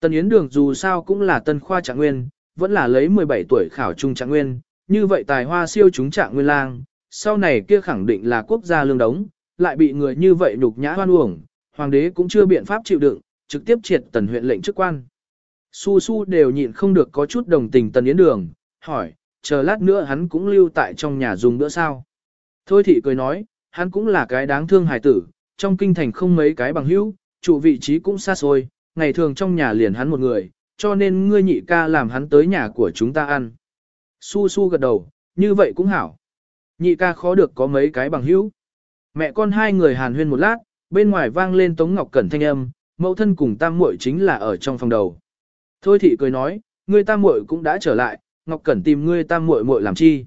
Tần Yến Đường dù sao cũng là tân khoa trạng nguyên, vẫn là lấy 17 tuổi khảo trung trạng nguyên, như vậy tài hoa siêu chúng trạng nguyên lang, sau này kia khẳng định là quốc gia lương đống, lại bị người như vậy nhục nhã hoan uổng, hoàng đế cũng chưa biện pháp chịu đựng, trực tiếp triệt tần huyện lệnh chức quan. Su su đều nhịn không được có chút đồng tình tần yến đường, hỏi, chờ lát nữa hắn cũng lưu tại trong nhà dùng bữa sao. Thôi thị cười nói, hắn cũng là cái đáng thương hài tử, trong kinh thành không mấy cái bằng hữu, trụ vị trí cũng xa xôi, ngày thường trong nhà liền hắn một người, cho nên ngươi nhị ca làm hắn tới nhà của chúng ta ăn. Su su gật đầu, như vậy cũng hảo. Nhị ca khó được có mấy cái bằng hữu. Mẹ con hai người hàn huyên một lát, bên ngoài vang lên Tống Ngọc Cẩn thanh âm, mẫu thân cùng tam muội chính là ở trong phòng đầu. Thôi thị cười nói, ngươi tam muội cũng đã trở lại, Ngọc Cẩn tìm ngươi tam muội muội làm chi.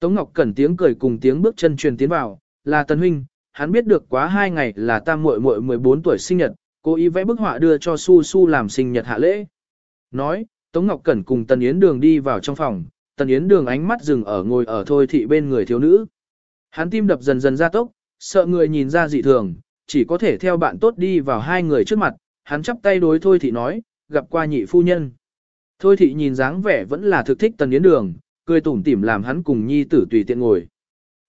Tống Ngọc Cẩn tiếng cười cùng tiếng bước chân truyền tiến vào, là Tân Huynh, hắn biết được quá hai ngày là tam muội muội 14 tuổi sinh nhật, Cô ý vẽ bức họa đưa cho Su Su làm sinh nhật hạ lễ. Nói, Tống Ngọc Cẩn cùng Tần Yến Đường đi vào trong phòng, Tần Yến Đường ánh mắt dừng ở ngồi ở thôi thị bên người thiếu nữ. Hắn tim đập dần dần ra tốc, sợ người nhìn ra dị thường, chỉ có thể theo bạn tốt đi vào hai người trước mặt, hắn chắp tay đối thôi thị nói, gặp qua nhị phu nhân. Thôi thị nhìn dáng vẻ vẫn là thực thích Tần Yến Đường, cười tủm tỉm làm hắn cùng nhi tử tùy tiện ngồi.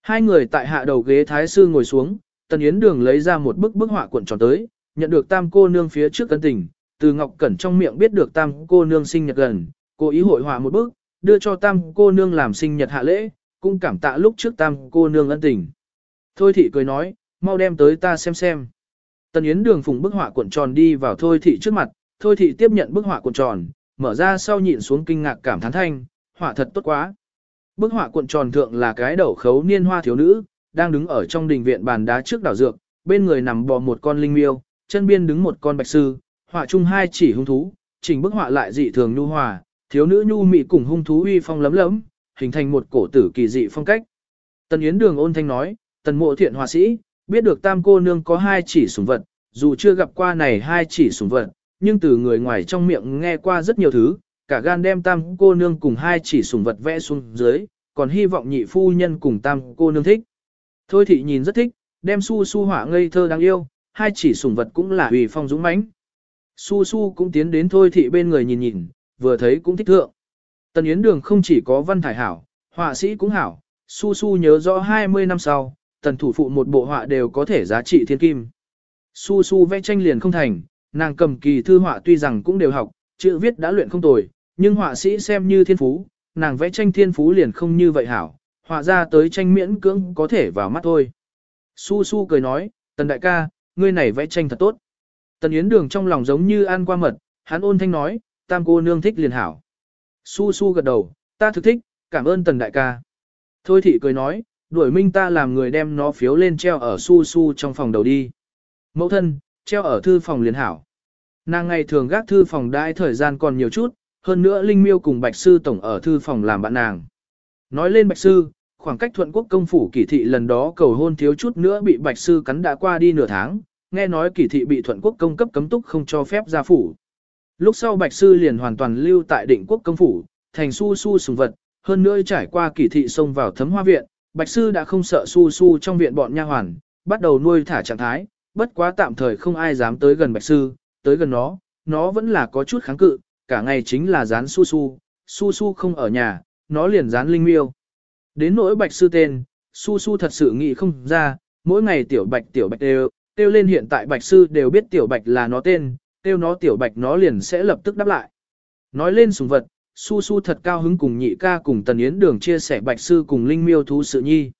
Hai người tại hạ đầu ghế thái sư ngồi xuống, Tần Yến Đường lấy ra một bức bức họa cuộn tròn tới, nhận được tam cô nương phía trước cân tình, từ Ngọc Cẩn trong miệng biết được tam cô nương sinh nhật gần, cô ý hội họa một bức, đưa cho tam cô nương làm sinh nhật hạ lễ, cũng cảm tạ lúc trước tam cô nương ân tình. Thôi thị cười nói, mau đem tới ta xem xem. Tần Yến Đường phùng bức họa cuộn tròn đi vào Thôi thị trước mặt, Thôi thị tiếp nhận bức họa cuộn tròn, mở ra sau nhịn xuống kinh ngạc cảm thán thanh, họa thật tốt quá. Bức họa cuộn tròn thượng là cái đầu khấu niên hoa thiếu nữ, đang đứng ở trong đình viện bàn đá trước đảo dược, bên người nằm bò một con linh miêu, chân biên đứng một con bạch sư, họa chung hai chỉ hung thú, chỉnh bức họa lại dị thường nhu hòa, thiếu nữ nhu mị cùng hung thú uy phong lấm lấm, hình thành một cổ tử kỳ dị phong cách. Tần Yến Đường ôn thanh nói, tần mộ thiện họa sĩ, biết được tam cô nương có hai chỉ sủng vật, dù chưa gặp qua này hai chỉ sủng vật, nhưng từ người ngoài trong miệng nghe qua rất nhiều thứ, cả gan đem tam cô nương cùng hai chỉ sủng vật vẽ xuống dưới, còn hy vọng nhị phu nhân cùng tam cô nương thích. Thôi thị nhìn rất thích, đem su su họa ngây thơ đáng yêu, hai chỉ sủng vật cũng là uy phong dũng mãnh. Su su cũng tiến đến thôi thị bên người nhìn nhìn, vừa thấy cũng thích thượng. Tần Yến Đường không chỉ có văn thải hảo, họa sĩ cũng hảo, su su nhớ rõ 20 năm sau, tần thủ phụ một bộ họa đều có thể giá trị thiên kim. Su su vẽ tranh liền không thành, nàng cầm kỳ thư họa tuy rằng cũng đều học, chữ viết đã luyện không tồi, nhưng họa sĩ xem như thiên phú, nàng vẽ tranh thiên phú liền không như vậy hảo, họa ra tới tranh miễn cưỡng có thể vào mắt thôi. Su su cười nói, tần đại ca, ngươi này vẽ tranh thật tốt. Tần Yến Đường trong lòng giống như ăn qua mật, hắn ôn thanh nói, tam cô nương thích liền hảo. Su su gật đầu, ta thực thích, cảm ơn tần đại ca. Thôi thị cười nói, đuổi minh ta làm người đem nó phiếu lên treo ở su su trong phòng đầu đi. Mẫu thân, treo ở thư phòng liền hảo. Nàng ngày thường gác thư phòng đãi thời gian còn nhiều chút, hơn nữa Linh Miêu cùng Bạch Sư Tổng ở thư phòng làm bạn nàng. Nói lên Bạch Sư, khoảng cách thuận quốc công phủ kỳ thị lần đó cầu hôn thiếu chút nữa bị Bạch Sư cắn đã qua đi nửa tháng, nghe nói kỳ thị bị thuận quốc công cấp cấm túc không cho phép ra phủ. Lúc sau Bạch Sư liền hoàn toàn lưu tại định quốc công phủ, thành su su sùng vật, hơn nữa trải qua kỳ thị xông vào thấm hoa viện, Bạch Sư đã không sợ su su trong viện bọn nha hoàn, bắt đầu nuôi thả trạng thái, bất quá tạm thời không ai dám tới gần Bạch Sư, tới gần nó, nó vẫn là có chút kháng cự, cả ngày chính là dán su su, su su không ở nhà, nó liền dán linh miêu. Đến nỗi Bạch Sư tên, su su thật sự nghĩ không ra, mỗi ngày tiểu Bạch tiểu Bạch đều, tiêu lên hiện tại Bạch Sư đều biết tiểu Bạch là nó tên, tiêu nó tiểu Bạch nó liền sẽ lập tức đáp lại. Nói lên sùng vật, su su thật cao hứng cùng nhị ca cùng Tần Yến Đường chia sẻ Bạch Sư cùng Linh Miêu thú sự nhi.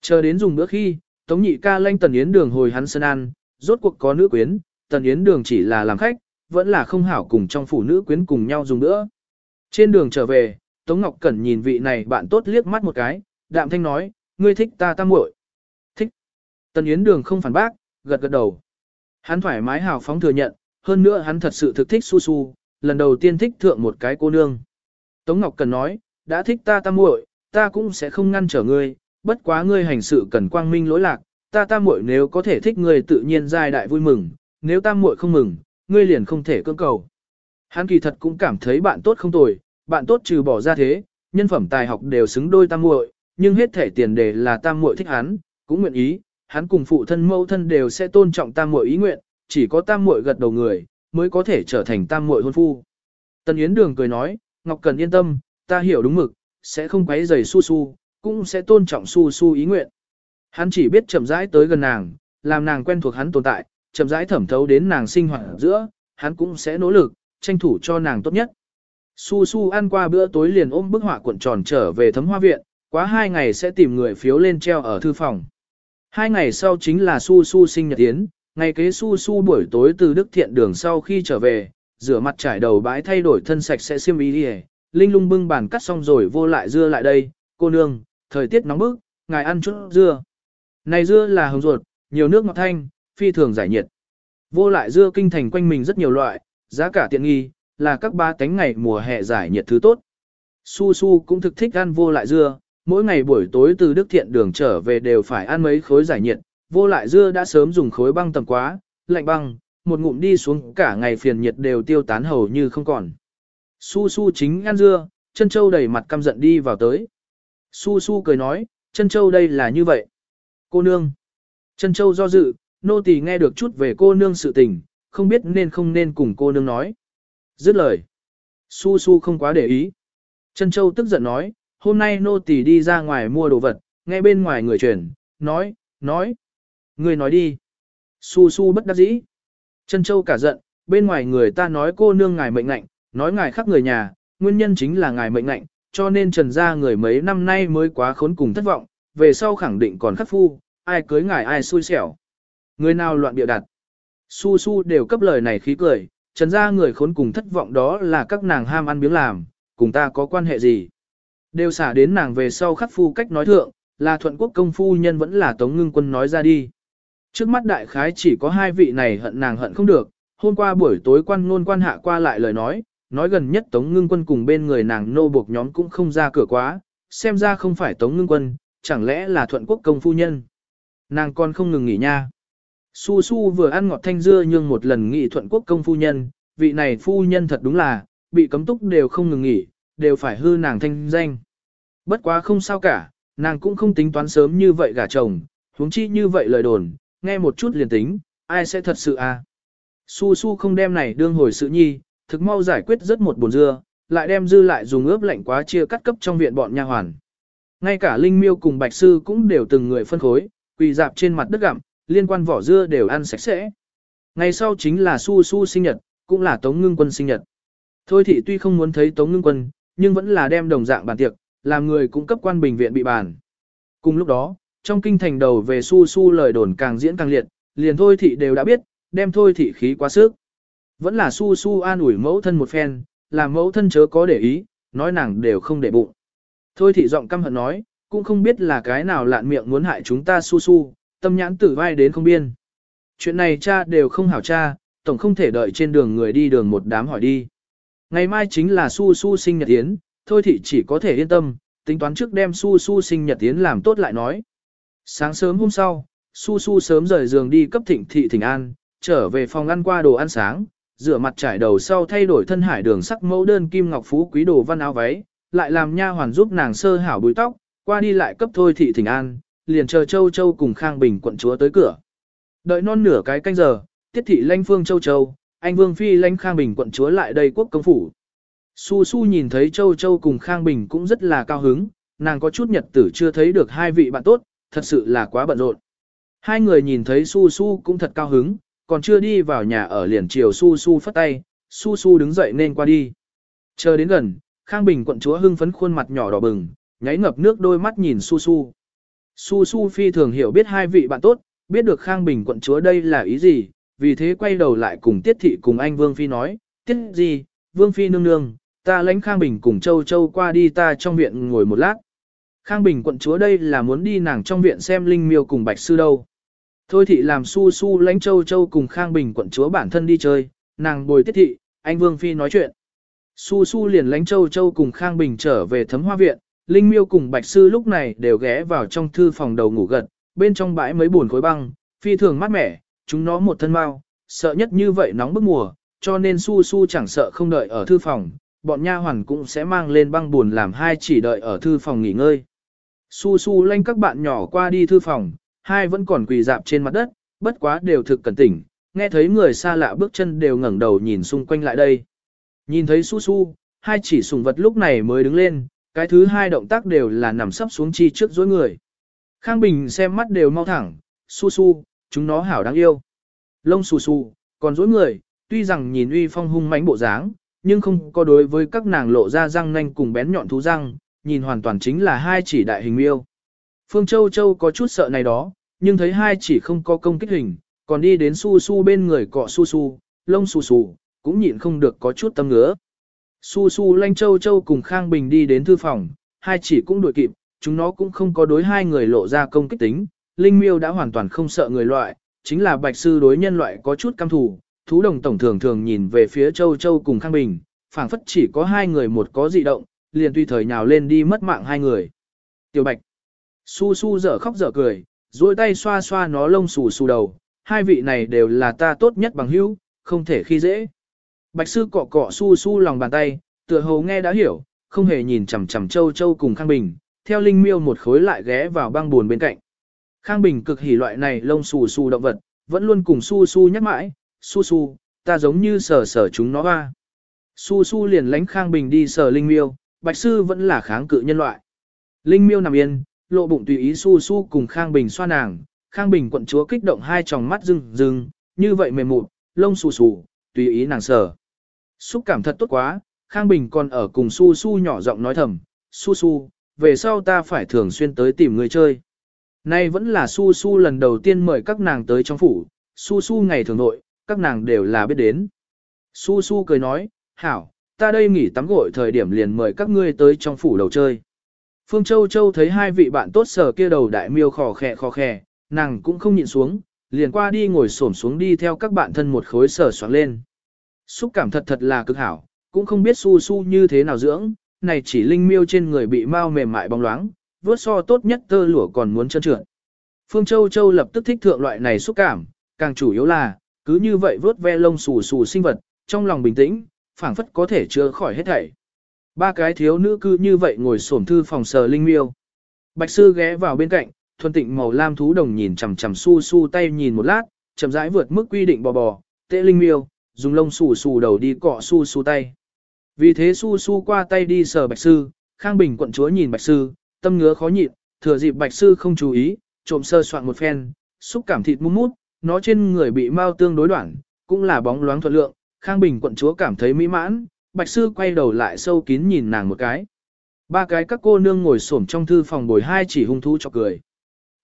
Chờ đến dùng bữa khi, Tống nhị ca lanh Tần Yến Đường hồi hắn sân ăn, rốt cuộc có nữ quyến, Tần Yến Đường chỉ là làm khách, vẫn là không hảo cùng trong phủ nữ quyến cùng nhau dùng nữa. Trên đường trở về, Tống Ngọc Cẩn nhìn vị này bạn tốt liếc mắt một cái, đạm thanh nói, ngươi thích ta ta muội. Thích. Tần Yến Đường không phản bác, gật gật đầu. Hắn thoải mái hào phóng thừa nhận, hơn nữa hắn thật sự thực thích su su, lần đầu tiên thích thượng một cái cô nương. Tống Ngọc Cần nói, đã thích ta ta muội, ta cũng sẽ không ngăn trở ngươi, bất quá ngươi hành sự cần quang minh lỗi lạc, ta ta muội nếu có thể thích ngươi tự nhiên giai đại vui mừng, nếu ta muội không mừng, ngươi liền không thể cưỡng cầu. Hắn kỳ thật cũng cảm thấy bạn tốt không tồi, bạn tốt trừ bỏ ra thế, nhân phẩm tài học đều xứng đôi tam muội, nhưng hết thể tiền đề là tam muội thích hắn, cũng nguyện ý, hắn cùng phụ thân mẫu thân đều sẽ tôn trọng tam muội ý nguyện, chỉ có tam muội gật đầu người, mới có thể trở thành tam muội hôn phu. Tần Yến Đường cười nói, Ngọc Cần yên tâm, ta hiểu đúng mực, sẽ không quấy rầy su su, cũng sẽ tôn trọng su su ý nguyện. Hắn chỉ biết chậm rãi tới gần nàng, làm nàng quen thuộc hắn tồn tại, chậm rãi thẩm thấu đến nàng sinh hoạt giữa, hắn cũng sẽ nỗ lực, tranh thủ cho nàng tốt nhất. Su Su ăn qua bữa tối liền ôm bức họa cuộn tròn trở về thấm hoa viện, quá hai ngày sẽ tìm người phiếu lên treo ở thư phòng. Hai ngày sau chính là Su Su sinh nhật tiến, ngày kế Su Su buổi tối từ Đức Thiện đường sau khi trở về, rửa mặt trải đầu bãi thay đổi thân sạch sẽ xiêm y đi Linh lung bưng bàn cắt xong rồi vô lại dưa lại đây, cô nương, thời tiết nóng bức, ngài ăn chút dưa. Này dưa là hồng ruột, nhiều nước ngọt thanh, phi thường giải nhiệt. Vô lại dưa kinh thành quanh mình rất nhiều loại, giá cả tiện nghi, là các ba cánh ngày mùa hè giải nhiệt thứ tốt. Su Su cũng thực thích ăn vô lại dưa, mỗi ngày buổi tối từ Đức Thiện đường trở về đều phải ăn mấy khối giải nhiệt, vô lại dưa đã sớm dùng khối băng tầm quá, lạnh băng, một ngụm đi xuống cả ngày phiền nhiệt đều tiêu tán hầu như không còn. Su Su chính ăn dưa, chân châu đầy mặt căm giận đi vào tới. Su Su cười nói, chân châu đây là như vậy. Cô nương. Chân châu do dự, nô tỳ nghe được chút về cô nương sự tình, không biết nên không nên cùng cô nương nói. Dứt lời. Su Su không quá để ý. Trân châu tức giận nói, hôm nay nô tỳ đi ra ngoài mua đồ vật, nghe bên ngoài người truyền, nói, nói. Người nói đi. Su Su bất đắc dĩ. Trân châu cả giận, bên ngoài người ta nói cô nương ngài mệnh lạnh, nói ngài khắc người nhà, nguyên nhân chính là ngài mệnh lạnh, cho nên trần gia người mấy năm nay mới quá khốn cùng thất vọng, về sau khẳng định còn khắc phu, ai cưới ngài ai xui xẻo. Người nào loạn bịa đặt. Su su đều cấp lời này khí cười, trần gia người khốn cùng thất vọng đó là các nàng ham ăn miếng làm, cùng ta có quan hệ gì. Đều xả đến nàng về sau khắc phu cách nói thượng, là thuận quốc công phu nhân vẫn là tống ngưng quân nói ra đi. Trước mắt đại khái chỉ có hai vị này hận nàng hận không được, hôm qua buổi tối quan ngôn quan hạ qua lại lời nói, nói gần nhất tống ngưng quân cùng bên người nàng nô buộc nhóm cũng không ra cửa quá, xem ra không phải tống ngưng quân, chẳng lẽ là thuận quốc công phu nhân. Nàng còn không ngừng nghỉ nha. Su Su vừa ăn ngọt thanh dưa nhưng một lần nghị thuận quốc công phu nhân, vị này phu nhân thật đúng là, bị cấm túc đều không ngừng nghỉ, đều phải hư nàng thanh danh. Bất quá không sao cả, nàng cũng không tính toán sớm như vậy gả chồng, huống chi như vậy lời đồn, nghe một chút liền tính, ai sẽ thật sự à. Su Su không đem này đương hồi sự nhi, thực mau giải quyết rất một bồn dưa, lại đem dư lại dùng ướp lạnh quá chia cắt cấp trong viện bọn nha hoàn. Ngay cả Linh Miêu cùng Bạch Sư cũng đều từng người phân khối, quỳ dạp trên mặt đất gặm, liên quan vỏ dưa đều ăn sạch sẽ. Ngày sau chính là Su Su sinh nhật, cũng là Tống Ngưng Quân sinh nhật. Thôi Thị tuy không muốn thấy Tống Ngưng Quân, nhưng vẫn là đem đồng dạng bàn tiệc, làm người cung cấp quan bình viện bị bàn. Cùng lúc đó, trong kinh thành đầu về Su Su lời đồn càng diễn càng liệt, liền Thôi thị đều đã biết, đem Thôi thị khí quá sức. Vẫn là Su Su an ủi mẫu thân một phen, làm mẫu thân chớ có để ý, nói nàng đều không để bụng. Thôi thị giọng căm hận nói, cũng không biết là cái nào lạn miệng muốn hại chúng ta Su Su, tâm nhãn tử vai đến không biên. Chuyện này cha đều không hảo cha, tổng không thể đợi trên đường người đi đường một đám hỏi đi. Ngày mai chính là Su Su sinh nhật yến, thôi thì chỉ có thể yên tâm, tính toán trước đem Su Su sinh nhật yến làm tốt lại nói. Sáng sớm hôm sau, Su Su sớm rời giường đi cấp thịnh thị thịnh an, trở về phòng ăn qua đồ ăn sáng, rửa mặt trải đầu sau thay đổi thân hải đường sắc mẫu đơn kim ngọc phú quý đồ văn áo váy, lại làm nha hoàn giúp nàng sơ hảo búi tóc, qua đi lại cấp thôi thị thịnh an, liền chờ Châu Châu cùng Khang Bình quận chúa tới cửa. Đợi non nửa cái canh giờ, tiết thị lãnh phương Châu Châu, anh Vương Phi lãnh Khang Bình quận chúa lại đây quốc công phủ. Su Su nhìn thấy Châu Châu cùng Khang Bình cũng rất là cao hứng, nàng có chút nhật tử chưa thấy được hai vị bạn tốt, thật sự là quá bận rộn. Hai người nhìn thấy Su Su cũng thật cao hứng, còn chưa đi vào nhà ở liền chiều Su Su phất tay, Su Su đứng dậy nên qua đi. Chờ đến gần, Khang Bình quận chúa hưng phấn khuôn mặt nhỏ đỏ bừng, nháy ngập nước đôi mắt nhìn Su Su. Su Su phi thường hiểu biết hai vị bạn tốt, biết được Khang Bình quận chúa đây là ý gì, vì thế quay đầu lại cùng Tiết Thị cùng anh Vương Phi nói, Tiết gì, Vương Phi nương nương, ta lãnh Khang Bình cùng Châu Châu qua đi ta trong viện ngồi một lát. Khang Bình quận chúa đây là muốn đi nàng trong viện xem Linh Miêu cùng Bạch Sư đâu. Thôi thị làm Su Su lãnh Châu Châu cùng Khang Bình quận chúa bản thân đi chơi, nàng bồi Tiết Thị, anh Vương Phi nói chuyện. Su Su liền lãnh Châu Châu cùng Khang Bình trở về thấm hoa viện, Linh Miêu cùng Bạch Sư lúc này đều ghé vào trong thư phòng đầu ngủ gật, bên trong bãi mấy buồn khối băng, phi thường mát mẻ, chúng nó một thân mau, sợ nhất như vậy nóng bức mùa, cho nên Su Su chẳng sợ không đợi ở thư phòng, bọn nha hoàn cũng sẽ mang lên băng buồn làm hai chỉ đợi ở thư phòng nghỉ ngơi. Su Su lanh các bạn nhỏ qua đi thư phòng, hai vẫn còn quỳ dạp trên mặt đất, bất quá đều thực cẩn tỉnh, nghe thấy người xa lạ bước chân đều ngẩng đầu nhìn xung quanh lại đây. Nhìn thấy su su, hai chỉ sùng vật lúc này mới đứng lên, cái thứ hai động tác đều là nằm sấp xuống chi trước dối người. Khang Bình xem mắt đều mau thẳng, su su, chúng nó hảo đáng yêu. Lông Su Su, còn dối người, tuy rằng nhìn uy phong hung mãnh bộ dáng, nhưng không có đối với các nàng lộ ra răng nanh cùng bén nhọn thú răng, nhìn hoàn toàn chính là hai chỉ đại hình miêu. Phương Châu Châu có chút sợ này đó, nhưng thấy hai chỉ không có công kích hình, còn đi đến su su bên người cọ su su, lông Su Su cũng nhịn không được có chút tâm ngứa. Su su lanh châu châu cùng Khang Bình đi đến thư phòng, hai chỉ cũng đuổi kịp, chúng nó cũng không có đối hai người lộ ra công kích tính. Linh miêu đã hoàn toàn không sợ người loại, chính là bạch sư đối nhân loại có chút căm thù, thú đồng tổng thường thường nhìn về phía châu châu cùng Khang Bình, phảng phất chỉ có hai người một có dị động, liền tùy thời nhào lên đi mất mạng hai người. Tiểu bạch, su su dở khóc dở cười, duỗi tay xoa xoa nó lông xù xù đầu, hai vị này đều là ta tốt nhất bằng hữu, không thể khi dễ. Bạch sư cọ cọ su su lòng bàn tay, tựa hồ nghe đã hiểu, không hề nhìn chằm chằm châu châu cùng Khang Bình, theo linh miêu một khối lại ghé vào băng buồn bên cạnh. Khang Bình cực hỉ loại này lông xù xù động vật, vẫn luôn cùng su su nhắc mãi, su su, ta giống như sờ sờ chúng nó ba. Su su liền lánh Khang Bình đi sờ linh miêu, bạch sư vẫn là kháng cự nhân loại. Linh miêu nằm yên, lộ bụng tùy ý su su cùng Khang Bình xoa nàng, Khang Bình quận chúa kích động hai tròng mắt rưng rưng, như vậy mềm mụn, lông xù xù, tùy ý nàng sờ. Xúc cảm thật tốt quá, Khang Bình còn ở cùng Su Su nhỏ giọng nói thầm, Su Su, về sau ta phải thường xuyên tới tìm người chơi. Nay vẫn là Su Su lần đầu tiên mời các nàng tới trong phủ, Su Su ngày thường nội, các nàng đều là biết đến. Su Su cười nói, hảo, ta đây nghỉ tắm gội thời điểm liền mời các ngươi tới trong phủ đầu chơi. Phương Châu Châu thấy hai vị bạn tốt sở kia đầu đại miêu khò khè khò khè, nàng cũng không nhịn xuống, liền qua đi ngồi xổm xuống đi theo các bạn thân một khối sở soạn lên. Xúc cảm thật thật là cực hảo, cũng không biết su su như thế nào dưỡng, này chỉ linh miêu trên người bị mau mềm mại bóng loáng, vớt so tốt nhất tơ lụa còn muốn trơn trượt. Phương Châu Châu lập tức thích thượng loại này xúc cảm, càng chủ yếu là, cứ như vậy vớt ve lông xù xù sinh vật, trong lòng bình tĩnh, phảng phất có thể chữa khỏi hết thảy. Ba cái thiếu nữ cư như vậy ngồi xổm thư phòng sờ linh miêu. Bạch sư ghé vào bên cạnh, thuần tịnh màu lam thú đồng nhìn chằm chằm su su tay nhìn một lát, chậm rãi vượt mức quy định bò bò, tệ linh miêu, dùng lông xù xù đầu đi cọ su su tay. Vì thế su su qua tay đi sờ bạch sư, Khang Bình quận chúa nhìn bạch sư, tâm ngứa khó nhịn, thừa dịp bạch sư không chú ý, trộm sơ soạn một phen, xúc cảm thịt mút mút, nó trên người bị mau tương đối đoạn, cũng là bóng loáng thuận lượng, Khang Bình quận chúa cảm thấy mỹ mãn, bạch sư quay đầu lại sâu kín nhìn nàng một cái. Ba cái các cô nương ngồi xổm trong thư phòng bồi hai chỉ hung thú cho cười.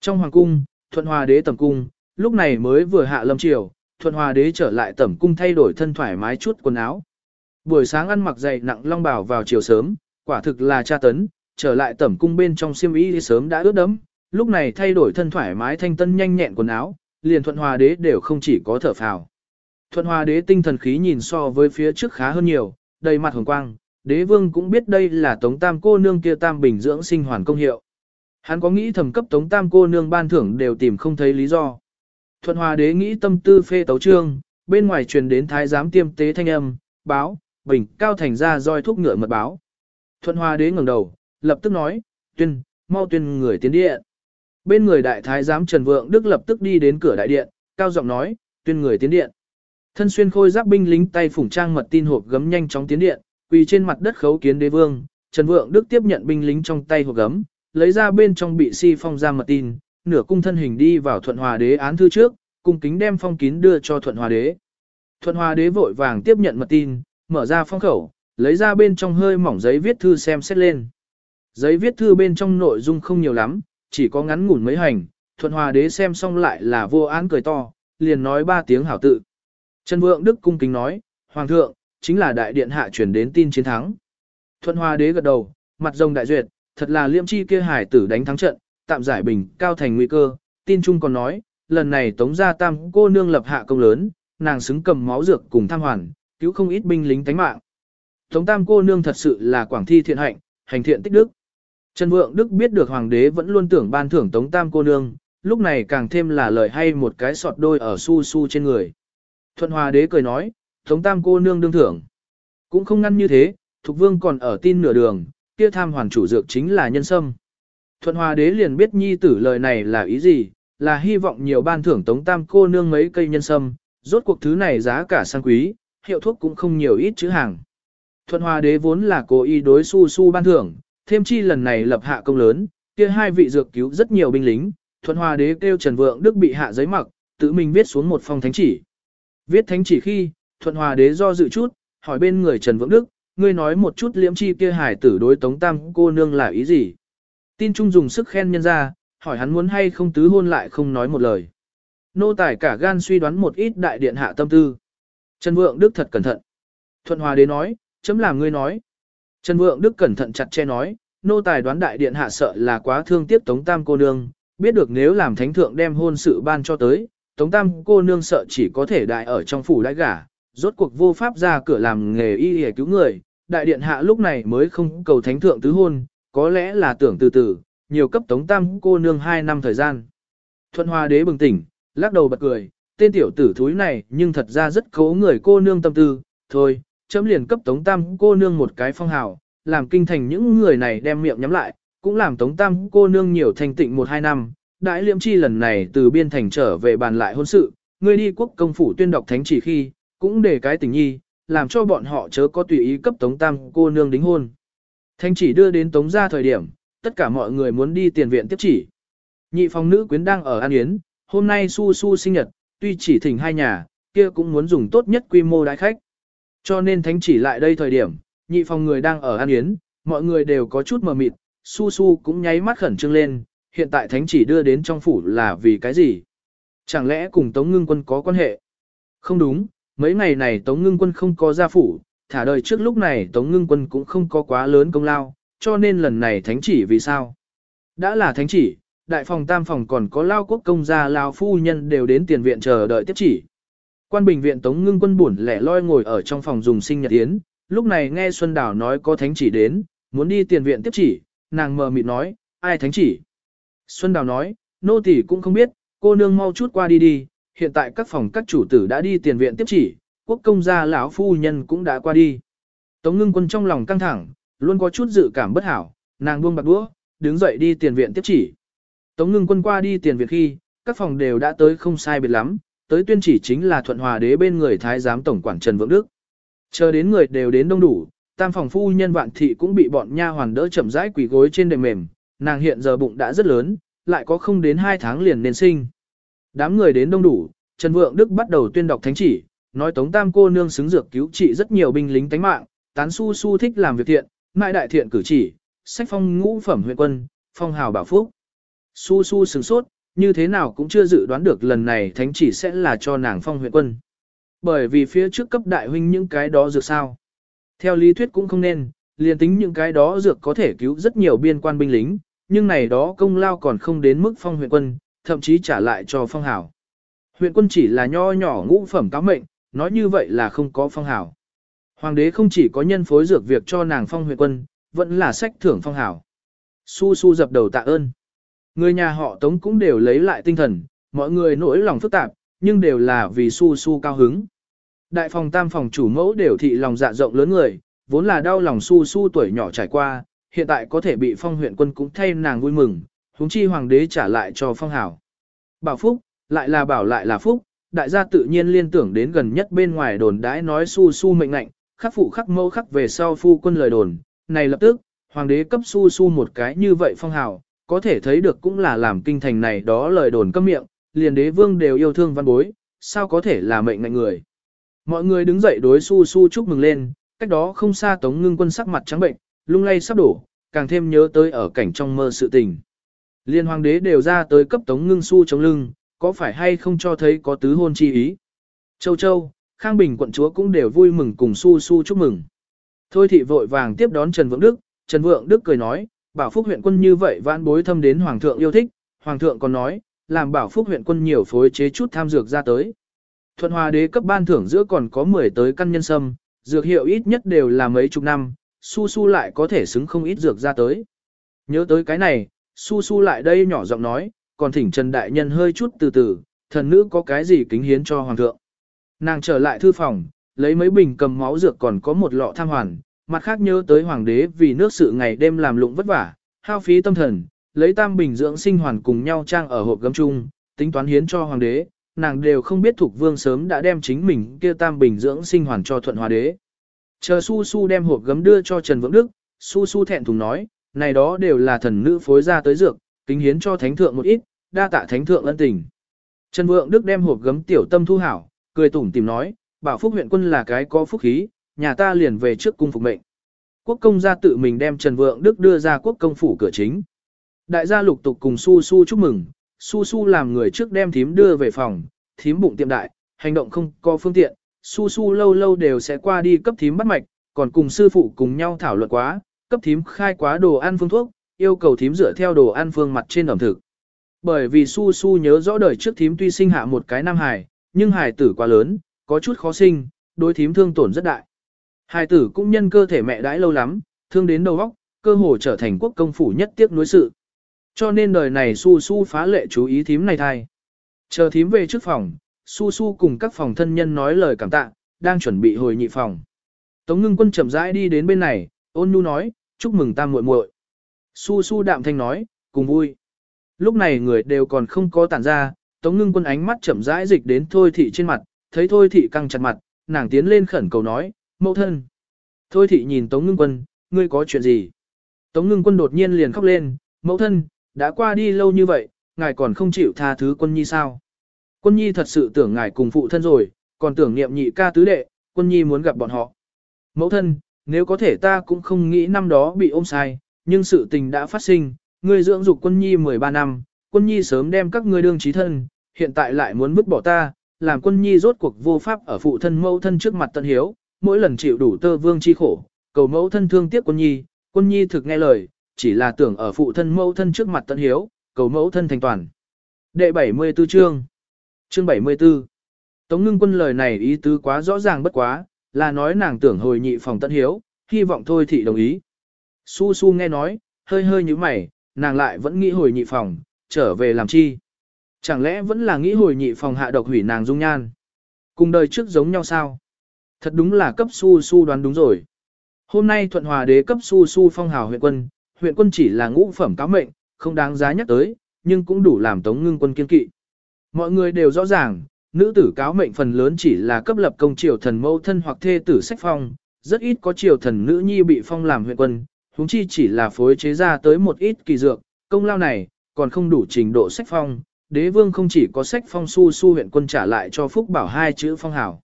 Trong hoàng cung, thuận hòa đế tầm cung, lúc này mới vừa hạ lâm triều, thuận hòa đế trở lại tẩm cung thay đổi thân thoải mái chút quần áo. Buổi sáng ăn mặc dày nặng long bào vào chiều sớm, quả thực là tra tấn, trở lại tẩm cung bên trong xiêm y sớm đã ướt đẫm, lúc này thay đổi thân thoải mái thanh tân nhanh nhẹn quần áo, liền thuận hòa đế đều không chỉ có thở phào. Thuận hòa đế tinh thần khí nhìn so với phía trước khá hơn nhiều, đầy mặt hồng quang, đế vương cũng biết đây là tống tam cô nương kia tam bình dưỡng sinh hoàn công hiệu. Hắn có nghĩ thẩm cấp tống tam cô nương ban thưởng đều tìm không thấy lý do. Thuận hòa đế nghĩ tâm tư phê tấu trương, bên ngoài truyền đến thái giám tiêm tế thanh âm, báo, bình cao thành ra roi thuốc ngựa mật báo. Thuận hòa đế ngẩng đầu, lập tức nói, tuyên, mau tuyên người tiến điện. Bên người đại thái giám Trần Vượng Đức lập tức đi đến cửa đại điện, cao giọng nói, tuyên người tiến điện. Thân xuyên khôi giáp binh lính tay phủng trang mật tin hộp gấm nhanh chóng tiến điện, quỳ trên mặt đất khấu kiến đế vương, Trần Vượng Đức tiếp nhận binh lính trong tay hộp gấm, lấy ra bên trong bị si phong ra mật tin, nửa cung thân hình đi vào thuận hòa đế án thư trước, cung kính đem phong kín đưa cho thuận hòa đế. Thuận hòa đế vội vàng tiếp nhận mật tin, mở ra phong khẩu, lấy ra bên trong hơi mỏng giấy viết thư xem xét lên. Giấy viết thư bên trong nội dung không nhiều lắm, chỉ có ngắn ngủn mấy hành, thuận hòa đế xem xong lại là vô án cười to, liền nói ba tiếng hảo tự. Trần Vượng Đức cung kính nói, Hoàng thượng, chính là đại điện hạ truyền đến tin chiến thắng. Thuận hòa đế gật đầu, mặt rồng đại duyệt, thật là liêm chi kia hải tử đánh thắng trận, tạm giải bình, cao thành nguy cơ, tin chung còn nói, lần này tống gia tam cô nương lập hạ công lớn, nàng xứng cầm máu dược cùng tham hoàn, cứu không ít binh lính tánh mạng. Tống tam cô nương thật sự là quảng thi thiện hạnh, hành thiện tích đức. Trần Vượng Đức biết được hoàng đế vẫn luôn tưởng ban thưởng tống tam cô nương, lúc này càng thêm là lời hay một cái sọt đôi ở su su trên người. Thuận hòa đế cười nói, tống tam cô nương đương thưởng. Cũng không ngăn như thế, Thục Vương còn ở tin nửa đường, kia tham hoàn chủ dược chính là nhân sâm. Thuận hòa đế liền biết nhi tử lời này là ý gì, là hy vọng nhiều ban thưởng tống tam cô nương mấy cây nhân sâm, Rốt cuộc thứ này giá cả sang quý, hiệu thuốc cũng không nhiều ít chữ hàng. Thuận Hòa đế vốn là cố ý đối su su ban thưởng, thêm chi lần này lập hạ công lớn, kia hai vị dược cứu rất nhiều binh lính, Thuận Hòa đế kêu Trần Vượng Đức bị hạ giấy mặc, tự mình viết xuống một phong thánh chỉ. Viết thánh chỉ khi, Thuận Hòa đế do dự chút, hỏi bên người Trần Vượng Đức, ngươi nói một chút liễm chi kia hải tử đối tống tam cô nương là ý gì. Tin Trung dùng sức khen nhân ra, hỏi hắn muốn hay không tứ hôn lại không nói một lời. Nô tài cả gan suy đoán một ít đại điện hạ tâm tư. Trần Vượng Đức thật cẩn thận. Thuận Hòa đế nói, chấm làm ngươi nói. Trần Vượng Đức cẩn thận chặt che nói, nô tài đoán đại điện hạ sợ là quá thương tiếc Tống Tam cô nương, biết được nếu làm thánh thượng đem hôn sự ban cho tới, Tống Tam cô nương sợ chỉ có thể đại ở trong phủ đại gả, rốt cuộc vô pháp ra cửa làm nghề y y cứu người, đại điện hạ lúc này mới không cầu thánh thượng tứ hôn, có lẽ là tưởng từ từ, nhiều cấp Tống Tam cô nương 2 năm thời gian. Thuận Hoa đế bừng tỉnh, lắc đầu bật cười, tên tiểu tử thúi này nhưng thật ra rất cố người cô nương tâm tư, thôi, chấm liền cấp Tống Tam cô nương một cái phong hào, làm kinh thành những người này đem miệng nhắm lại, cũng làm Tống Tam cô nương nhiều thành tịnh một hai năm. Đại liễm chi lần này từ biên thành trở về bàn lại hôn sự, người đi quốc công phủ tuyên đọc thánh chỉ khi, cũng để cái tình nhi, làm cho bọn họ chớ có tùy ý cấp Tống Tam cô nương đính hôn. Thánh chỉ đưa đến Tống ra thời điểm, tất cả mọi người muốn đi tiền viện tiếp chỉ. Nhị phòng nữ quyến đang ở An Yến, hôm nay su su sinh nhật, tuy chỉ thỉnh hai nhà, kia cũng muốn dùng tốt nhất quy mô đái khách. Cho nên thánh chỉ lại đây thời điểm, nhị phòng người đang ở An Yến, mọi người đều có chút mờ mịt, su su cũng nháy mắt khẩn trương lên, hiện tại thánh chỉ đưa đến trong phủ là vì cái gì? Chẳng lẽ cùng Tống Ngưng Quân có quan hệ? Không đúng, mấy ngày này Tống Ngưng Quân không có ra phủ, thả đời trước lúc này Tống Ngưng Quân cũng không có quá lớn công lao, cho nên lần này thánh chỉ vì sao? Đã là thánh chỉ, đại phòng tam phòng còn có lao quốc công gia lao phu nhân đều đến tiền viện chờ đợi tiếp chỉ. Quan bình viện Tống Ngưng Quân buồn lẻ loi ngồi ở trong phòng dùng sinh nhật yến, lúc này nghe Xuân Đào nói có thánh chỉ đến, muốn đi tiền viện tiếp chỉ, nàng mờ mịt nói, ai thánh chỉ? Xuân Đào nói, nô tỳ cũng không biết, cô nương mau chút qua đi đi, hiện tại các phòng các chủ tử đã đi tiền viện tiếp chỉ, quốc công gia lão phu nhân cũng đã qua đi. Tống ngưng quân trong lòng căng thẳng, luôn có chút dự cảm bất hảo, nàng buông bạc đũa, đứng dậy đi tiền viện tiếp chỉ. Tống ngưng quân qua đi tiền viện khi, các phòng đều đã tới không sai biệt lắm, tới tuyên chỉ chính là thuận hòa đế bên người thái giám tổng quản Trần Vượng Đức. Chờ đến người đều đến đông đủ, tam phòng phu nhân vạn thị cũng bị bọn nha hoàn đỡ chậm rãi quỳ gối trên đệm mềm, nàng hiện giờ bụng đã rất lớn, lại có không đến hai tháng liền nên sinh. Đám người đến đông đủ, Trần Vượng Đức bắt đầu tuyên đọc thánh chỉ, nói Tống Tam cô nương xứng dược cứu trị rất nhiều binh lính tánh mạng, tán su su thích làm việc thiện, mại đại thiện cử chỉ, sách phong ngũ phẩm huyện quân, phong hào bảo phúc. Su su sừng sốt, như thế nào cũng chưa dự đoán được lần này thánh chỉ sẽ là cho nàng phong huyện quân. Bởi vì phía trước cấp đại huynh những cái đó dược sao. Theo lý thuyết cũng không nên, liền tính những cái đó dược có thể cứu rất nhiều biên quan binh lính, nhưng này đó công lao còn không đến mức phong huyện quân, thậm chí trả lại cho phong hảo. Huyện quân chỉ là nho nhỏ ngũ phẩm cáo mệnh, nói như vậy là không có phong hảo. Hoàng đế không chỉ có nhân phối dược việc cho nàng phong huyện quân, vẫn là sách thưởng phong hảo. Su su dập đầu tạ ơn. Người nhà họ Tống cũng đều lấy lại tinh thần, mọi người nỗi lòng phức tạp, nhưng đều là vì su su cao hứng. Đại phòng tam phòng chủ mẫu đều thị lòng dạ rộng lớn người, vốn là đau lòng su su tuổi nhỏ trải qua, hiện tại có thể bị phong huyện quân cũng thay nàng vui mừng, huống chi hoàng đế trả lại cho phong hảo. Bảo phúc, lại là bảo lại là phúc, đại gia tự nhiên liên tưởng đến gần nhất bên ngoài đồn đãi nói su su mệnh lệnh, khắc phụ khắc mâu khắc về sau phu quân lời đồn, này lập tức, hoàng đế cấp su su một cái như vậy phong hào, có thể thấy được cũng là làm kinh thành này đó lời đồn cấm miệng, liền đế vương đều yêu thương văn bối, sao có thể là mệnh ngạnh người. Mọi người đứng dậy đối su su chúc mừng lên, cách đó không xa tống ngưng quân sắc mặt trắng bệnh, lung lay sắp đổ, càng thêm nhớ tới ở cảnh trong mơ sự tình. Liên hoàng đế đều ra tới cấp tống ngưng su chống lưng, có phải hay không cho thấy có tứ hôn chi ý. Châu Châu, Khang Bình quận chúa cũng đều vui mừng cùng su su chúc mừng. Thôi thị vội vàng tiếp đón Trần Vượng Đức, Trần Vượng Đức cười nói, bảo phúc huyện quân như vậy vãn bối thâm đến Hoàng thượng yêu thích, Hoàng thượng còn nói, làm bảo phúc huyện quân nhiều phối chế chút tham dược ra tới. Thuận hòa đế cấp ban thưởng giữa còn có 10 tới căn nhân sâm, dược hiệu ít nhất đều là mấy chục năm, su su lại có thể xứng không ít dược ra tới. Nhớ tới cái này, su su lại đây nhỏ giọng nói, còn thỉnh Trần Đại Nhân hơi chút từ từ, thần nữ có cái gì kính hiến cho Hoàng thượng. Nàng trở lại thư phòng, lấy mấy bình cầm máu dược còn có một lọ tham hoàn, mặt khác nhớ tới Hoàng đế vì nước sự ngày đêm làm lụng vất vả, hao phí tâm thần, lấy tam bình dưỡng sinh hoàn cùng nhau trang ở hộp gấm chung, tính toán hiến cho Hoàng đế, nàng đều không biết Thục Vương sớm đã đem chính mình kia tam bình dưỡng sinh hoàn cho thuận hòa đế. Chờ Su Su đem hộp gấm đưa cho Trần Vượng Đức, Su Su thẹn thùng nói, này đó đều là thần nữ phối ra tới dược, kính hiến cho thánh thượng một ít, đa tạ thánh thượng ân tình. Trần Vượng Đức đem hộp gấm tiểu tâm thu hảo, cười tủm tìm nói, bảo phúc huyện quân là cái có phúc khí, nhà ta liền về trước cung phục mệnh. Quốc công gia tự mình đem Trần Vượng Đức đưa ra quốc công phủ cửa chính. Đại gia lục tục cùng Su Su chúc mừng, Su Su làm người trước đem thím đưa về phòng, thím bụng tiệm đại, hành động không có phương tiện, Su Su lâu lâu đều sẽ qua đi cấp thím bắt mạch, còn cùng sư phụ cùng nhau thảo luận quá, cấp thím khai quá đồ ăn phương thuốc, yêu cầu thím dựa theo đồ ăn phương mặt trên ẩm thực. Bởi vì Su Su nhớ rõ đời trước thím tuy sinh hạ một cái nam hài, nhưng hài tử quá lớn, có chút khó sinh, đối thím thương tổn rất đại. Hài tử cũng nhân cơ thể mẹ đãi lâu lắm, thương đến đầu óc, cơ hồ trở thành quốc công phủ nhất tiếc nuối sự. Cho nên đời này Su Su phá lệ chú ý thím này thai. Chờ thím về trước phòng, Su Su cùng các phòng thân nhân nói lời cảm tạ, đang chuẩn bị hồi nhị phòng. Tống ngưng quân chậm rãi đi đến bên này, ôn nhu nói, chúc mừng ta muội muội. Su Su đạm thanh nói, cùng vui. Lúc này người đều còn không có tản ra, Tống ngưng quân ánh mắt chậm rãi dịch đến Thôi Thị trên mặt, thấy Thôi Thị căng chặt mặt, nàng tiến lên khẩn cầu nói, mẫu thân. Thôi Thị nhìn Tống ngưng quân, ngươi có chuyện gì? Tống ngưng quân đột nhiên liền khóc lên, mẫu thân, đã qua đi lâu như vậy, ngài còn không chịu tha thứ quân nhi sao? Quân nhi thật sự tưởng ngài cùng phụ thân rồi, còn tưởng niệm nhị ca tứ đệ, quân nhi muốn gặp bọn họ. Mẫu thân, nếu có thể ta cũng không nghĩ năm đó bị ôm sai, nhưng sự tình đã phát sinh, ngươi dưỡng dục quân nhi 13 năm, quân nhi sớm đem các ngươi đương trí thân, hiện tại lại muốn vứt bỏ ta, làm quân nhi rốt cuộc vô pháp ở phụ thân mẫu thân trước mặt tận hiếu, mỗi lần chịu đủ tơ vương chi khổ, cầu mẫu thân thương tiếc quân nhi, quân nhi thực nghe lời, chỉ là tưởng ở phụ thân mẫu thân trước mặt tận hiếu, cầu mẫu thân thành toàn. Đệ 74 chương Chương 74 Tống ngưng quân lời này ý tứ quá rõ ràng bất quá, là nói nàng tưởng hồi nhị phòng tận hiếu, hy vọng thôi thị đồng ý. Su su nghe nói, hơi hơi như mày, nàng lại vẫn nghĩ hồi nhị phòng, trở về làm chi. Chẳng lẽ vẫn là nghĩ hồi nhị phòng hạ độc hủy nàng dung nhan. Cùng đời trước giống nhau sao? Thật đúng là cấp su su đoán đúng rồi. Hôm nay thuận hòa đế cấp su su phong hào huyện quân, huyện quân chỉ là ngũ phẩm cáo mệnh, không đáng giá nhắc tới, nhưng cũng đủ làm tống ngưng quân kiên kỵ. Mọi người đều rõ ràng, nữ tử cáo mệnh phần lớn chỉ là cấp lập công triều thần mẫu thân hoặc thê tử sách phong, rất ít có triều thần nữ nhi bị phong làm huyện quân, Húng chi chỉ là phối chế ra tới một ít kỳ dược, công lao này còn không đủ trình độ sách phong. Đế vương không chỉ có sách phong su su huyện quân trả lại cho Phúc Bảo hai chữ phong hảo.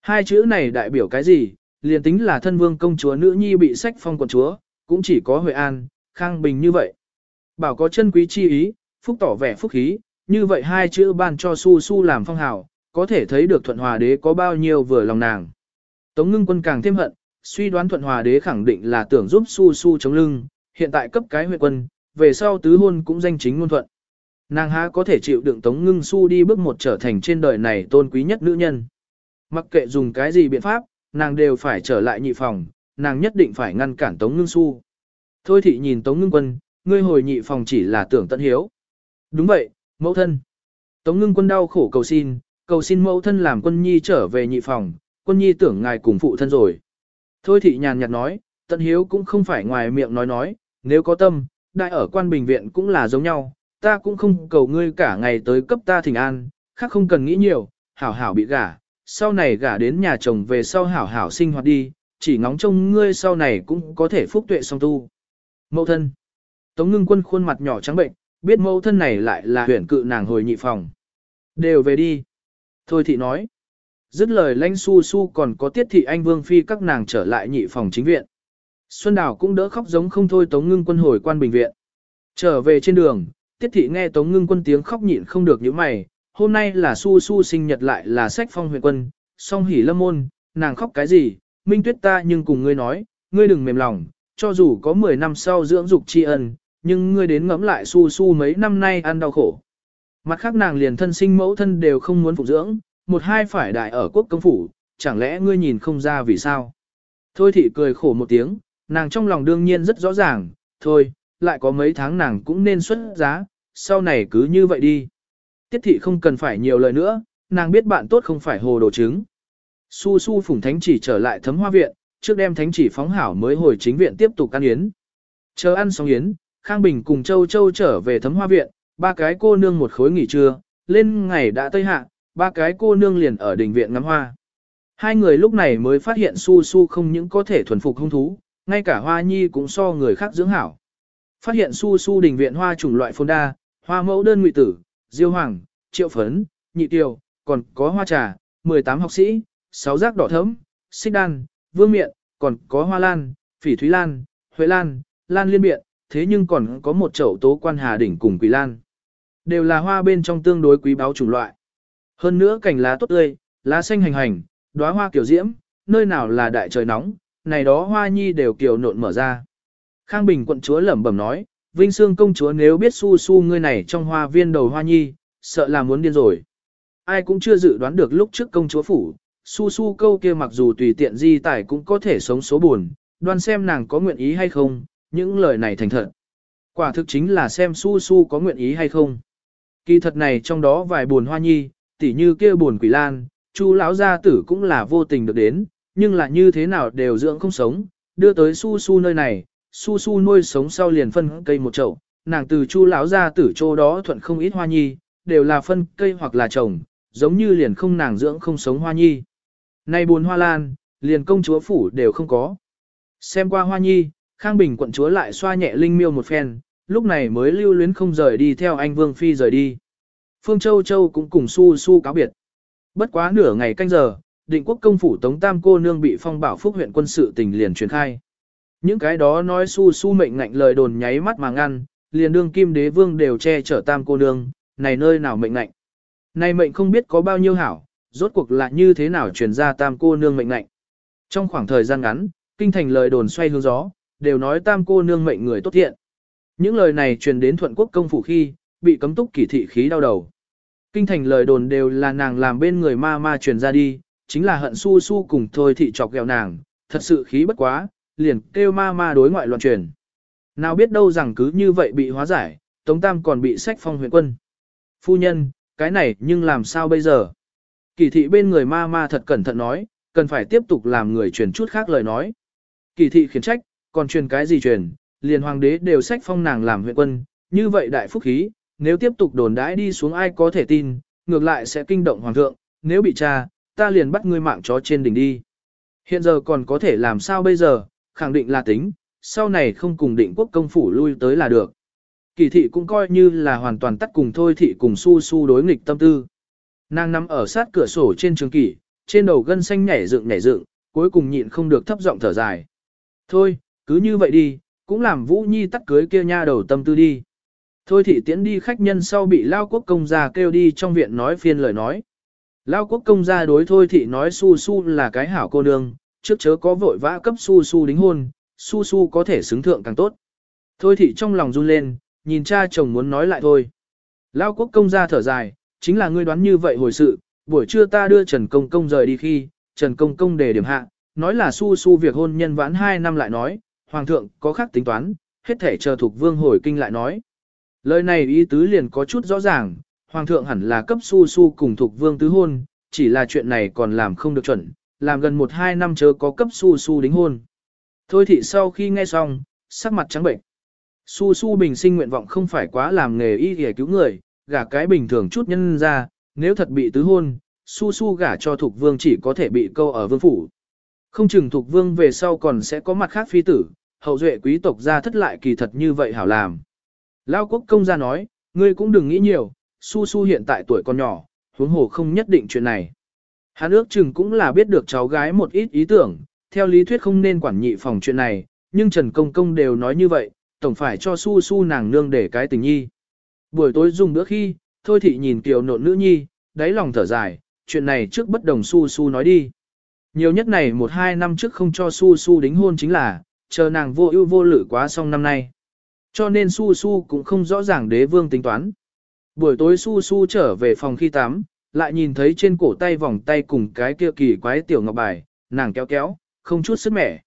Hai chữ này đại biểu cái gì? Liền tính là thân vương công chúa nữ nhi bị sách phong quận chúa, cũng chỉ có Huệ An, Khang Bình như vậy. Bảo có chân quý chi ý, phúc tỏ vẻ phúc khí, như vậy hai chữ ban cho su su làm phong hảo có thể thấy được thuận hòa đế có bao nhiêu vừa lòng nàng. Tống ngưng quân càng thêm hận, suy đoán thuận hòa đế khẳng định là tưởng giúp su su chống lưng, hiện tại cấp cái huyện quân, về sau tứ hôn cũng danh chính ngôn thuận. Nàng há có thể chịu đựng tống ngưng su đi bước một trở thành trên đời này tôn quý nhất nữ nhân. Mặc kệ dùng cái gì biện pháp, nàng đều phải trở lại nhị phòng, nàng nhất định phải ngăn cản tống ngưng su. Thôi thị nhìn tống ngưng quân, ngươi hồi nhị phòng chỉ là tưởng tận hiếu. Đúng vậy, mẫu thân. Tống ngưng quân đau khổ cầu xin, cầu xin mẫu thân làm quân nhi trở về nhị phòng, quân nhi tưởng ngài cùng phụ thân rồi. Thôi thị nhàn nhạt nói, tận hiếu cũng không phải ngoài miệng nói nói, nếu có tâm, đại ở quan bình viện cũng là giống nhau, ta cũng không cầu ngươi cả ngày tới cấp ta thỉnh an, khác không cần nghĩ nhiều, hảo hảo bị gả, sau này gả đến nhà chồng về sau hảo hảo sinh hoạt đi, chỉ ngóng trông ngươi sau này cũng có thể phúc tuệ song tu. Mẫu thân. Tống ngưng quân khuôn mặt nhỏ trắng bệnh, biết mẫu thân này lại là huyện cự nàng hồi nhị phòng. Đều về đi. Thôi thị nói. Dứt lời lanh su su còn có tiết thị anh vương phi các nàng trở lại nhị phòng chính viện. Xuân Đào cũng đỡ khóc giống không thôi Tống Ngưng Quân hồi quan bình viện. Trở về trên đường, Tiết Thị nghe Tống Ngưng Quân tiếng khóc nhịn không được những mày, hôm nay là su su sinh nhật lại là sách phong huyện quân, song hỉ lâm môn, nàng khóc cái gì, Minh Tuyết ta nhưng cùng ngươi nói, ngươi đừng mềm lòng, cho dù có 10 năm sau dưỡng dục tri ân, nhưng ngươi đến ngẫm lại su su mấy năm nay ăn đau khổ. Mặt khác nàng liền thân sinh mẫu thân đều không muốn phụ dưỡng, một hai phải đại ở quốc công phủ, chẳng lẽ ngươi nhìn không ra vì sao. Thôi thị cười khổ một tiếng, nàng trong lòng đương nhiên rất rõ ràng, thôi, lại có mấy tháng nàng cũng nên xuất giá, sau này cứ như vậy đi. Tiết thị không cần phải nhiều lời nữa, nàng biết bạn tốt không phải hồ đồ trứng. Su su phủng thánh chỉ trở lại thấm hoa viện, trước đem thánh chỉ phóng hảo mới hồi chính viện tiếp tục ăn yến. Chờ ăn xong yến, Khang Bình cùng Châu Châu trở về thấm hoa viện, ba cái cô nương một khối nghỉ trưa, lên ngày đã tây hạ, ba cái cô nương liền ở đình viện ngắm hoa. Hai người lúc này mới phát hiện su su không những có thể thuần phục hung thú, ngay cả hoa nhi cũng so người khác dưỡng hảo. Phát hiện su su đình viện hoa chủng loại phồn đa, hoa mẫu đơn ngụy tử, diêu hoàng, triệu phấn, nhị tiêu, còn có hoa trà, 18 học sĩ, 6 giác đỏ thấm, xích đan, vương miện, còn có hoa lan, phỉ thúy lan, huệ lan, lan liên biện, thế nhưng còn có một chậu tố quan hà đỉnh cùng quỷ lan. Đều là hoa bên trong tương đối quý báu chủng loại. Hơn nữa cành lá tốt tươi, lá xanh hành hành, đóa hoa kiểu diễm, nơi nào là đại trời nóng, này đó hoa nhi đều kiểu nộn mở ra. Khang Bình quận chúa lẩm bẩm nói, Vinh Sương công chúa nếu biết su su ngươi này trong hoa viên đầu hoa nhi, sợ là muốn điên rồi. Ai cũng chưa dự đoán được lúc trước công chúa phủ, su su câu kia mặc dù tùy tiện di tải cũng có thể sống số buồn, đoan xem nàng có nguyện ý hay không, những lời này thành thật. Quả thực chính là xem su su có nguyện ý hay không. Kỳ thật này trong đó vài buồn hoa nhi, tỉ như kia buồn quỷ lan, chu lão gia tử cũng là vô tình được đến, nhưng là như thế nào đều dưỡng không sống, đưa tới su su nơi này, su su nuôi sống sau liền phân cây một chậu, nàng từ chu lão gia tử chỗ đó thuận không ít hoa nhi, đều là phân cây hoặc là trồng, giống như liền không nàng dưỡng không sống hoa nhi. Nay buồn hoa lan, liền công chúa phủ đều không có. Xem qua hoa nhi, Khang Bình quận chúa lại xoa nhẹ linh miêu một phen, lúc này mới lưu luyến không rời đi theo anh Vương Phi rời đi. Phương Châu Châu cũng cùng su su cáo biệt. Bất quá nửa ngày canh giờ, định quốc công phủ Tống Tam cô nương bị phong bảo phúc huyện quân sự tình liền truyền khai. Những cái đó nói su su mệnh ngạnh lời đồn nháy mắt mà ngăn, liền đương kim đế vương đều che chở Tam cô nương, này nơi nào mệnh ngạnh. Này mệnh không biết có bao nhiêu hảo, rốt cuộc là như thế nào truyền ra Tam cô nương mệnh ngạnh. Trong khoảng thời gian ngắn, kinh thành lời đồn xoay hướng gió, đều nói Tam cô nương mệnh người tốt thiện. Những lời này truyền đến thuận quốc công phủ khi, bị cấm túc kỳ thị khí đau đầu. Kinh thành lời đồn đều là nàng làm bên người ma ma truyền ra đi, chính là hận su su cùng thôi thị chọc ghẹo nàng, thật sự khí bất quá, liền kêu ma ma đối ngoại loạn truyền. Nào biết đâu rằng cứ như vậy bị hóa giải, Tống Tam còn bị sách phong huyện quân. Phu nhân, cái này nhưng làm sao bây giờ? Kỳ thị bên người ma ma thật cẩn thận nói, cần phải tiếp tục làm người truyền chút khác lời nói. Kỳ thị khiển trách, còn truyền cái gì truyền, liền hoàng đế đều sách phong nàng làm huyện quân, như vậy đại phúc khí, nếu tiếp tục đồn đãi đi xuống ai có thể tin, ngược lại sẽ kinh động hoàng thượng, nếu bị tra, ta liền bắt ngươi mạng chó trên đỉnh đi. Hiện giờ còn có thể làm sao bây giờ, khẳng định là tính, sau này không cùng định quốc công phủ lui tới là được. Kỳ thị cũng coi như là hoàn toàn tắt cùng thôi thị cùng su su đối nghịch tâm tư. Nàng nằm ở sát cửa sổ trên trường kỷ, trên đầu gân xanh nhảy dựng nhảy dựng, cuối cùng nhịn không được thấp giọng thở dài. Thôi, cứ như vậy đi, cũng làm Vũ Nhi tắt cưới kia nha đầu tâm tư đi. Thôi thị tiễn đi khách nhân sau bị Lao Quốc công gia kêu đi trong viện nói phiên lời nói. Lao Quốc công gia đối thôi thị nói su su là cái hảo cô nương, trước chớ có vội vã cấp su su đính hôn, su su có thể xứng thượng càng tốt. Thôi thị trong lòng run lên, nhìn cha chồng muốn nói lại thôi. Lao Quốc công gia thở dài, chính là ngươi đoán như vậy hồi sự, buổi trưa ta đưa Trần Công Công rời đi khi, Trần Công Công đề điểm hạ, nói là su su việc hôn nhân vãn 2 năm lại nói, Hoàng thượng có khác tính toán, hết thể chờ thuộc vương hồi kinh lại nói. Lời này ý tứ liền có chút rõ ràng, Hoàng thượng hẳn là cấp su su cùng thuộc vương tứ hôn, chỉ là chuyện này còn làm không được chuẩn, làm gần 1-2 năm chớ có cấp su su đính hôn. Thôi thị sau khi nghe xong, sắc mặt trắng bệnh. Su su bình sinh nguyện vọng không phải quá làm nghề y để cứu người, gả cái bình thường chút nhân ra, nếu thật bị tứ hôn, su su gả cho thuộc vương chỉ có thể bị câu ở vương phủ. Không chừng thuộc vương về sau còn sẽ có mặt khác phi tử, hậu duệ quý tộc ra thất lại kỳ thật như vậy hảo làm. Lao quốc công gia nói, ngươi cũng đừng nghĩ nhiều, su su hiện tại tuổi còn nhỏ, huống hồ không nhất định chuyện này. Hắn ước chừng cũng là biết được cháu gái một ít ý tưởng, theo lý thuyết không nên quản nhị phòng chuyện này, nhưng Trần Công Công đều nói như vậy, tổng phải cho su su nàng nương để cái tình nhi. Buổi tối dùng bữa khi, thôi thị nhìn kiều nộn nữ nhi, đáy lòng thở dài, chuyện này trước bất đồng su su nói đi. Nhiều nhất này một hai năm trước không cho su su đính hôn chính là, chờ nàng vô ưu vô lự quá xong năm nay. Cho nên su su cũng không rõ ràng đế vương tính toán. Buổi tối su su trở về phòng khi tắm, lại nhìn thấy trên cổ tay vòng tay cùng cái kia kỳ quái tiểu ngọc bài, nàng kéo kéo, không chút sức mẻ.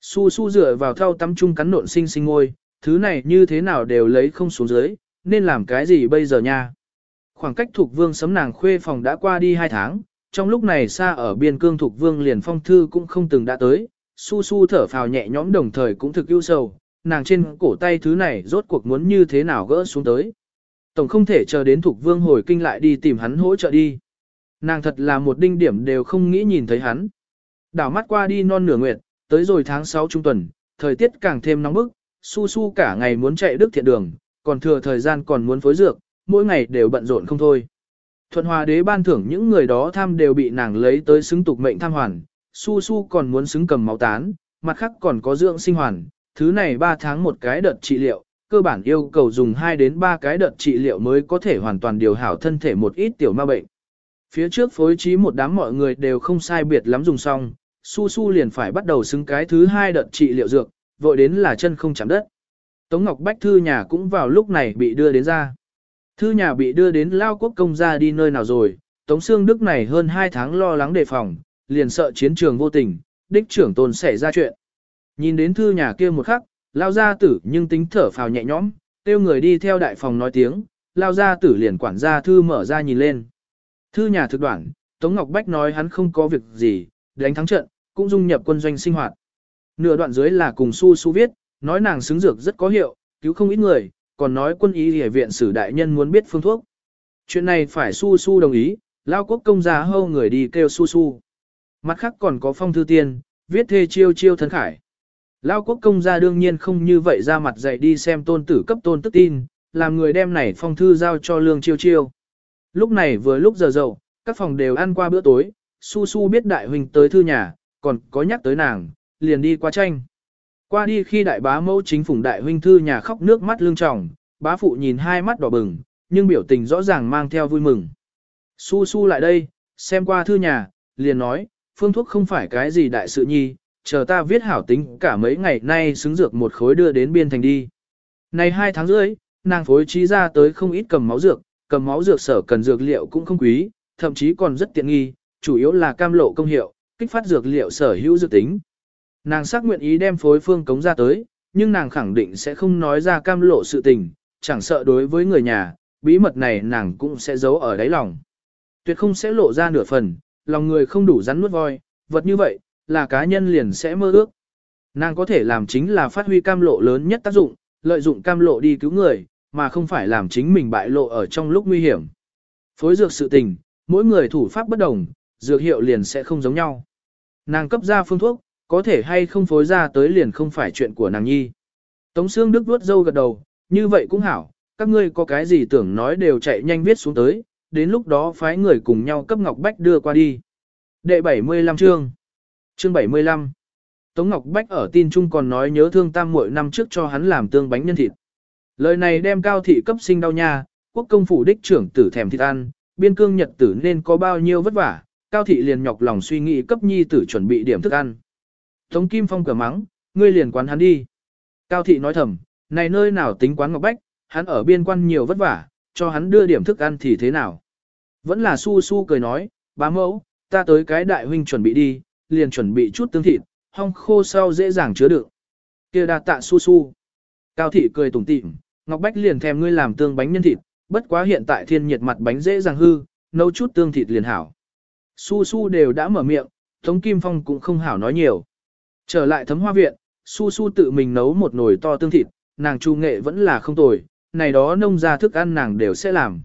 Su su dựa vào thau tắm chung cắn nộn sinh sinh ngôi, thứ này như thế nào đều lấy không xuống dưới, nên làm cái gì bây giờ nha. Khoảng cách thuộc vương sấm nàng khuê phòng đã qua đi hai tháng, trong lúc này xa ở biên cương thuộc vương liền phong thư cũng không từng đã tới, su su thở phào nhẹ nhõm đồng thời cũng thực ưu sầu, nàng trên cổ tay thứ này rốt cuộc muốn như thế nào gỡ xuống tới. Tổng không thể chờ đến thuộc vương hồi kinh lại đi tìm hắn hỗ trợ đi. Nàng thật là một đinh điểm đều không nghĩ nhìn thấy hắn. Đảo mắt qua đi non nửa nguyệt, tới rồi tháng 6 trung tuần, thời tiết càng thêm nóng bức, su su cả ngày muốn chạy đức thiện đường, còn thừa thời gian còn muốn phối dược, mỗi ngày đều bận rộn không thôi. Thuận hòa đế ban thưởng những người đó tham đều bị nàng lấy tới xứng tục mệnh tham hoàn, su su còn muốn xứng cầm máu tán, mặt khác còn có dưỡng sinh hoàn, thứ này 3 tháng một cái đợt trị liệu, cơ bản yêu cầu dùng 2 đến 3 cái đợt trị liệu mới có thể hoàn toàn điều hảo thân thể một ít tiểu ma bệnh. Phía trước phối trí một đám mọi người đều không sai biệt lắm dùng xong, su su liền phải bắt đầu xứng cái thứ hai đợt trị liệu dược, vội đến là chân không chạm đất. Tống Ngọc Bách Thư nhà cũng vào lúc này bị đưa đến ra. Thư nhà bị đưa đến Lao Quốc công ra đi nơi nào rồi, Tống Sương Đức này hơn 2 tháng lo lắng đề phòng, liền sợ chiến trường vô tình, đích trưởng tôn xảy ra chuyện. Nhìn đến thư nhà kia một khắc, Lao gia tử nhưng tính thở phào nhẹ nhõm, tiêu người đi theo đại phòng nói tiếng, Lao gia tử liền quản gia thư mở ra nhìn lên. Thư nhà thực đoạn, Tống Ngọc Bách nói hắn không có việc gì, đánh thắng trận, cũng dung nhập quân doanh sinh hoạt. Nửa đoạn dưới là cùng Su Su viết, nói nàng xứng dược rất có hiệu, cứu không ít người, còn nói quân y hệ viện sử đại nhân muốn biết phương thuốc. Chuyện này phải Su Su đồng ý, Lao quốc công gia hâu người đi kêu Su Su. Mặt khác còn có phong thư tiên, viết thê chiêu chiêu thân khải. Lao quốc công gia đương nhiên không như vậy ra mặt dạy đi xem tôn tử cấp tôn tức tin, làm người đem này phong thư giao cho lương chiêu chiêu. Lúc này vừa lúc giờ dậu, các phòng đều ăn qua bữa tối, su su biết đại huynh tới thư nhà, còn có nhắc tới nàng, liền đi qua tranh. Qua đi khi đại bá mẫu chính phủng đại huynh thư nhà khóc nước mắt lương tròng, bá phụ nhìn hai mắt đỏ bừng, nhưng biểu tình rõ ràng mang theo vui mừng. Su su lại đây, xem qua thư nhà, liền nói, phương thuốc không phải cái gì đại sự nhi, chờ ta viết hảo tính cả mấy ngày nay xứng dược một khối đưa đến biên thành đi. Này hai tháng rưỡi, nàng phối trí ra tới không ít cầm máu dược, cầm máu dược sở cần dược liệu cũng không quý, thậm chí còn rất tiện nghi, chủ yếu là cam lộ công hiệu, kích phát dược liệu sở hữu dược tính. Nàng xác nguyện ý đem phối phương cống ra tới, nhưng nàng khẳng định sẽ không nói ra cam lộ sự tình, chẳng sợ đối với người nhà, bí mật này nàng cũng sẽ giấu ở đáy lòng. Tuyệt không sẽ lộ ra nửa phần, lòng người không đủ rắn nuốt voi, vật như vậy, là cá nhân liền sẽ mơ ước. Nàng có thể làm chính là phát huy cam lộ lớn nhất tác dụng, lợi dụng cam lộ đi cứu người, mà không phải làm chính mình bại lộ ở trong lúc nguy hiểm. Phối dược sự tình, mỗi người thủ pháp bất đồng, dược hiệu liền sẽ không giống nhau. Nàng cấp ra phương thuốc, có thể hay không phối ra tới liền không phải chuyện của nàng nhi. Tống xương Đức vuốt dâu gật đầu, như vậy cũng hảo, các ngươi có cái gì tưởng nói đều chạy nhanh viết xuống tới, đến lúc đó phái người cùng nhau cấp Ngọc Bách đưa qua đi. Đệ 75 chương Chương 75 Tống Ngọc Bách ở tin chung còn nói nhớ thương tam muội năm trước cho hắn làm tương bánh nhân thịt. Lời này đem cao thị cấp sinh đau nha, quốc công phủ đích trưởng tử thèm thịt ăn, biên cương nhật tử nên có bao nhiêu vất vả, cao thị liền nhọc lòng suy nghĩ cấp nhi tử chuẩn bị điểm thức ăn. Tống Kim Phong cửa mắng, ngươi liền quán hắn đi. Cao thị nói thầm, này nơi nào tính quán Ngọc Bách, hắn ở biên quan nhiều vất vả, cho hắn đưa điểm thức ăn thì thế nào. Vẫn là su su cười nói, bá mẫu, ta tới cái đại huynh chuẩn bị đi, liền chuẩn bị chút tương thịt, hong khô sau dễ dàng chứa đựng. Kia đa tạ su su. Cao thị cười tủm tỉm, Ngọc Bách liền thèm ngươi làm tương bánh nhân thịt, bất quá hiện tại thiên nhiệt mặt bánh dễ dàng hư, nấu chút tương thịt liền hảo. Su su đều đã mở miệng, Tống Kim Phong cũng không hảo nói nhiều. Trở lại thấm hoa viện, su su tự mình nấu một nồi to tương thịt, nàng chu nghệ vẫn là không tồi, này đó nông ra thức ăn nàng đều sẽ làm.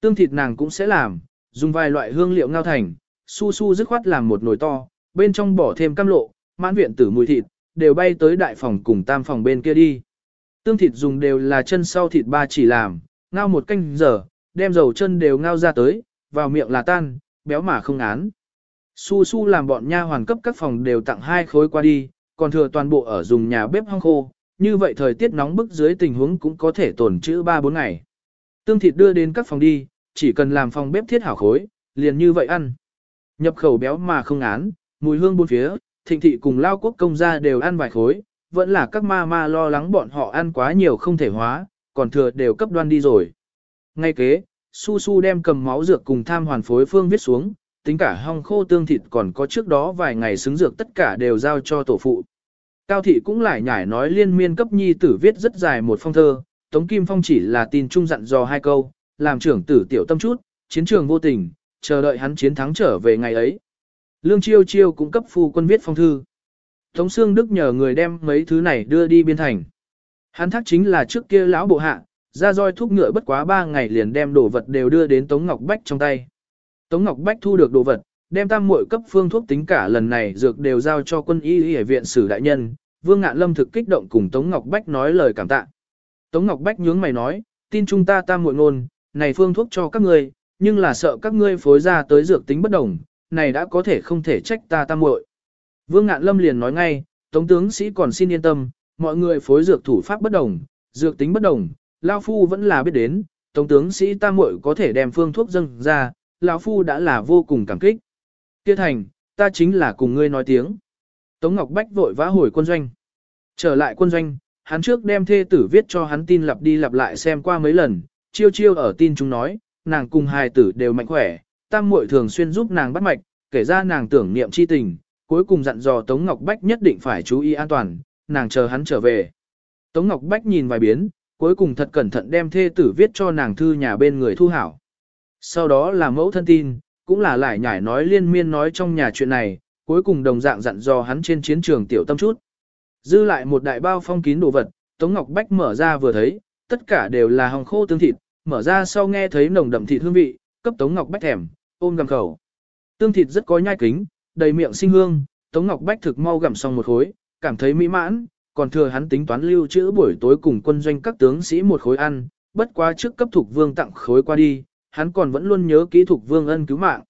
Tương thịt nàng cũng sẽ làm, dùng vài loại hương liệu ngao thành, su su dứt khoát làm một nồi to, bên trong bỏ thêm cam lộ, mãn viện tử mùi thịt, đều bay tới đại phòng cùng tam phòng bên kia đi. Tương thịt dùng đều là chân sau thịt ba chỉ làm, ngao một canh giờ, đem dầu chân đều ngao ra tới, vào miệng là tan, béo mà không án. Su su làm bọn nha hoàn cấp các phòng đều tặng hai khối qua đi, còn thừa toàn bộ ở dùng nhà bếp hong khô, như vậy thời tiết nóng bức dưới tình huống cũng có thể tồn trữ 3-4 ngày. Tương thịt đưa đến các phòng đi, chỉ cần làm phòng bếp thiết hảo khối, liền như vậy ăn. Nhập khẩu béo mà không án, mùi hương bốn phía, thịnh thị cùng lao quốc công gia đều ăn vài khối, vẫn là các ma ma lo lắng bọn họ ăn quá nhiều không thể hóa, còn thừa đều cấp đoan đi rồi. Ngay kế, Su Su đem cầm máu dược cùng tham hoàn phối phương viết xuống, tính cả hong khô tương thịt còn có trước đó vài ngày xứng dược tất cả đều giao cho tổ phụ. Cao thị cũng lại nhải nói liên miên cấp nhi tử viết rất dài một phong thơ, Tống Kim Phong chỉ là tin trung dặn dò hai câu, làm trưởng tử tiểu tâm chút, chiến trường vô tình, chờ đợi hắn chiến thắng trở về ngày ấy. Lương Chiêu Chiêu cũng cấp phu quân viết phong thư. Tống Sương Đức nhờ người đem mấy thứ này đưa đi biên thành. Hắn thác chính là trước kia lão bộ hạ, ra roi thúc ngựa bất quá ba ngày liền đem đồ vật đều đưa đến Tống Ngọc Bách trong tay. Tống Ngọc Bách thu được đồ vật, đem tam muội cấp phương thuốc tính cả lần này dược đều giao cho quân y y viện sử đại nhân, Vương Ngạn Lâm thực kích động cùng Tống Ngọc Bách nói lời cảm tạ. Tống Ngọc Bách nhướng mày nói, tin chúng ta tam muội ngôn, này phương thuốc cho các ngươi, nhưng là sợ các ngươi phối ra tới dược tính bất đồng, này đã có thể không thể trách ta tam muội. Vương Ngạn Lâm liền nói ngay, Tống tướng sĩ còn xin yên tâm, mọi người phối dược thủ pháp bất đồng, dược tính bất đồng, Lao Phu vẫn là biết đến, Tống tướng sĩ tam muội có thể đem phương thuốc dâng ra, Lão Phu đã là vô cùng cảm kích. Kia thành, ta chính là cùng ngươi nói tiếng. Tống Ngọc Bách vội vã hồi quân doanh. Trở lại quân doanh, hắn trước đem thê tử viết cho hắn tin lặp đi lặp lại xem qua mấy lần, chiêu chiêu ở tin chúng nói, nàng cùng hài tử đều mạnh khỏe, tam muội thường xuyên giúp nàng bắt mạch, kể ra nàng tưởng niệm chi tình, cuối cùng dặn dò Tống Ngọc Bách nhất định phải chú ý an toàn, nàng chờ hắn trở về. Tống Ngọc Bách nhìn vài biến, cuối cùng thật cẩn thận đem thê tử viết cho nàng thư nhà bên người thu hảo. Sau đó là mẫu thân tin, cũng là lại nhải nói liên miên nói trong nhà chuyện này, cuối cùng đồng dạng dặn dò hắn trên chiến trường tiểu tâm chút. Dư lại một đại bao phong kín đồ vật, Tống Ngọc Bách mở ra vừa thấy, tất cả đều là hồng khô tương thịt, mở ra sau nghe thấy nồng đậm thịt hương vị, cấp Tống Ngọc Bách thèm, ôm gầm khẩu. Tương thịt rất có nhai kính, đầy miệng sinh hương, Tống Ngọc Bách thực mau gặm xong một khối, cảm thấy mỹ mãn, còn thừa hắn tính toán lưu trữ buổi tối cùng quân doanh các tướng sĩ một khối ăn, bất quá trước cấp thuộc vương tặng khối qua đi, hắn còn vẫn luôn nhớ kỹ thuộc vương ân cứu mạng.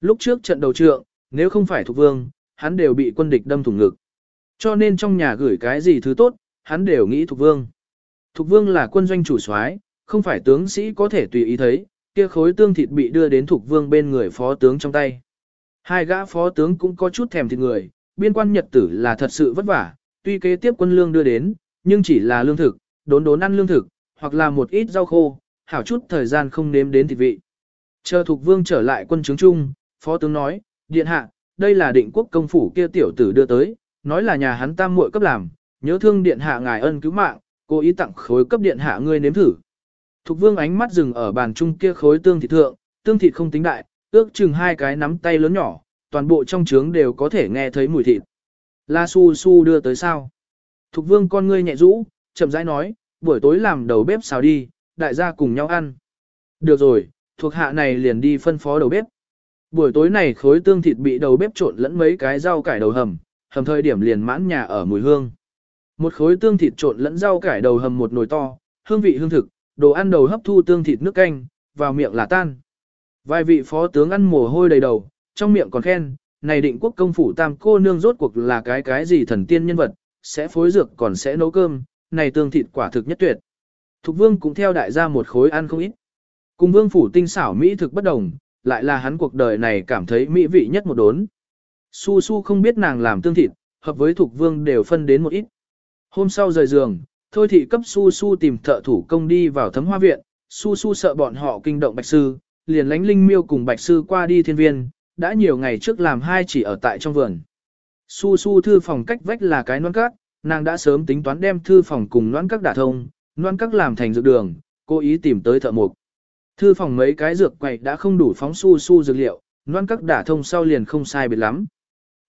Lúc trước trận đầu trượng, nếu không phải thuộc vương, hắn đều bị quân địch đâm thủng ngực. Cho nên trong nhà gửi cái gì thứ tốt, hắn đều nghĩ thuộc vương. Thục vương là quân doanh chủ soái, không phải tướng sĩ có thể tùy ý thấy, kia khối tương thịt bị đưa đến thuộc vương bên người phó tướng trong tay. Hai gã phó tướng cũng có chút thèm thịt người, biên quan nhật tử là thật sự vất vả, tuy kế tiếp quân lương đưa đến, nhưng chỉ là lương thực, đốn đốn ăn lương thực, hoặc là một ít rau khô, hảo chút thời gian không nếm đến thịt vị. Chờ thuộc vương trở lại quân chứng trung, phó tướng nói, điện hạ, đây là định quốc công phủ kia tiểu tử đưa tới, nói là nhà hắn tam muội cấp làm, nhớ thương điện hạ ngài ân cứu mạng, cố ý tặng khối cấp điện hạ ngươi nếm thử. Thục vương ánh mắt dừng ở bàn trung kia khối tương thịt thượng, tương thịt không tính đại, ước chừng hai cái nắm tay lớn nhỏ, toàn bộ trong trướng đều có thể nghe thấy mùi thịt. La su su đưa tới sao? Thục vương con ngươi nhẹ rũ, chậm rãi nói, buổi tối làm đầu bếp xào đi, đại gia cùng nhau ăn. Được rồi, thuộc hạ này liền đi phân phó đầu bếp. Buổi tối này khối tương thịt bị đầu bếp trộn lẫn mấy cái rau cải đầu hầm, hầm thời điểm liền mãn nhà ở mùi hương. Một khối tương thịt trộn lẫn rau cải đầu hầm một nồi to, hương vị hương thực, đồ ăn đầu hấp thu tương thịt nước canh, vào miệng là tan. Vài vị phó tướng ăn mồ hôi đầy đầu, trong miệng còn khen, này định quốc công phủ tam cô nương rốt cuộc là cái cái gì thần tiên nhân vật, sẽ phối dược còn sẽ nấu cơm, này tương thịt quả thực nhất tuyệt. Thục vương cũng theo đại gia một khối ăn không ít. Cùng vương phủ tinh xảo mỹ thực bất đồng, lại là hắn cuộc đời này cảm thấy mỹ vị nhất một đốn. Su su không biết nàng làm tương thịt, hợp với thục vương đều phân đến một ít. Hôm sau rời giường, thôi thị cấp su su tìm thợ thủ công đi vào thấm hoa viện, su su sợ bọn họ kinh động bạch sư, liền lánh linh miêu cùng bạch sư qua đi thiên viên, đã nhiều ngày trước làm hai chỉ ở tại trong vườn. Su su thư phòng cách vách là cái noan cát, nàng đã sớm tính toán đem thư phòng cùng noan các đả thông, noan các làm thành dược đường, cố ý tìm tới thợ mục. Thư phòng mấy cái dược quậy đã không đủ phóng su su dược liệu, noan các đả thông sau liền không sai biệt lắm.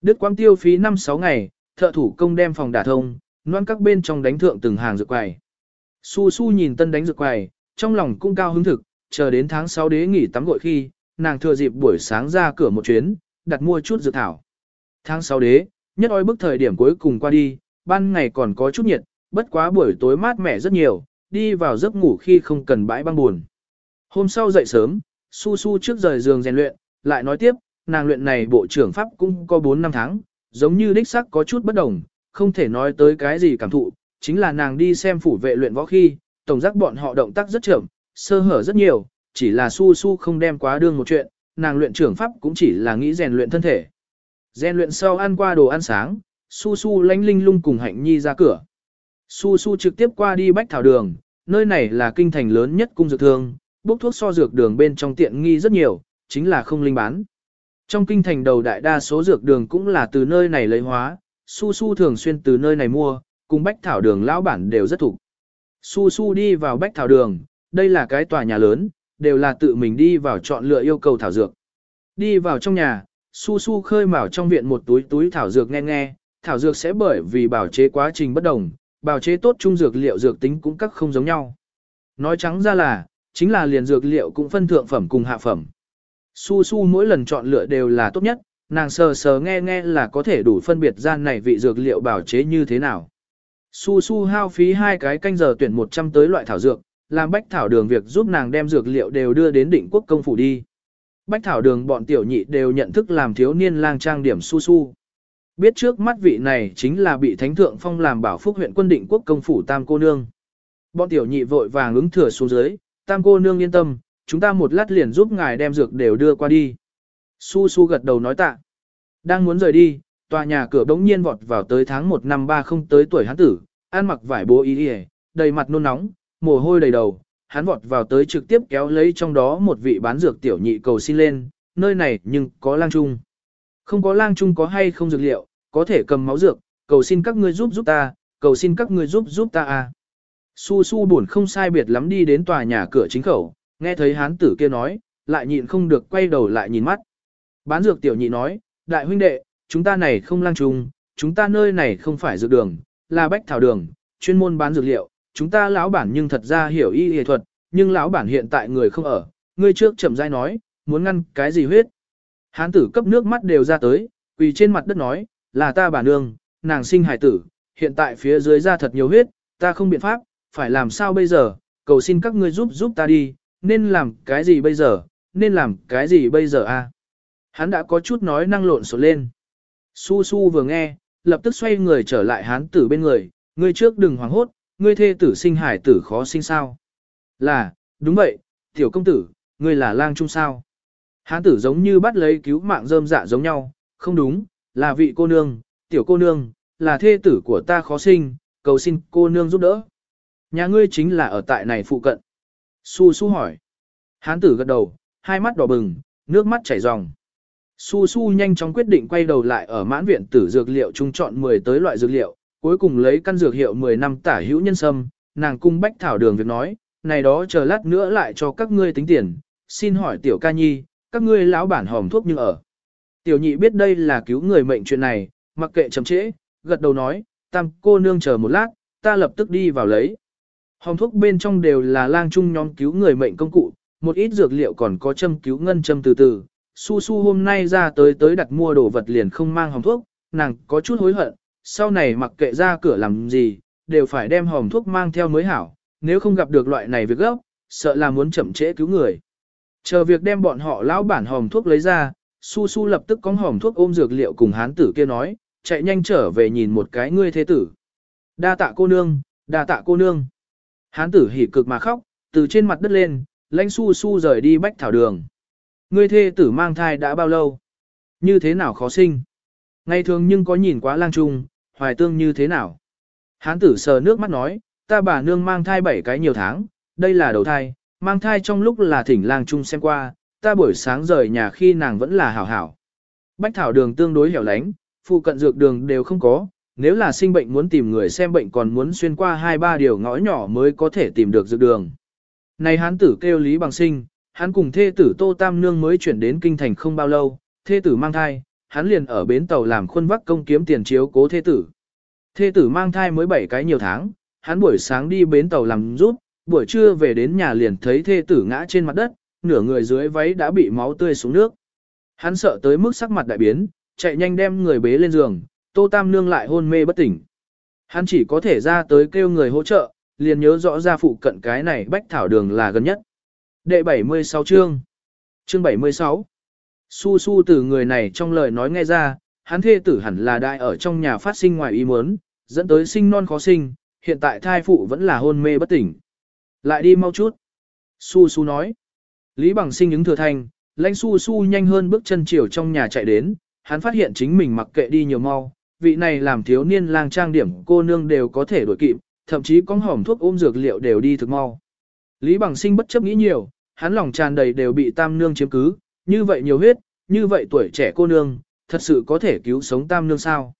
Đức quang tiêu phí 5-6 ngày, thợ thủ công đem phòng đả thông, noan các bên trong đánh thượng từng hàng dược quầy. Su su nhìn tân đánh dược quầy, trong lòng cũng cao hứng thực, chờ đến tháng 6 đế nghỉ tắm gội khi, nàng thừa dịp buổi sáng ra cửa một chuyến, đặt mua chút dược thảo. Tháng 6 đế, nhất oi bức thời điểm cuối cùng qua đi, ban ngày còn có chút nhiệt, bất quá buổi tối mát mẻ rất nhiều, đi vào giấc ngủ khi không cần bãi băng buồn. Hôm sau dậy sớm, su su trước rời giường rèn luyện, lại nói tiếp, nàng luyện này bộ trưởng pháp cũng có 4 năm tháng, giống như đích sắc có chút bất đồng, không thể nói tới cái gì cảm thụ, chính là nàng đi xem phủ vệ luyện võ khi, tổng giác bọn họ động tác rất chậm, sơ hở rất nhiều, chỉ là su su không đem quá đương một chuyện, nàng luyện trưởng pháp cũng chỉ là nghĩ rèn luyện thân thể. Rèn luyện sau ăn qua đồ ăn sáng, su su lánh linh lung cùng hạnh nhi ra cửa. Su su trực tiếp qua đi bách thảo đường, nơi này là kinh thành lớn nhất cung dược thương, bốc thuốc so dược đường bên trong tiện nghi rất nhiều, chính là không linh bán. Trong kinh thành đầu đại đa số dược đường cũng là từ nơi này lấy hóa, Su Su thường xuyên từ nơi này mua, cùng Bách Thảo Đường lão bản đều rất thủ. Su Su đi vào Bách Thảo Đường, đây là cái tòa nhà lớn, đều là tự mình đi vào chọn lựa yêu cầu thảo dược. Đi vào trong nhà, Su Su khơi mào trong viện một túi túi thảo dược nghe nghe, thảo dược sẽ bởi vì bảo chế quá trình bất đồng, bảo chế tốt trung dược liệu dược tính cũng các không giống nhau. Nói trắng ra là, chính là liền dược liệu cũng phân thượng phẩm cùng hạ phẩm. Su su mỗi lần chọn lựa đều là tốt nhất, nàng sờ sờ nghe nghe là có thể đủ phân biệt gian này vị dược liệu bảo chế như thế nào. Su su hao phí hai cái canh giờ tuyển 100 tới loại thảo dược, làm bách thảo đường việc giúp nàng đem dược liệu đều đưa đến định quốc công phủ đi. Bách thảo đường bọn tiểu nhị đều nhận thức làm thiếu niên lang trang điểm su su. Biết trước mắt vị này chính là bị thánh thượng phong làm bảo phúc huyện quân định quốc công phủ tam cô nương. Bọn tiểu nhị vội vàng ứng thừa xuống dưới, tam cô nương yên tâm, chúng ta một lát liền giúp ngài đem dược đều đưa qua đi. Su su gật đầu nói tạ. Đang muốn rời đi, tòa nhà cửa bỗng nhiên vọt vào tới tháng 1 năm 30 tới tuổi hắn tử, ăn mặc vải bố y y, đầy mặt nôn nóng, mồ hôi đầy đầu, hắn vọt vào tới trực tiếp kéo lấy trong đó một vị bán dược tiểu nhị cầu xin lên, nơi này nhưng có lang trung. Không có lang trung có hay không dược liệu, có thể cầm máu dược, cầu xin các ngươi giúp giúp ta, cầu xin các ngươi giúp giúp ta a. Su su buồn không sai biệt lắm đi đến tòa nhà cửa chính khẩu, nghe thấy hán tử kia nói, lại nhịn không được quay đầu lại nhìn mắt. Bán dược tiểu nhị nói, đại huynh đệ, chúng ta này không lang trung, chúng ta nơi này không phải dược đường, là bách thảo đường, chuyên môn bán dược liệu, chúng ta lão bản nhưng thật ra hiểu y y thuật, nhưng lão bản hiện tại người không ở, ngươi trước chậm rãi nói, muốn ngăn cái gì huyết. Hán tử cấp nước mắt đều ra tới, quỳ trên mặt đất nói, là ta bà nương, nàng sinh hải tử, hiện tại phía dưới ra thật nhiều huyết, ta không biện pháp, phải làm sao bây giờ, cầu xin các ngươi giúp giúp ta đi, nên làm cái gì bây giờ, nên làm cái gì bây giờ a? Hắn đã có chút nói năng lộn xộn lên. Su Su vừa nghe, lập tức xoay người trở lại hán tử bên người, ngươi trước đừng hoảng hốt, ngươi thê tử sinh hải tử khó sinh sao. Là, đúng vậy, tiểu công tử, ngươi là lang trung sao. Hán tử giống như bắt lấy cứu mạng rơm dạ giống nhau, không đúng, là vị cô nương, tiểu cô nương, là thê tử của ta khó sinh, cầu xin cô nương giúp đỡ. Nhà ngươi chính là ở tại này phụ cận. Su Su hỏi. Hán tử gật đầu, hai mắt đỏ bừng, nước mắt chảy ròng. Su Su nhanh chóng quyết định quay đầu lại ở mãn viện tử dược liệu trung chọn 10 tới loại dược liệu, cuối cùng lấy căn dược hiệu 10 năm tả hữu nhân sâm, nàng cung bách thảo đường việc nói, này đó chờ lát nữa lại cho các ngươi tính tiền, xin hỏi tiểu ca nhi, các ngươi lão bản hòm thuốc như ở. Tiểu nhị biết đây là cứu người mệnh chuyện này, mặc kệ chậm trễ, gật đầu nói, tam cô nương chờ một lát, ta lập tức đi vào lấy. Hòm thuốc bên trong đều là lang trung nhóm cứu người mệnh công cụ, một ít dược liệu còn có châm cứu ngân châm từ từ. Su Su hôm nay ra tới tới đặt mua đồ vật liền không mang hòm thuốc, nàng có chút hối hận, sau này mặc kệ ra cửa làm gì, đều phải đem hòm thuốc mang theo mới hảo, nếu không gặp được loại này việc gấp, sợ là muốn chậm trễ cứu người. Chờ việc đem bọn họ lão bản hòm thuốc lấy ra, Su Su lập tức có hòm thuốc ôm dược liệu cùng hán tử kia nói, chạy nhanh trở về nhìn một cái ngươi thế tử. Đa tạ cô nương, đa tạ cô nương. Hán tử hỉ cực mà khóc, từ trên mặt đất lên, lãnh Su Su rời đi bách thảo đường. Ngươi thê tử mang thai đã bao lâu? Như thế nào khó sinh? Ngày thường nhưng có nhìn quá lang trung, hoài tương như thế nào? Hán tử sờ nước mắt nói, ta bà nương mang thai 7 cái nhiều tháng, đây là đầu thai, mang thai trong lúc là thỉnh lang trung xem qua, ta buổi sáng rời nhà khi nàng vẫn là hảo hảo. Bách thảo đường tương đối hẻo lánh, phụ cận dược đường đều không có, nếu là sinh bệnh muốn tìm người xem bệnh còn muốn xuyên qua hai ba điều ngõ nhỏ mới có thể tìm được dược đường. Này hán tử kêu Lý Bằng Sinh, hắn cùng thê tử Tô Tam Nương mới chuyển đến kinh thành không bao lâu, thê tử mang thai, hắn liền ở bến tàu làm khuôn vắc công kiếm tiền chiếu cố thê tử. Thê tử mang thai mới 7 cái nhiều tháng, hắn buổi sáng đi bến tàu làm rút, buổi trưa về đến nhà liền thấy thê tử ngã trên mặt đất, nửa người dưới váy đã bị máu tươi xuống nước. Hắn sợ tới mức sắc mặt đại biến, chạy nhanh đem người bế lên giường, Tô Tam Nương lại hôn mê bất tỉnh. Hắn chỉ có thể ra tới kêu người hỗ trợ, liền nhớ rõ ra phụ cận cái này bách thảo đường là gần nhất. Đệ 76 chương Chương 76 Su su từ người này trong lời nói nghe ra, hắn thê tử hẳn là đại ở trong nhà phát sinh ngoài ý muốn, dẫn tới sinh non khó sinh, hiện tại thai phụ vẫn là hôn mê bất tỉnh. Lại đi mau chút. Su su nói. Lý bằng sinh ứng thừa thành lãnh su su nhanh hơn bước chân chiều trong nhà chạy đến, hắn phát hiện chính mình mặc kệ đi nhiều mau, vị này làm thiếu niên lang trang điểm cô nương đều có thể đuổi kịp, thậm chí có hỏng thuốc ôm dược liệu đều đi thực mau. Lý bằng sinh bất chấp nghĩ nhiều, hắn lòng tràn đầy đều bị tam nương chiếm cứ, như vậy nhiều huyết, như vậy tuổi trẻ cô nương, thật sự có thể cứu sống tam nương sao.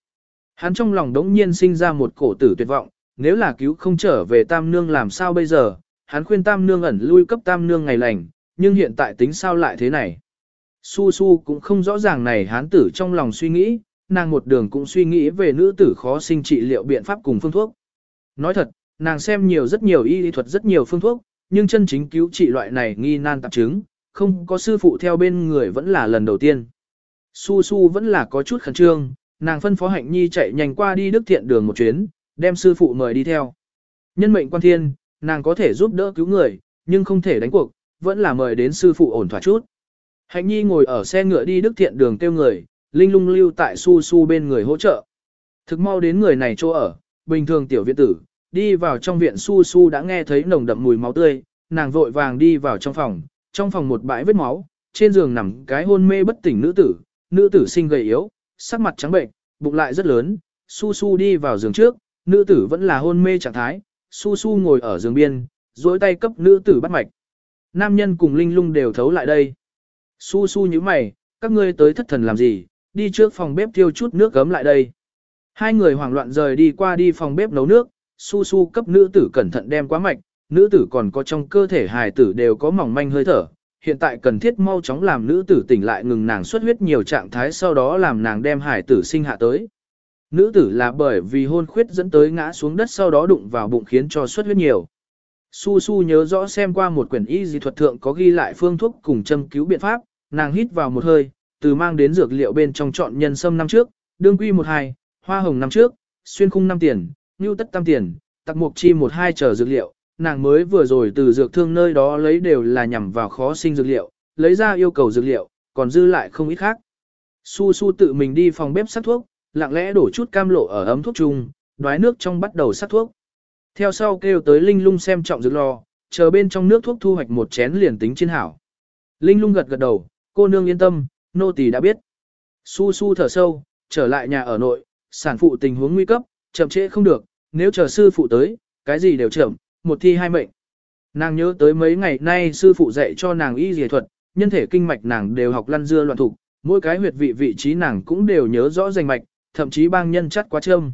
Hắn trong lòng đống nhiên sinh ra một cổ tử tuyệt vọng, nếu là cứu không trở về tam nương làm sao bây giờ, hắn khuyên tam nương ẩn lui cấp tam nương ngày lành, nhưng hiện tại tính sao lại thế này. Su Su cũng không rõ ràng này hán tử trong lòng suy nghĩ, nàng một đường cũng suy nghĩ về nữ tử khó sinh trị liệu biện pháp cùng phương thuốc. Nói thật, nàng xem nhiều rất nhiều y lý thuật rất nhiều phương thuốc, nhưng chân chính cứu trị loại này nghi nan tạp chứng, không có sư phụ theo bên người vẫn là lần đầu tiên. Su Su vẫn là có chút khẩn trương, nàng phân phó hạnh nhi chạy nhanh qua đi đức thiện đường một chuyến, đem sư phụ mời đi theo. Nhân mệnh quan thiên, nàng có thể giúp đỡ cứu người, nhưng không thể đánh cuộc, vẫn là mời đến sư phụ ổn thỏa chút. Hạnh nhi ngồi ở xe ngựa đi đức thiện đường kêu người, linh lung lưu tại Su Su bên người hỗ trợ. Thực mau đến người này chỗ ở, bình thường tiểu viện tử, đi vào trong viện Su Su đã nghe thấy nồng đậm mùi máu tươi, nàng vội vàng đi vào trong phòng, trong phòng một bãi vết máu, trên giường nằm cái hôn mê bất tỉnh nữ tử, nữ tử sinh gầy yếu, sắc mặt trắng bệnh, bụng lại rất lớn, Su Su đi vào giường trước, nữ tử vẫn là hôn mê trạng thái, Su Su ngồi ở giường biên, duỗi tay cấp nữ tử bắt mạch. Nam nhân cùng Linh Lung đều thấu lại đây. Su Su như mày, các ngươi tới thất thần làm gì, đi trước phòng bếp tiêu chút nước gấm lại đây. Hai người hoảng loạn rời đi qua đi phòng bếp nấu nước, Su Su cấp nữ tử cẩn thận đem quá mạch, nữ tử còn có trong cơ thể hài tử đều có mỏng manh hơi thở, hiện tại cần thiết mau chóng làm nữ tử tỉnh lại ngừng nàng xuất huyết nhiều trạng thái sau đó làm nàng đem hài tử sinh hạ tới. Nữ tử là bởi vì hôn khuyết dẫn tới ngã xuống đất sau đó đụng vào bụng khiến cho xuất huyết nhiều. Su Su nhớ rõ xem qua một quyển y dị thuật thượng có ghi lại phương thuốc cùng châm cứu biện pháp, nàng hít vào một hơi, từ mang đến dược liệu bên trong chọn nhân sâm năm trước, đương quy một hai, hoa hồng năm trước, xuyên khung năm tiền, nhu tất tam tiền, tặc mục chi một hai chờ dược liệu, nàng mới vừa rồi từ dược thương nơi đó lấy đều là nhằm vào khó sinh dược liệu, lấy ra yêu cầu dược liệu, còn dư lại không ít khác. Su su tự mình đi phòng bếp sắc thuốc, lặng lẽ đổ chút cam lộ ở ấm thuốc chung, đoái nước trong bắt đầu sắc thuốc. Theo sau kêu tới Linh Lung xem trọng dược lò, chờ bên trong nước thuốc thu hoạch một chén liền tính trên hảo. Linh Lung gật gật đầu, cô nương yên tâm, nô tỳ đã biết. Su su thở sâu, trở lại nhà ở nội, sản phụ tình huống nguy cấp, chậm trễ không được, nếu chờ sư phụ tới, cái gì đều chậm, một thi hai mệnh. Nàng nhớ tới mấy ngày nay sư phụ dạy cho nàng y dề thuật, nhân thể kinh mạch nàng đều học lăn dưa loạn thủ, mỗi cái huyệt vị vị trí nàng cũng đều nhớ rõ rành mạch, thậm chí bang nhân chắt quá châm.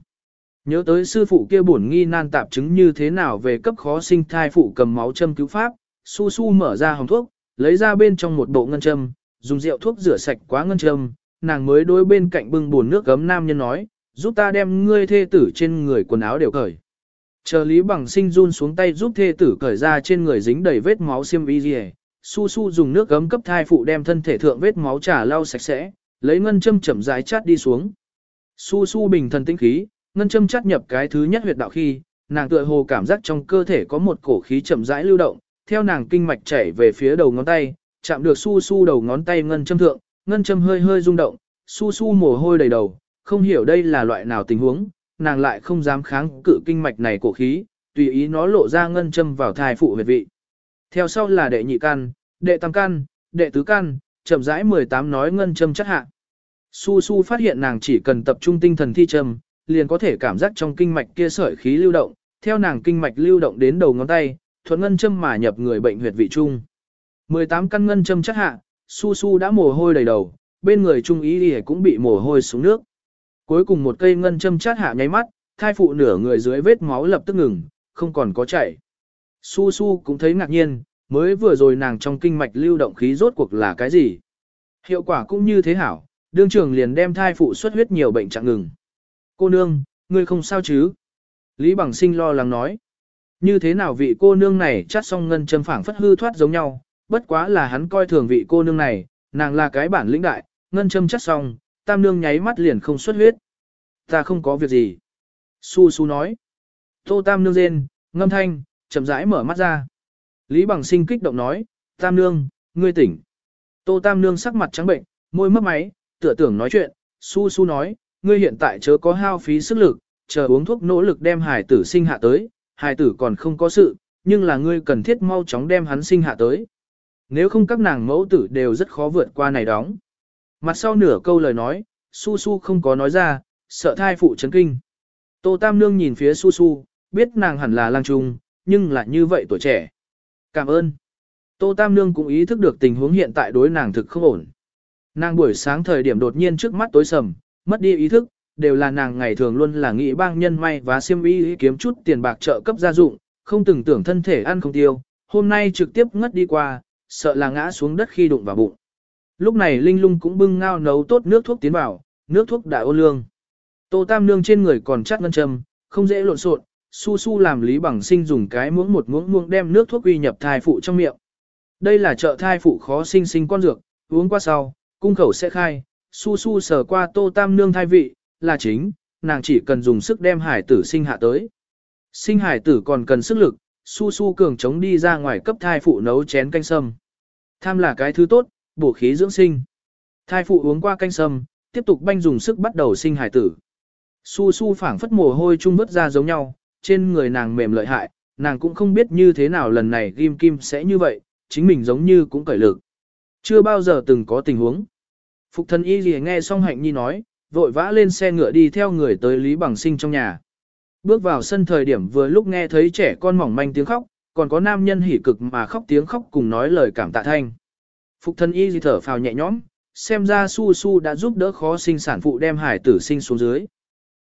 Nhớ tới sư phụ kia bổn nghi nan tạp chứng như thế nào về cấp khó sinh thai phụ cầm máu châm cứu pháp, su su mở ra hồng thuốc, lấy ra bên trong một bộ ngân châm, dùng rượu thuốc rửa sạch quá ngân châm, nàng mới đối bên cạnh bưng buồn nước gấm nam nhân nói, giúp ta đem ngươi thê tử trên người quần áo đều cởi. Chờ Lý Bằng Sinh run xuống tay giúp thê tử cởi ra trên người dính đầy vết máu xiêm y gì Su Su dùng nước gấm cấp thai phụ đem thân thể thượng vết máu trả lau sạch sẽ, lấy ngân châm chậm rãi chát đi xuống. Su Su bình thần tĩnh khí, ngân châm chát nhập cái thứ nhất huyệt đạo khi, nàng tựa hồ cảm giác trong cơ thể có một cổ khí chậm rãi lưu động, theo nàng kinh mạch chảy về phía đầu ngón tay, chạm được Su Su đầu ngón tay ngân châm thượng, ngân châm hơi hơi rung động, Su Su mồ hôi đầy đầu, không hiểu đây là loại nào tình huống, nàng lại không dám kháng cự kinh mạch này cổ khí, tùy ý nó lộ ra ngân châm vào thai phụ huyệt vị. Theo sau là đệ nhị căn, đệ tam căn, đệ tứ căn, chậm rãi 18 nói ngân châm chất hạ. Su Su phát hiện nàng chỉ cần tập trung tinh thần thi châm, liền có thể cảm giác trong kinh mạch kia sợi khí lưu động, theo nàng kinh mạch lưu động đến đầu ngón tay, thuận ngân châm mà nhập người bệnh huyệt vị trung. 18 căn ngân châm chất hạ, Su Su đã mồ hôi đầy đầu, bên người trung ý y cũng bị mồ hôi xuống nước. Cuối cùng một cây ngân châm chát hạ nháy mắt, thai phụ nửa người dưới vết máu lập tức ngừng, không còn có chảy. Su Su cũng thấy ngạc nhiên, mới vừa rồi nàng trong kinh mạch lưu động khí rốt cuộc là cái gì. Hiệu quả cũng như thế hảo, đương trưởng liền đem thai phụ xuất huyết nhiều bệnh trạng ngừng. Cô nương, ngươi không sao chứ? Lý Bằng Sinh lo lắng nói. Như thế nào vị cô nương này chát xong ngân châm phảng phất hư thoát giống nhau, bất quá là hắn coi thường vị cô nương này, nàng là cái bản lĩnh đại, ngân châm chát xong, tam nương nháy mắt liền không xuất huyết. Ta không có việc gì. Su su nói. Tô tam nương rên, ngâm thanh, chậm rãi mở mắt ra. Lý bằng sinh kích động nói, tam nương, ngươi tỉnh. Tô tam nương sắc mặt trắng bệnh, môi mấp máy, tựa tưởng nói chuyện, su su nói, ngươi hiện tại chớ có hao phí sức lực, chờ uống thuốc nỗ lực đem hải tử sinh hạ tới, hải tử còn không có sự, nhưng là ngươi cần thiết mau chóng đem hắn sinh hạ tới. Nếu không các nàng mẫu tử đều rất khó vượt qua này đóng. Mặt sau nửa câu lời nói, Su Su không có nói ra, sợ thai phụ chấn kinh. Tô Tam Nương nhìn phía Su Su, biết nàng hẳn là lang trung, nhưng lại như vậy tuổi trẻ. Cảm ơn. Tô Tam Nương cũng ý thức được tình huống hiện tại đối nàng thực không ổn. Nàng buổi sáng thời điểm đột nhiên trước mắt tối sầm, mất đi ý thức, đều là nàng ngày thường luôn là nghĩ bang nhân may và siêm y kiếm chút tiền bạc trợ cấp gia dụng, không từng tưởng thân thể ăn không tiêu, hôm nay trực tiếp ngất đi qua, sợ là ngã xuống đất khi đụng vào bụng. Lúc này Linh Lung cũng bưng ngao nấu tốt nước thuốc tiến vào, nước thuốc đại ô lương. Tô Tam Nương trên người còn chắt ngân châm, không dễ lộn xộn, su su làm Lý Bằng Sinh dùng cái muỗng một muỗng muỗng đem nước thuốc uy nhập thai phụ trong miệng. Đây là trợ thai phụ khó sinh sinh con dược, uống qua sau, cung khẩu sẽ khai, su su sờ qua tô tam nương thai vị, là chính, nàng chỉ cần dùng sức đem hải tử sinh hạ tới. Sinh hải tử còn cần sức lực, su su cường chống đi ra ngoài cấp thai phụ nấu chén canh sâm. Tham là cái thứ tốt, bổ khí dưỡng sinh. Thai phụ uống qua canh sâm, tiếp tục banh dùng sức bắt đầu sinh hải tử. Su su phảng phất mồ hôi chung vứt ra giống nhau, trên người nàng mềm lợi hại, nàng cũng không biết như thế nào lần này ghim kim sẽ như vậy, chính mình giống như cũng cởi lực. Chưa bao giờ từng có tình huống. Phục thân y gì nghe xong hạnh nhi nói, vội vã lên xe ngựa đi theo người tới Lý Bằng Sinh trong nhà. Bước vào sân thời điểm vừa lúc nghe thấy trẻ con mỏng manh tiếng khóc, còn có nam nhân hỉ cực mà khóc tiếng khóc cùng nói lời cảm tạ thanh. Phục thân y gì thở phào nhẹ nhõm, xem ra su su đã giúp đỡ khó sinh sản phụ đem hải tử sinh xuống dưới.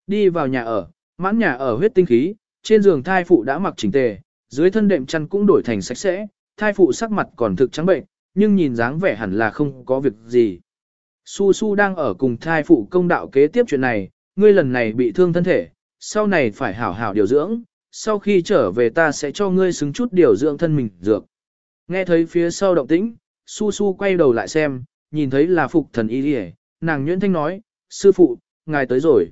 Đi vào nhà ở, mãn nhà ở huyết tinh khí, trên giường thai phụ đã mặc chỉnh tề, dưới thân đệm chăn cũng đổi thành sạch sẽ, thai phụ sắc mặt còn thực trắng bệnh, nhưng nhìn dáng vẻ hẳn là không có việc gì. Su Su đang ở cùng thai phụ công đạo kế tiếp chuyện này, ngươi lần này bị thương thân thể, sau này phải hảo hảo điều dưỡng, sau khi trở về ta sẽ cho ngươi xứng chút điều dưỡng thân mình dược. Nghe thấy phía sau động tĩnh, Su Su quay đầu lại xem, nhìn thấy là Phục thần y lìa, nàng nhuyễn thanh nói, sư phụ, ngài tới rồi.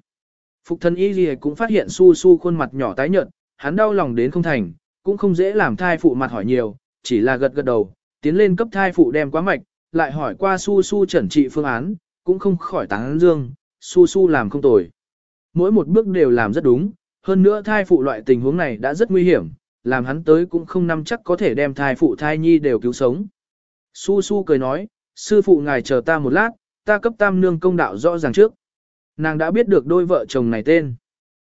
Phục thần y lìa cũng phát hiện Su Su khuôn mặt nhỏ tái nhợt, hắn đau lòng đến không thành, cũng không dễ làm thai phụ mặt hỏi nhiều, chỉ là gật gật đầu, tiến lên cấp thai phụ đem quá mạch, lại hỏi qua Su Su chẩn trị phương án, cũng không khỏi tán dương, Su Su làm không tồi. Mỗi một bước đều làm rất đúng, hơn nữa thai phụ loại tình huống này đã rất nguy hiểm, làm hắn tới cũng không nắm chắc có thể đem thai phụ thai nhi đều cứu sống. Su Su cười nói, sư phụ ngài chờ ta một lát, ta cấp tam nương công đạo rõ ràng trước. Nàng đã biết được đôi vợ chồng này tên.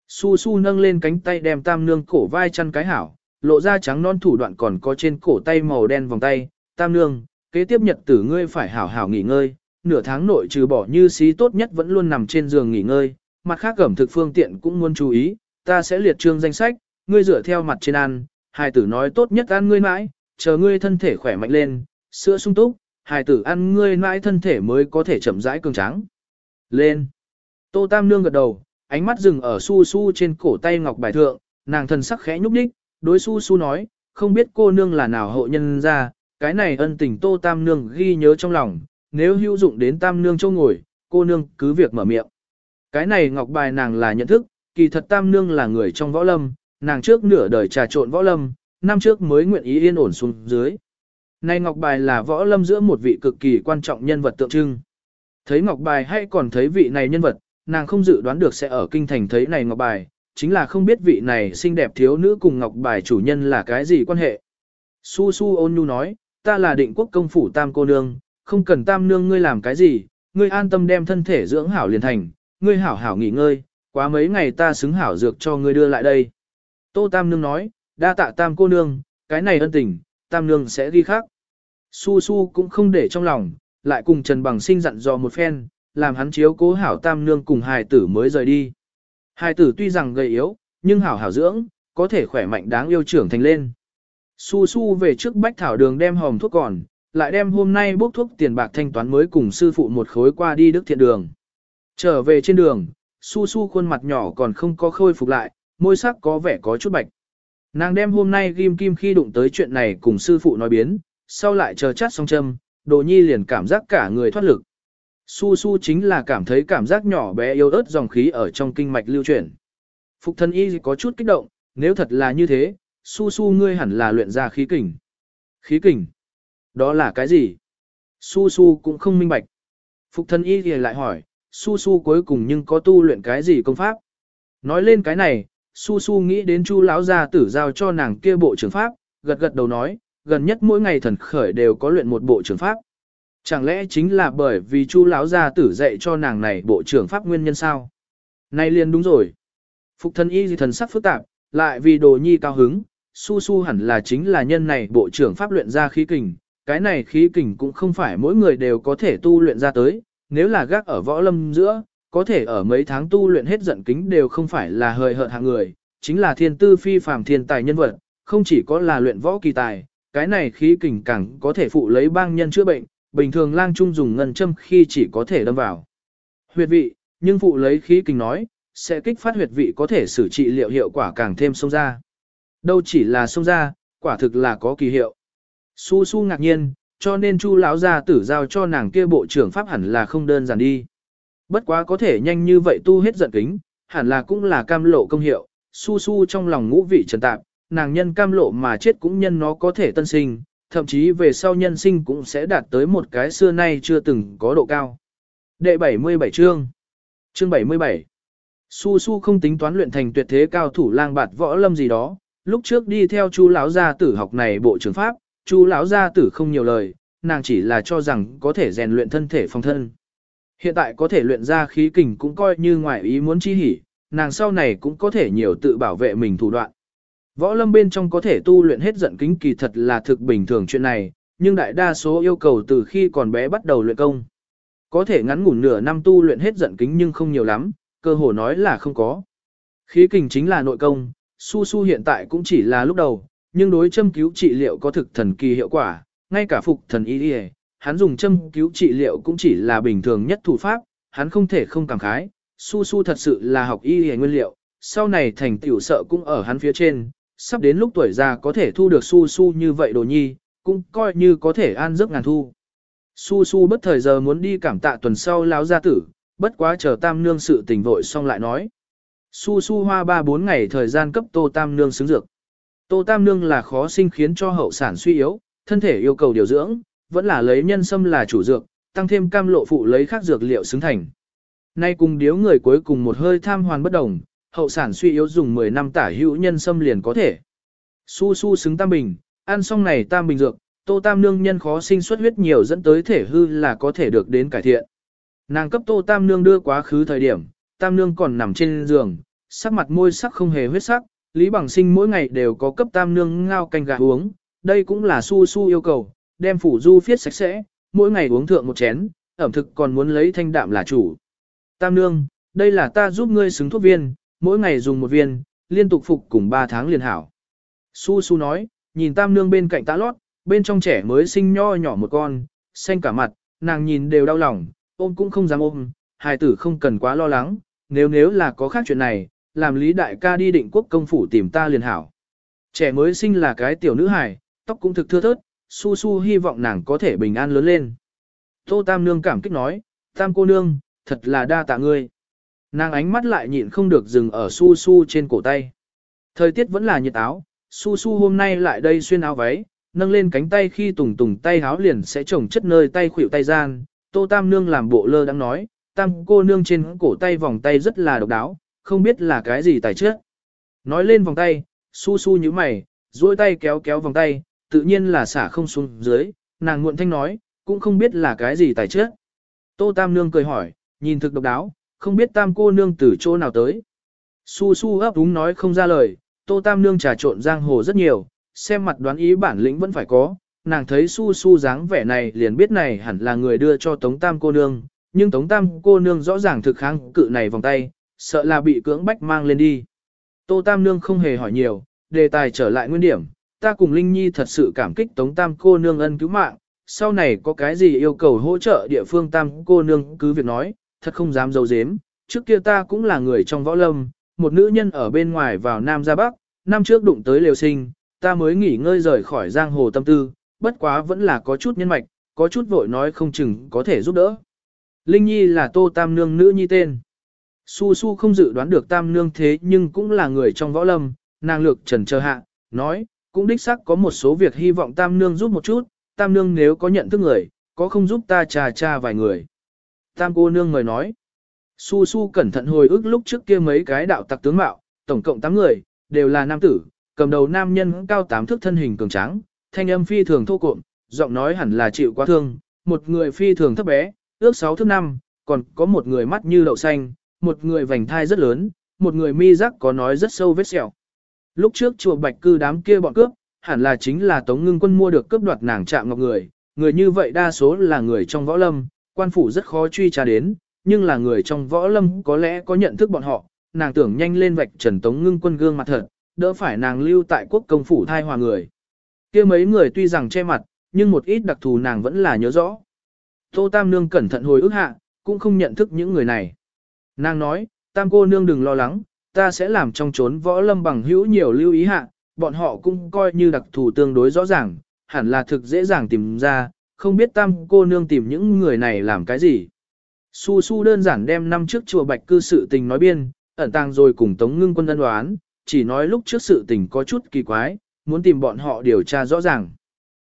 Su Su nâng lên cánh tay đem tam nương cổ vai chăn cái hảo, lộ ra trắng non thủ đoạn còn có trên cổ tay màu đen vòng tay. Tam nương, kế tiếp nhật tử ngươi phải hảo hảo nghỉ ngơi, nửa tháng nội trừ bỏ như xí tốt nhất vẫn luôn nằm trên giường nghỉ ngơi, mặt khác cẩm thực phương tiện cũng muốn chú ý, ta sẽ liệt trương danh sách, ngươi dựa theo mặt trên ăn, hài tử nói tốt nhất ăn ngươi mãi, chờ ngươi thân thể khỏe mạnh lên, sữa sung túc, hài tử ăn ngươi mãi thân thể mới có thể chậm rãi cường tráng. Lên. Tô Tam Nương gật đầu, ánh mắt dừng ở su su trên cổ tay ngọc bài thượng, nàng thần sắc khẽ nhúc nhích, đối su su nói, không biết cô nương là nào hộ nhân ra, cái này ân tình Tô Tam Nương ghi nhớ trong lòng, nếu hữu dụng đến Tam Nương châu ngồi, cô nương cứ việc mở miệng. Cái này ngọc bài nàng là nhận thức, kỳ thật Tam Nương là người trong võ lâm, nàng trước nửa đời trà trộn võ lâm, năm trước mới nguyện ý yên ổn xuống dưới. Này ngọc bài là võ lâm giữa một vị cực kỳ quan trọng nhân vật tượng trưng. Thấy ngọc bài hay còn thấy vị này nhân vật, nàng không dự đoán được sẽ ở kinh thành thấy này ngọc bài, chính là không biết vị này xinh đẹp thiếu nữ cùng ngọc bài chủ nhân là cái gì quan hệ. Su Su ôn nhu nói, ta là định quốc công phủ tam cô nương, không cần tam nương ngươi làm cái gì, ngươi an tâm đem thân thể dưỡng hảo liền thành, ngươi hảo hảo nghỉ ngơi, quá mấy ngày ta xứng hảo dược cho ngươi đưa lại đây. Tô tam nương nói, đa tạ tam cô nương, cái này ân tình, tam nương sẽ ghi khác. Su Su cũng không để trong lòng, lại cùng Trần Bằng sinh dặn dò một phen, làm hắn chiếu cố hảo tam nương cùng hài tử mới rời đi. Hài tử tuy rằng gầy yếu, nhưng hảo hảo dưỡng, có thể khỏe mạnh đáng yêu trưởng thành lên. Su Su về trước bách thảo đường đem hòm thuốc còn, lại đem hôm nay bốc thuốc tiền bạc thanh toán mới cùng sư phụ một khối qua đi đức thiện đường. Trở về trên đường, Su Su khuôn mặt nhỏ còn không có khôi phục lại, môi sắc có vẻ có chút bạch. Nàng đem hôm nay ghim kim khi đụng tới chuyện này cùng sư phụ nói biến, sau lại chờ chát xong châm, đồ nhi liền cảm giác cả người thoát lực. Su su chính là cảm thấy cảm giác nhỏ bé yếu ớt dòng khí ở trong kinh mạch lưu chuyển. Phục thân y có chút kích động, nếu thật là như thế, su su ngươi hẳn là luyện ra khí kình. Khí kình? Đó là cái gì? Su su cũng không minh bạch. Phục thân y thì lại hỏi, su su cuối cùng nhưng có tu luyện cái gì công pháp? Nói lên cái này, su su nghĩ đến chu lão gia tử giao cho nàng kia bộ trưởng pháp, gật gật đầu nói, gần nhất mỗi ngày thần khởi đều có luyện một bộ trưởng pháp. Chẳng lẽ chính là bởi vì Chu lão gia tử dạy cho nàng này bộ trưởng pháp nguyên nhân sao? Nay liền đúng rồi. Phục thân y thần sắc phức tạp, lại vì đồ nhi cao hứng, su su hẳn là chính là nhân này bộ trưởng pháp luyện ra khí kình. Cái này khí kình cũng không phải mỗi người đều có thể tu luyện ra tới, nếu là gác ở võ lâm giữa, có thể ở mấy tháng tu luyện hết giận kính đều không phải là hời hợt hạng người, chính là thiên tư phi phàm thiên tài nhân vật, không chỉ có là luyện võ kỳ tài, cái này khí kình càng có thể phụ lấy bang nhân chữa bệnh, bình thường lang trung dùng ngân châm khi chỉ có thể đâm vào. Huyệt vị, nhưng phụ lấy khí kình nói, sẽ kích phát huyệt vị có thể xử trị liệu hiệu quả càng thêm sông ra. Đâu chỉ là sông ra, quả thực là có kỳ hiệu. Su su ngạc nhiên, cho nên chu lão gia tử giao cho nàng kia bộ trưởng pháp hẳn là không đơn giản đi. Bất quá có thể nhanh như vậy tu hết giận kính, hẳn là cũng là cam lộ công hiệu, su su trong lòng ngũ vị trần tạp, nàng nhân cam lộ mà chết cũng nhân nó có thể tân sinh, thậm chí về sau nhân sinh cũng sẽ đạt tới một cái xưa nay chưa từng có độ cao. Đệ 77 chương Chương 77 Su Su không tính toán luyện thành tuyệt thế cao thủ lang bạt võ lâm gì đó, lúc trước đi theo chu lão gia tử học này bộ trưởng pháp, chu lão gia tử không nhiều lời, nàng chỉ là cho rằng có thể rèn luyện thân thể phòng thân. Hiện tại có thể luyện ra khí kình cũng coi như ngoại ý muốn chi hỉ, nàng sau này cũng có thể nhiều tự bảo vệ mình thủ đoạn. Võ lâm bên trong có thể tu luyện hết giận kính kỳ thật là thực bình thường chuyện này, nhưng đại đa số yêu cầu từ khi còn bé bắt đầu luyện công. Có thể ngắn ngủn nửa năm tu luyện hết giận kính nhưng không nhiều lắm, cơ hồ nói là không có. Khí kình chính là nội công, su su hiện tại cũng chỉ là lúc đầu, nhưng đối châm cứu trị liệu có thực thần kỳ hiệu quả, ngay cả phục thần y đi hắn dùng châm cứu trị liệu cũng chỉ là bình thường nhất thủ pháp, hắn không thể không cảm khái, su su thật sự là học y hề nguyên liệu, sau này thành tiểu sợ cũng ở hắn phía trên, sắp đến lúc tuổi già có thể thu được su su như vậy đồ nhi, cũng coi như có thể an giấc ngàn thu. Su su bất thời giờ muốn đi cảm tạ tuần sau lão gia tử, bất quá chờ tam nương sự tình vội xong lại nói. Su su hoa ba bốn ngày thời gian cấp tô tam nương xứng dược. Tô tam nương là khó sinh khiến cho hậu sản suy yếu, thân thể yêu cầu điều dưỡng, vẫn là lấy nhân sâm là chủ dược, tăng thêm cam lộ phụ lấy khác dược liệu xứng thành. Nay cùng điếu người cuối cùng một hơi tham hoàn bất đồng, hậu sản suy yếu dùng 10 năm tả hữu nhân sâm liền có thể. Su su xứng tam bình, ăn xong này tam bình dược, tô tam nương nhân khó sinh xuất huyết nhiều dẫn tới thể hư là có thể được đến cải thiện. Nàng cấp tô tam nương đưa quá khứ thời điểm, tam nương còn nằm trên giường, sắc mặt môi sắc không hề huyết sắc, Lý Bằng Sinh mỗi ngày đều có cấp tam nương ngao canh gà uống, đây cũng là su su yêu cầu, đem phủ du phiết sạch sẽ, mỗi ngày uống thượng một chén, ẩm thực còn muốn lấy thanh đạm là chủ. Tam nương, đây là ta giúp ngươi xứng thuốc viên, mỗi ngày dùng một viên, liên tục phục cùng 3 tháng liền hảo. Su su nói, nhìn tam nương bên cạnh tã lót, bên trong trẻ mới sinh nho nhỏ một con, xanh cả mặt, nàng nhìn đều đau lòng, ôm cũng không dám ôm, hài tử không cần quá lo lắng, nếu nếu là có khác chuyện này, làm lý đại ca đi định quốc công phủ tìm ta liền hảo. Trẻ mới sinh là cái tiểu nữ hài, tóc cũng thực thưa thớt, su su hy vọng nàng có thể bình an lớn lên. Tô Tam Nương cảm kích nói, Tam cô nương, thật là đa tạ ngươi. Nàng ánh mắt lại nhịn không được dừng ở su su trên cổ tay. Thời tiết vẫn là nhiệt áo, su su hôm nay lại đây xuyên áo váy, nâng lên cánh tay khi tùng tùng tay áo liền sẽ trồng chất nơi tay khuỷu tay gian. Tô Tam Nương làm bộ lơ đang nói, Tam cô nương trên cổ tay vòng tay rất là độc đáo, không biết là cái gì tài trước. Nói lên vòng tay, su su như mày, duỗi tay kéo kéo vòng tay, tự nhiên là xả không xuống dưới, nàng muộn thanh nói, cũng không biết là cái gì tài trước. Tô Tam Nương cười hỏi, nhìn thực độc đáo, không biết Tam cô nương từ chỗ nào tới. Su su ấp úng nói không ra lời, Tô Tam Nương trà trộn giang hồ rất nhiều, xem mặt đoán ý bản lĩnh vẫn phải có, nàng thấy su su dáng vẻ này liền biết này hẳn là người đưa cho Tống Tam cô nương, nhưng Tống Tam cô nương rõ ràng thực kháng cự này vòng tay, sợ là bị cưỡng bách mang lên đi. Tô Tam nương không hề hỏi nhiều, đề tài trở lại nguyên điểm, ta cùng Linh Nhi thật sự cảm kích Tống Tam cô nương ân cứu mạng, sau này có cái gì yêu cầu hỗ trợ địa phương Tam cô nương cứ việc nói, thật không dám dấu dếm, trước kia ta cũng là người trong võ lâm, một nữ nhân ở bên ngoài vào Nam ra Bắc, năm trước đụng tới liều sinh, ta mới nghỉ ngơi rời khỏi giang hồ tâm tư, bất quá vẫn là có chút nhân mạch, có chút vội nói không chừng có thể giúp đỡ. Linh Nhi là Tô Tam Nương nữ nhi tên. Su Su không dự đoán được Tam Nương thế nhưng cũng là người trong võ lâm, nàng lược trần chờ hạ, nói, cũng đích xác có một số việc hy vọng Tam Nương giúp một chút, Tam Nương nếu có nhận thức người, có không giúp ta trà trà vài người. Tam cô nương mời nói. Su Su cẩn thận hồi ức lúc trước kia mấy cái đạo tặc tướng mạo, tổng cộng 8 người, đều là nam tử, cầm đầu nam nhân cao tám thước thân hình cường tráng, thanh âm phi thường thô cộm, giọng nói hẳn là chịu quá thương, một người phi thường thấp bé, ước 6 thước 5, còn có một người mắt như đậu xanh, một người vành thai rất lớn, một người mi rắc có nói rất sâu vết sẹo. Lúc trước chùa Bạch Cư đám kia bọn cướp, hẳn là chính là Tống Ngưng Quân mua được cướp đoạt nàng chạm ngọc người, người như vậy đa số là người trong võ lâm, quan phủ rất khó truy tra đến, nhưng là người trong võ lâm có lẽ có nhận thức bọn họ, nàng tưởng nhanh lên vạch trần Tống Ngưng Quân gương mặt thật, đỡ phải nàng lưu tại quốc công phủ thai hòa người. kia mấy người tuy rằng che mặt, nhưng một ít đặc thù nàng vẫn là nhớ rõ. Tô Tam Nương cẩn thận hồi ức hạ, cũng không nhận thức những người này. Nàng nói, Tam cô nương đừng lo lắng, ta sẽ làm trong trốn võ lâm bằng hữu nhiều lưu ý hạ, bọn họ cũng coi như đặc thù tương đối rõ ràng, hẳn là thực dễ dàng tìm ra, không biết tam cô nương tìm những người này làm cái gì. Su su đơn giản đem năm trước chùa bạch cư sự tình nói biên, ẩn tàng rồi cùng tống ngưng quân ân đoán, chỉ nói lúc trước sự tình có chút kỳ quái, muốn tìm bọn họ điều tra rõ ràng.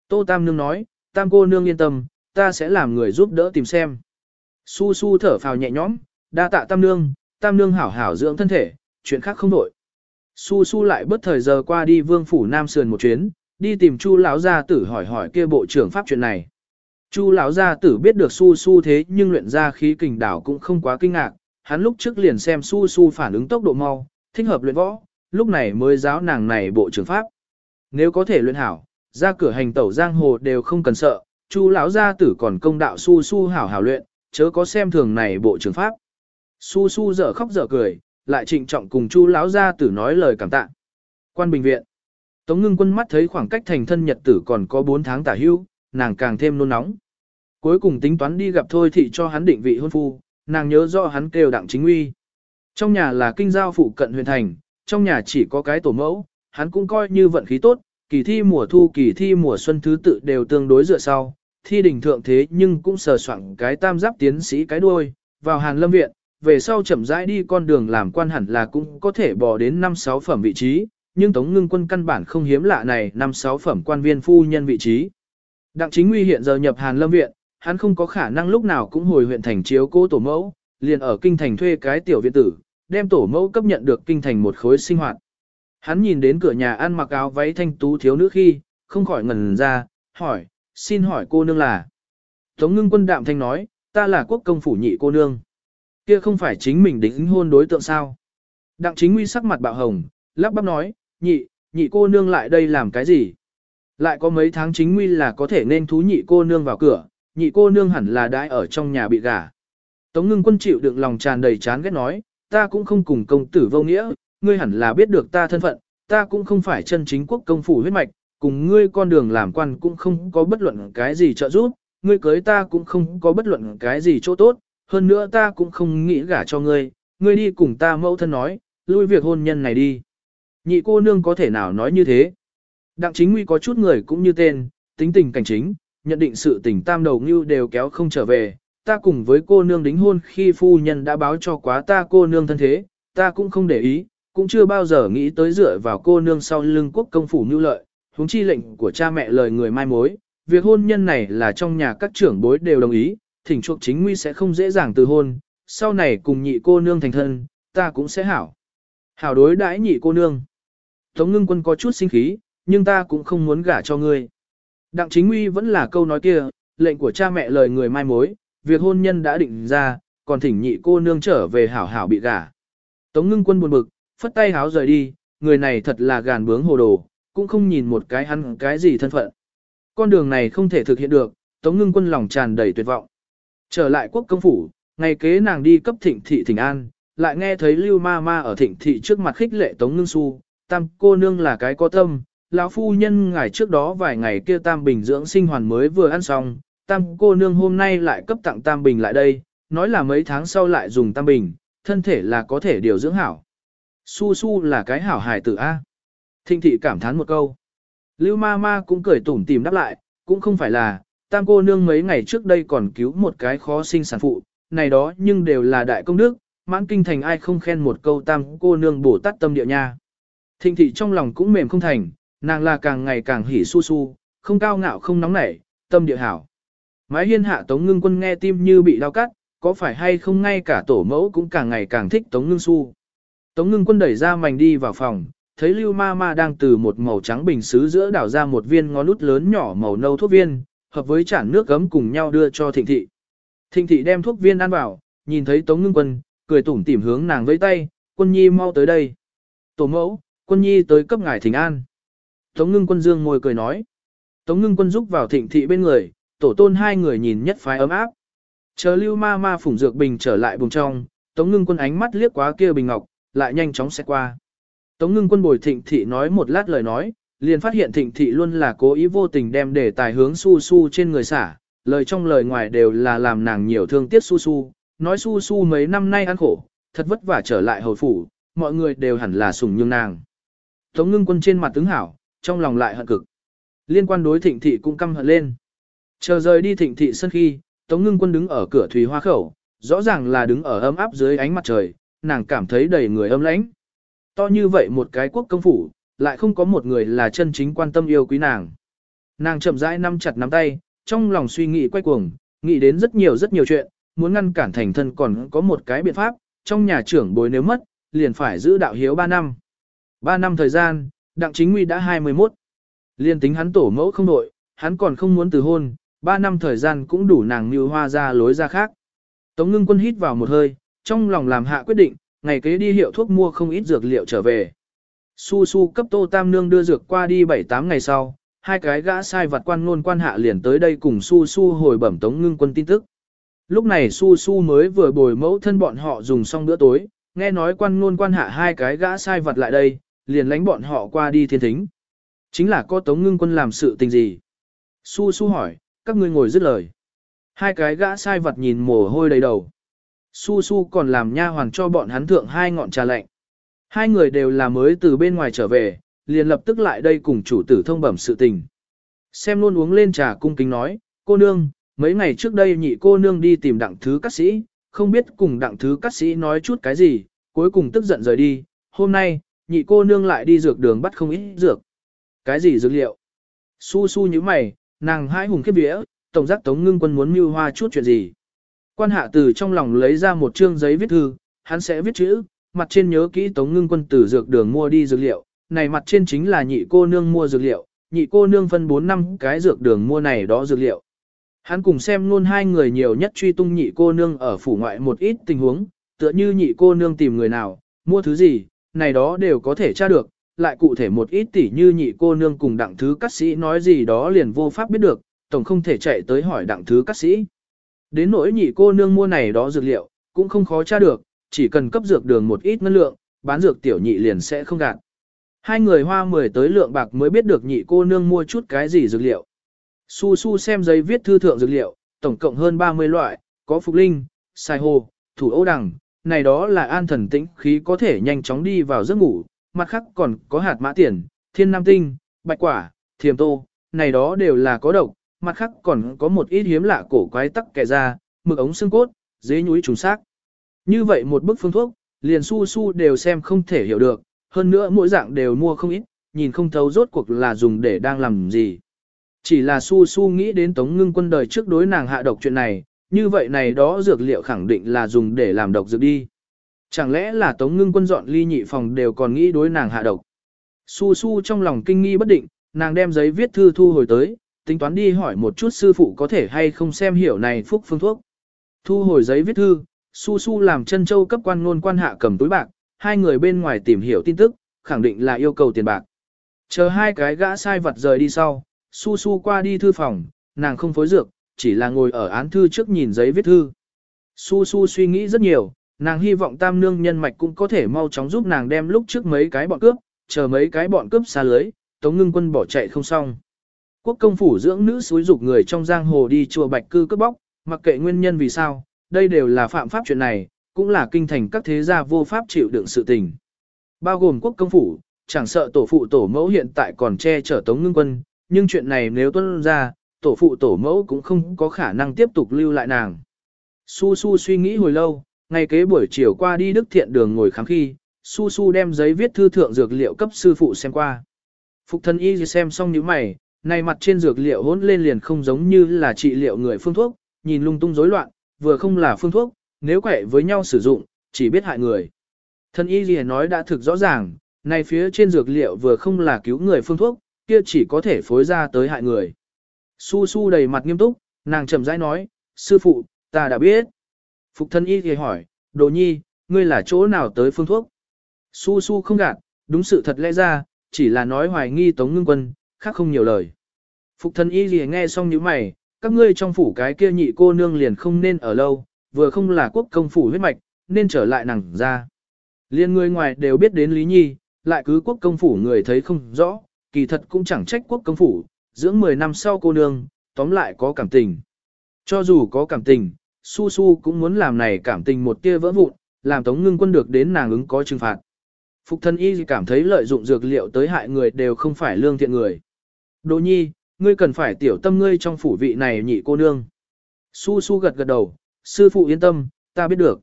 Tô Tam Nương nói, Tam cô nương yên tâm, ta sẽ làm người giúp đỡ tìm xem. Su su thở phào nhẹ nhõm, đa tạ Tam Nương, Tam Nương hảo hảo dưỡng thân thể, chuyện khác không đổi. Su su lại bất thời giờ qua đi vương phủ Nam Sườn một chuyến, đi tìm Chu lão gia tử hỏi hỏi kia bộ trưởng pháp chuyện này. Chu lão gia tử biết được su su thế nhưng luyện ra khí kình đảo cũng không quá kinh ngạc, hắn lúc trước liền xem su su phản ứng tốc độ mau, thích hợp luyện võ, lúc này mới giáo nàng này bộ trưởng pháp. Nếu có thể luyện hảo, ra cửa hành tẩu giang hồ đều không cần sợ, Chu lão gia tử còn công đạo su su hảo hảo luyện, chớ có xem thường này bộ trưởng pháp. Su su dở khóc dở cười, lại trịnh trọng cùng Chu lão gia tử nói lời cảm tạ. Quan bệnh viện. Tống ngưng quân mắt thấy khoảng cách thành thân nhật tử còn có 4 tháng tả hưu, nàng càng thêm nôn nóng. Cuối cùng tính toán đi gặp thôi thị cho hắn định vị hôn phu, nàng nhớ rõ hắn kêu đặng chính uy. Trong nhà là kinh giao phụ cận huyền thành, trong nhà chỉ có cái tổ mẫu, hắn cũng coi như vận khí tốt, kỳ thi mùa thu kỳ thi mùa xuân thứ tự đều tương đối dựa sau, thi đỉnh thượng thế nhưng cũng sờ soạn cái tam giáp tiến sĩ cái đuôi, vào hàn lâm viện, về sau chậm rãi đi con đường làm quan hẳn là cũng có thể bò đến 5-6 phẩm vị trí, nhưng Tống Ngưng Quân căn bản không hiếm lạ này 5-6 phẩm quan viên phu nhân vị trí. Đặng chính nguy hiện giờ nhập hàn lâm viện, hắn không có khả năng lúc nào cũng hồi huyện thành chiếu cố tổ mẫu, liền ở kinh thành thuê cái tiểu viện tử, đem tổ mẫu cấp nhận được kinh thành một khối sinh hoạt. Hắn nhìn đến cửa nhà ăn mặc áo váy thanh tú thiếu nữ khi, không khỏi ngần ra, hỏi, xin hỏi cô nương là. Tống ngưng quân đạm thanh nói, ta là quốc công phủ nhị cô nương. Kia không phải chính mình đính hôn đối tượng sao. Đặng chính nguy sắc mặt bạo hồng, lắp bắp nói, nhị, nhị cô nương lại đây làm cái gì? Lại có mấy tháng chính nguy là có thể nên thú nhị cô nương vào cửa, nhị cô nương hẳn là đãi ở trong nhà bị gả. Tống ngưng quân chịu đựng lòng tràn đầy chán ghét nói, ta cũng không cùng công tử vô nghĩa, ngươi hẳn là biết được ta thân phận, ta cũng không phải chân chính quốc công phủ huyết mạch, cùng ngươi con đường làm quan cũng không có bất luận cái gì trợ giúp, ngươi cưới ta cũng không có bất luận cái gì chỗ tốt, hơn nữa ta cũng không nghĩ gả cho ngươi, ngươi đi cùng ta mẫu thân nói, lui việc hôn nhân này đi. Nhị cô nương có thể nào nói như thế? Đặng chính nguy có chút người cũng như tên, tính tình cảnh chính, nhận định sự tình tam đầu như đều kéo không trở về, ta cùng với cô nương đính hôn khi phu nhân đã báo cho quá ta cô nương thân thế, ta cũng không để ý, cũng chưa bao giờ nghĩ tới dựa vào cô nương sau lưng quốc công phủ như lợi, huống chi lệnh của cha mẹ lời người mai mối, việc hôn nhân này là trong nhà các trưởng bối đều đồng ý, thỉnh chuộc chính nguy sẽ không dễ dàng từ hôn, sau này cùng nhị cô nương thành thân, ta cũng sẽ hảo. Hảo đối đãi nhị cô nương. Tống ngưng quân có chút sinh khí, nhưng ta cũng không muốn gả cho ngươi. Đặng chính nguy vẫn là câu nói kia, lệnh của cha mẹ lời người mai mối, việc hôn nhân đã định ra, còn thỉnh nhị cô nương trở về hảo hảo bị gả. Tống ngưng quân buồn bực, phất tay háo rời đi, người này thật là gàn bướng hồ đồ, cũng không nhìn một cái hắn cái gì thân phận. Con đường này không thể thực hiện được, Tống ngưng quân lòng tràn đầy tuyệt vọng. Trở lại quốc công phủ, ngày kế nàng đi cấp thịnh thị thịnh an, lại nghe thấy lưu ma ma ở thịnh thị trước mặt khích lệ Tống ngưng su, tam cô nương là cái có tâm, lão phu nhân ngày trước đó vài ngày kia tam bình dưỡng sinh hoàn mới vừa ăn xong, tam cô nương hôm nay lại cấp tặng tam bình lại đây, nói là mấy tháng sau lại dùng tam bình, thân thể là có thể điều dưỡng hảo. Su su là cái hảo hài tử A. thịnh thị cảm thán một câu. Lưu ma ma cũng cười tủm tìm đáp lại, cũng không phải là, tam cô nương mấy ngày trước đây còn cứu một cái khó sinh sản phụ, này đó nhưng đều là đại công đức, mãn kinh thành ai không khen một câu tam cô nương bổ tát tâm địa nha. Thịnh thị trong lòng cũng mềm không thành, nàng là càng ngày càng hỉ su su, không cao ngạo không nóng nảy, tâm địa hảo. Mái hiên hạ tống ngưng quân nghe tim như bị đau cắt, có phải hay không ngay cả tổ mẫu cũng càng ngày càng thích tống ngưng su. Tống ngưng quân đẩy ra mảnh đi vào phòng, thấy lưu ma ma đang từ một màu trắng bình xứ giữa đảo ra một viên ngón nút lớn nhỏ màu nâu thuốc viên, hợp với chản nước gấm cùng nhau đưa cho thịnh thị. Thịnh thị đem thuốc viên ăn vào, nhìn thấy tống ngưng quân, cười tủm tỉm hướng nàng vẫy tay, quân nhi mau tới đây. Tổ mẫu, quân nhi tới cấp ngài thỉnh an. Tống ngưng quân dương môi cười nói. Tống ngưng quân giúp vào thịnh thị bên người, tổ tôn hai người nhìn nhất phái ấm áp. Chờ lưu ma ma phủng dược bình trở lại vùng trong, tống ngưng quân ánh mắt liếc quá kia bình ngọc, lại nhanh chóng xét qua. Tống ngưng quân bồi thịnh thị nói một lát lời nói, liền phát hiện thịnh thị luôn là cố ý vô tình đem đề tài hướng su su trên người xả, lời trong lời ngoài đều là làm nàng nhiều thương tiếc su su, nói su su mấy năm nay ăn khổ, thật vất vả trở lại hồi phủ, mọi người đều hẳn là sủng nhường nàng. Tống ngưng quân trên mặt tướng hảo, trong lòng lại hận cực. Liên quan đối thịnh thị cũng căm hận lên. Chờ rời đi thịnh thị sân khi, Tống Ngưng Quân đứng ở cửa thủy hoa khẩu, rõ ràng là đứng ở ấm áp dưới ánh mặt trời, nàng cảm thấy đầy người âm lãnh. To như vậy một cái quốc công phủ, lại không có một người là chân chính quan tâm yêu quý nàng. Nàng chậm rãi nắm chặt nắm tay, trong lòng suy nghĩ quay cuồng, nghĩ đến rất nhiều rất nhiều chuyện, muốn ngăn cản thành thân còn có một cái biện pháp, trong nhà trưởng bối nếu mất, liền phải giữ đạo hiếu 3 năm. 3 năm thời gian, đặng chính nguy đã 21. Liên tính hắn tổ mẫu không đội, hắn còn không muốn từ hôn, 3 năm thời gian cũng đủ nàng như hoa ra lối ra khác. Tống ngưng quân hít vào một hơi, trong lòng làm hạ quyết định, ngày kế đi hiệu thuốc mua không ít dược liệu trở về. Su su cấp tô tam nương đưa dược qua đi 7-8 ngày sau, hai cái gã sai vặt quan ngôn quan hạ liền tới đây cùng su su hồi bẩm tống ngưng quân tin tức. Lúc này su su mới vừa bồi mẫu thân bọn họ dùng xong bữa tối, nghe nói quan ngôn quan hạ hai cái gã sai vặt lại đây, liền lánh bọn họ qua đi thiên thính. Chính là có tống ngưng quân làm sự tình gì? Su su hỏi, các ngươi ngồi dứt lời. Hai cái gã sai vặt nhìn mồ hôi đầy đầu. Su su còn làm nha hoàng cho bọn hắn thượng hai ngọn trà lạnh. Hai người đều là mới từ bên ngoài trở về, liền lập tức lại đây cùng chủ tử thông bẩm sự tình. Xem luôn uống lên trà cung kính nói, cô nương, mấy ngày trước đây nhị cô nương đi tìm đặng thứ các sĩ, không biết cùng đặng thứ các sĩ nói chút cái gì, cuối cùng tức giận rời đi, hôm nay, nhị cô nương lại đi dược đường bắt không ít dược. Cái gì dược liệu? Su su như mày, nàng hai hùng khiếp vía, tổng giác tống ngưng quân muốn mưu hoa chút chuyện gì. Quan hạ từ trong lòng lấy ra một chương giấy viết thư, hắn sẽ viết chữ, mặt trên nhớ kỹ tống ngưng quân từ dược đường mua đi dược liệu, này mặt trên chính là nhị cô nương mua dược liệu, nhị cô nương phân 4 năm cái dược đường mua này đó dược liệu. Hắn cùng xem luôn hai người nhiều nhất truy tung nhị cô nương ở phủ ngoại một ít tình huống, tựa như nhị cô nương tìm người nào, mua thứ gì, này đó đều có thể tra được, lại cụ thể một ít tỉ như nhị cô nương cùng đặng thứ cắt sĩ nói gì đó liền vô pháp biết được, tổng không thể chạy tới hỏi đặng thứ cắt sĩ. Đến nỗi nhị cô nương mua này đó dược liệu, cũng không khó tra được, chỉ cần cấp dược đường một ít ngân lượng, bán dược tiểu nhị liền sẽ không gạt. Hai người hoa mười tới lượng bạc mới biết được nhị cô nương mua chút cái gì dược liệu. Su su xem giấy viết thư thượng dược liệu, tổng cộng hơn 30 loại, có phục linh, sai hồ, thủ ô đằng, này đó là an thần tĩnh khí có thể nhanh chóng đi vào giấc ngủ, mặt khác còn có hạt mã tiền, thiên nam tinh, bạch quả, thiềm tô, này đó đều là có độc, mặt khác còn có một ít hiếm lạ cổ quái tắc kẻ ra, mực ống xương cốt, dế nhúi trùng xác. Như vậy một bức phương thuốc, liền su su đều xem không thể hiểu được, hơn nữa mỗi dạng đều mua không ít, nhìn không thấu rốt cuộc là dùng để đang làm gì. Chỉ là su su nghĩ đến tống ngưng quân đời trước đối nàng hạ độc chuyện này, như vậy này đó dược liệu khẳng định là dùng để làm độc dược đi. Chẳng lẽ là tống ngưng quân dọn ly nhị phòng đều còn nghĩ đối nàng hạ độc. Su su trong lòng kinh nghi bất định, nàng đem giấy viết thư thu hồi tới, tính toán đi hỏi một chút sư phụ có thể hay không xem hiểu này phúc phương thuốc. Thu hồi giấy viết thư, su su làm chân châu cấp quan ngôn quan hạ cầm túi bạc, hai người bên ngoài tìm hiểu tin tức, khẳng định là yêu cầu tiền bạc. Chờ hai cái gã sai vật rời đi sau, su su qua đi thư phòng, nàng không phối dược, chỉ là ngồi ở án thư trước nhìn giấy viết thư. Su su suy nghĩ rất nhiều, nàng hy vọng tam nương nhân mạch cũng có thể mau chóng giúp nàng đem lúc trước mấy cái bọn cướp, chờ mấy cái bọn cướp xa lưới, tống ngưng quân bỏ chạy không xong. Quốc công phủ dưỡng nữ xúi dục người trong giang hồ đi chùa bạch cư cướp bóc, mặc kệ nguyên nhân vì sao, đây đều là phạm pháp chuyện này, cũng là kinh thành các thế gia vô pháp chịu đựng sự tình. Bao gồm quốc công phủ, chẳng sợ tổ phụ tổ mẫu hiện tại còn che chở tống ngưng quân, nhưng chuyện này nếu tuân ra, tổ phụ tổ mẫu cũng không có khả năng tiếp tục lưu lại nàng. Su Su suy nghĩ hồi lâu, ngày kế buổi chiều qua đi đức thiện đường ngồi khám khi, Su Su đem giấy viết thư thượng dược liệu cấp sư phụ xem qua. Phục thân y xem xong những mày, này mặt trên dược liệu hỗn lên liền không giống như là trị liệu người phương thuốc, nhìn lung tung rối loạn, vừa không là phương thuốc, nếu quậy với nhau sử dụng, chỉ biết hại người. Thân y gì nói đã thực rõ ràng, này phía trên dược liệu vừa không là cứu người phương thuốc, kia chỉ có thể phối ra tới hại người. Su su đầy mặt nghiêm túc, nàng chậm rãi nói, sư phụ, ta đã biết. Phục thân y thì hỏi, đồ nhi, ngươi là chỗ nào tới phương thuốc? Su su không gạt, đúng sự thật lẽ ra, chỉ là nói hoài nghi tống ngưng quân, khác không nhiều lời. Phục thân y thì nghe xong những mày, các ngươi trong phủ cái kia nhị cô nương liền không nên ở lâu, vừa không là quốc công phủ huyết mạch, nên trở lại nàng ra. Liên người ngoài đều biết đến Lý Nhi, lại cứ quốc công phủ người thấy không rõ, kỳ thật cũng chẳng trách quốc công phủ, dưỡng 10 năm sau cô nương, tóm lại có cảm tình. Cho dù có cảm tình, Su Su cũng muốn làm này cảm tình một tia vỡ vụn, làm Tống Ngưng Quân được đến nàng ứng có trừng phạt. Phục thân y cảm thấy lợi dụng dược liệu tới hại người đều không phải lương thiện người. Đỗ nhi, ngươi cần phải tiểu tâm ngươi trong phủ vị này nhị cô nương. Su su gật gật đầu, sư phụ yên tâm, ta biết được.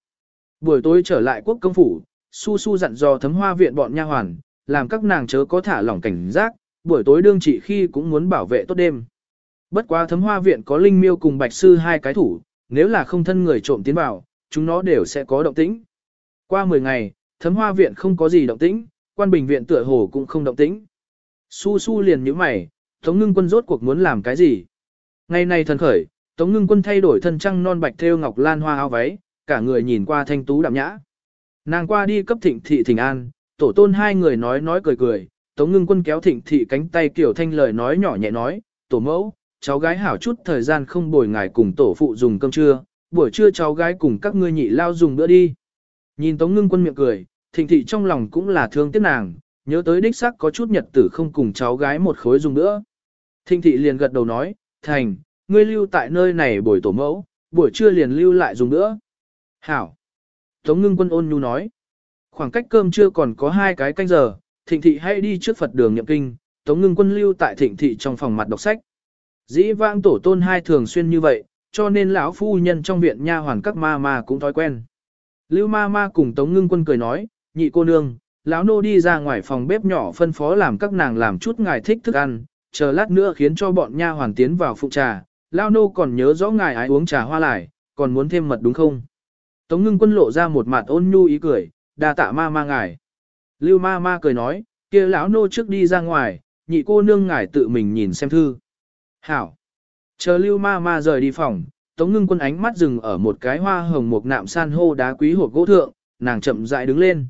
Buổi tối trở lại quốc công phủ, su su dặn dò thấm hoa viện bọn nha hoàn, làm các nàng chớ có thả lỏng cảnh giác, buổi tối đương trị khi cũng muốn bảo vệ tốt đêm. Bất quá thấm hoa viện có linh miêu cùng bạch sư hai cái thủ, nếu là không thân người trộm tiến vào, chúng nó đều sẽ có động tĩnh. Qua 10 ngày, thấm hoa viện không có gì động tĩnh, quan bình viện tựa hồ cũng không động tĩnh. Su su liền nhíu mày, Tống ngưng quân rốt cuộc muốn làm cái gì? Ngày này thần khởi, Tống ngưng quân thay đổi thân trăng non bạch thêu ngọc lan hoa áo váy, cả người nhìn qua thanh tú đạm nhã. Nàng qua đi cấp thịnh thị thỉnh an, tổ tôn hai người nói nói cười cười, Tống ngưng quân kéo thịnh thị cánh tay kiểu thanh lời nói nhỏ nhẹ nói, tổ mẫu, cháu gái hảo chút thời gian không bồi ngài cùng tổ phụ dùng cơm trưa, buổi trưa cháu gái cùng các ngươi nhị lao dùng bữa đi. Nhìn Tống ngưng quân miệng cười, thịnh thị trong lòng cũng là thương tiếc nàng, nhớ tới đích sắc có chút nhật tử không cùng cháu gái một khối dùng nữa. Thịnh thị liền gật đầu nói, thành, ngươi lưu tại nơi này buổi tổ mẫu, buổi trưa liền lưu lại dùng nữa. Hảo. Tống ngưng quân ôn nhu nói, khoảng cách cơm trưa còn có hai cái canh giờ, thịnh thị hãy đi trước Phật đường nhậm kinh, tống ngưng quân lưu tại thịnh thị trong phòng mặt đọc sách. Dĩ vãng tổ tôn hai thường xuyên như vậy, cho nên lão phu nhân trong viện nha hoàn các ma ma cũng thói quen. Lưu ma ma cùng tống ngưng quân cười nói, nhị cô nương, lão nô đi ra ngoài phòng bếp nhỏ phân phó làm các nàng làm chút ngài thích thức ăn, chờ lát nữa khiến cho bọn nha hoàn tiến vào phụ trà, lão nô còn nhớ rõ ngài ái uống trà hoa lại, còn muốn thêm mật đúng không? Tống ngưng quân lộ ra một mặt ôn nhu ý cười, đa tạ ma ma ngài. Lưu ma ma cười nói, kia lão nô trước đi ra ngoài, nhị cô nương ngài tự mình nhìn xem thư. Hảo. Chờ lưu ma ma rời đi phòng, tống ngưng quân ánh mắt dừng ở một cái hoa hồng một nạm san hô đá quý hộp gỗ thượng, nàng chậm rãi đứng lên.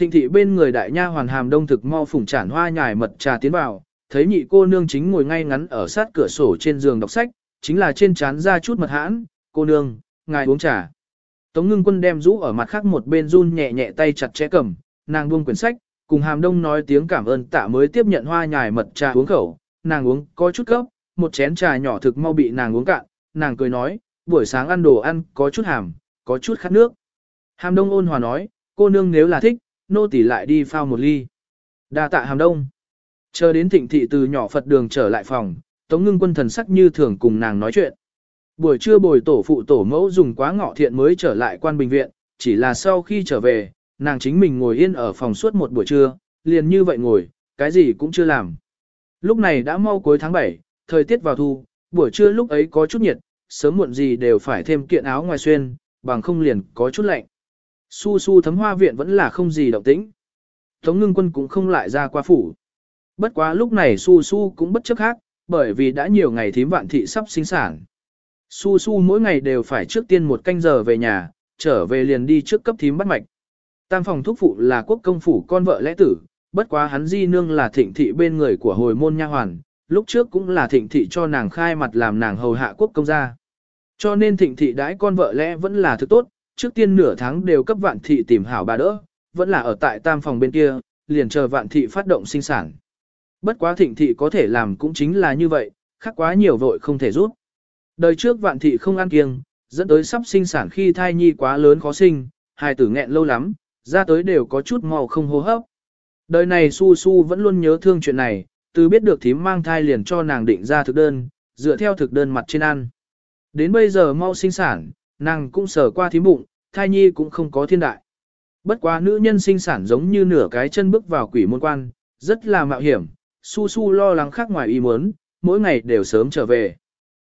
Thịnh thị bên người đại nha hoàn hàm đông thực mau phủng chản hoa nhài mật trà tiến vào, thấy nhị cô nương chính ngồi ngay ngắn ở sát cửa sổ trên giường đọc sách, chính là trên trán ra chút mật hãn, cô nương, ngài uống trà. Tống ngưng quân đem rũ ở mặt khác một bên run nhẹ nhẹ tay chặt chẽ cầm, nàng buông quyển sách, cùng hàm đông nói tiếng cảm ơn tạ mới tiếp nhận hoa nhài mật trà uống khẩu, nàng uống có chút gấp. một chén trà nhỏ thực mau bị nàng uống cạn, nàng cười nói, buổi sáng ăn đồ ăn có chút hàm, có chút khát nước. Hàm đông ôn hòa nói, cô nương nếu là thích, nô tỳ lại đi phao một ly. đa tạ hàm đông. Chờ đến thịnh thị từ nhỏ Phật đường trở lại phòng, Tống ngưng quân thần sắc như thường cùng nàng nói chuyện. Buổi trưa bồi tổ phụ tổ mẫu dùng quá ngọ thiện mới trở lại quan bình viện, chỉ là sau khi trở về, nàng chính mình ngồi yên ở phòng suốt một buổi trưa, liền như vậy ngồi, cái gì cũng chưa làm. Lúc này đã mau cuối tháng 7, thời tiết vào thu, buổi trưa lúc ấy có chút nhiệt, sớm muộn gì đều phải thêm kiện áo ngoài xuyên, bằng không liền có chút lạnh. Su su thấm hoa viện vẫn là không gì động tĩnh. Tống ngưng quân cũng không lại ra qua phủ. Bất quá lúc này su su cũng bất chấp khác, bởi vì đã nhiều ngày thím vạn thị sắp sinh sản. Su su mỗi ngày đều phải trước tiên một canh giờ về nhà, trở về liền đi trước cấp thím bắt mạch. Tam phòng thúc phụ là quốc công phủ con vợ lẽ tử, bất quá hắn di nương là thịnh thị bên người của hồi môn nha hoàn, lúc trước cũng là thịnh thị cho nàng khai mặt làm nàng hầu hạ quốc công gia. Cho nên thịnh thị đãi con vợ lẽ vẫn là thứ tốt, trước tiên nửa tháng đều cấp vạn thị tìm hảo bà đỡ, vẫn là ở tại tam phòng bên kia, liền chờ vạn thị phát động sinh sản. Bất quá thịnh thị có thể làm cũng chính là như vậy, khác quá nhiều vội không thể rút. Đời trước vạn thị không ăn kiêng, dẫn tới sắp sinh sản khi thai nhi quá lớn khó sinh, hai tử nghẹn lâu lắm, ra tới đều có chút màu không hô hấp. Đời này su su vẫn luôn nhớ thương chuyện này, từ biết được thím mang thai liền cho nàng định ra thực đơn, dựa theo thực đơn mặt trên ăn. Đến bây giờ mau sinh sản, nàng cũng sờ qua thím bụng, thai nhi cũng không có thiên đại. Bất quá nữ nhân sinh sản giống như nửa cái chân bước vào quỷ môn quan, rất là mạo hiểm, su su lo lắng khác ngoài ý muốn, mỗi ngày đều sớm trở về.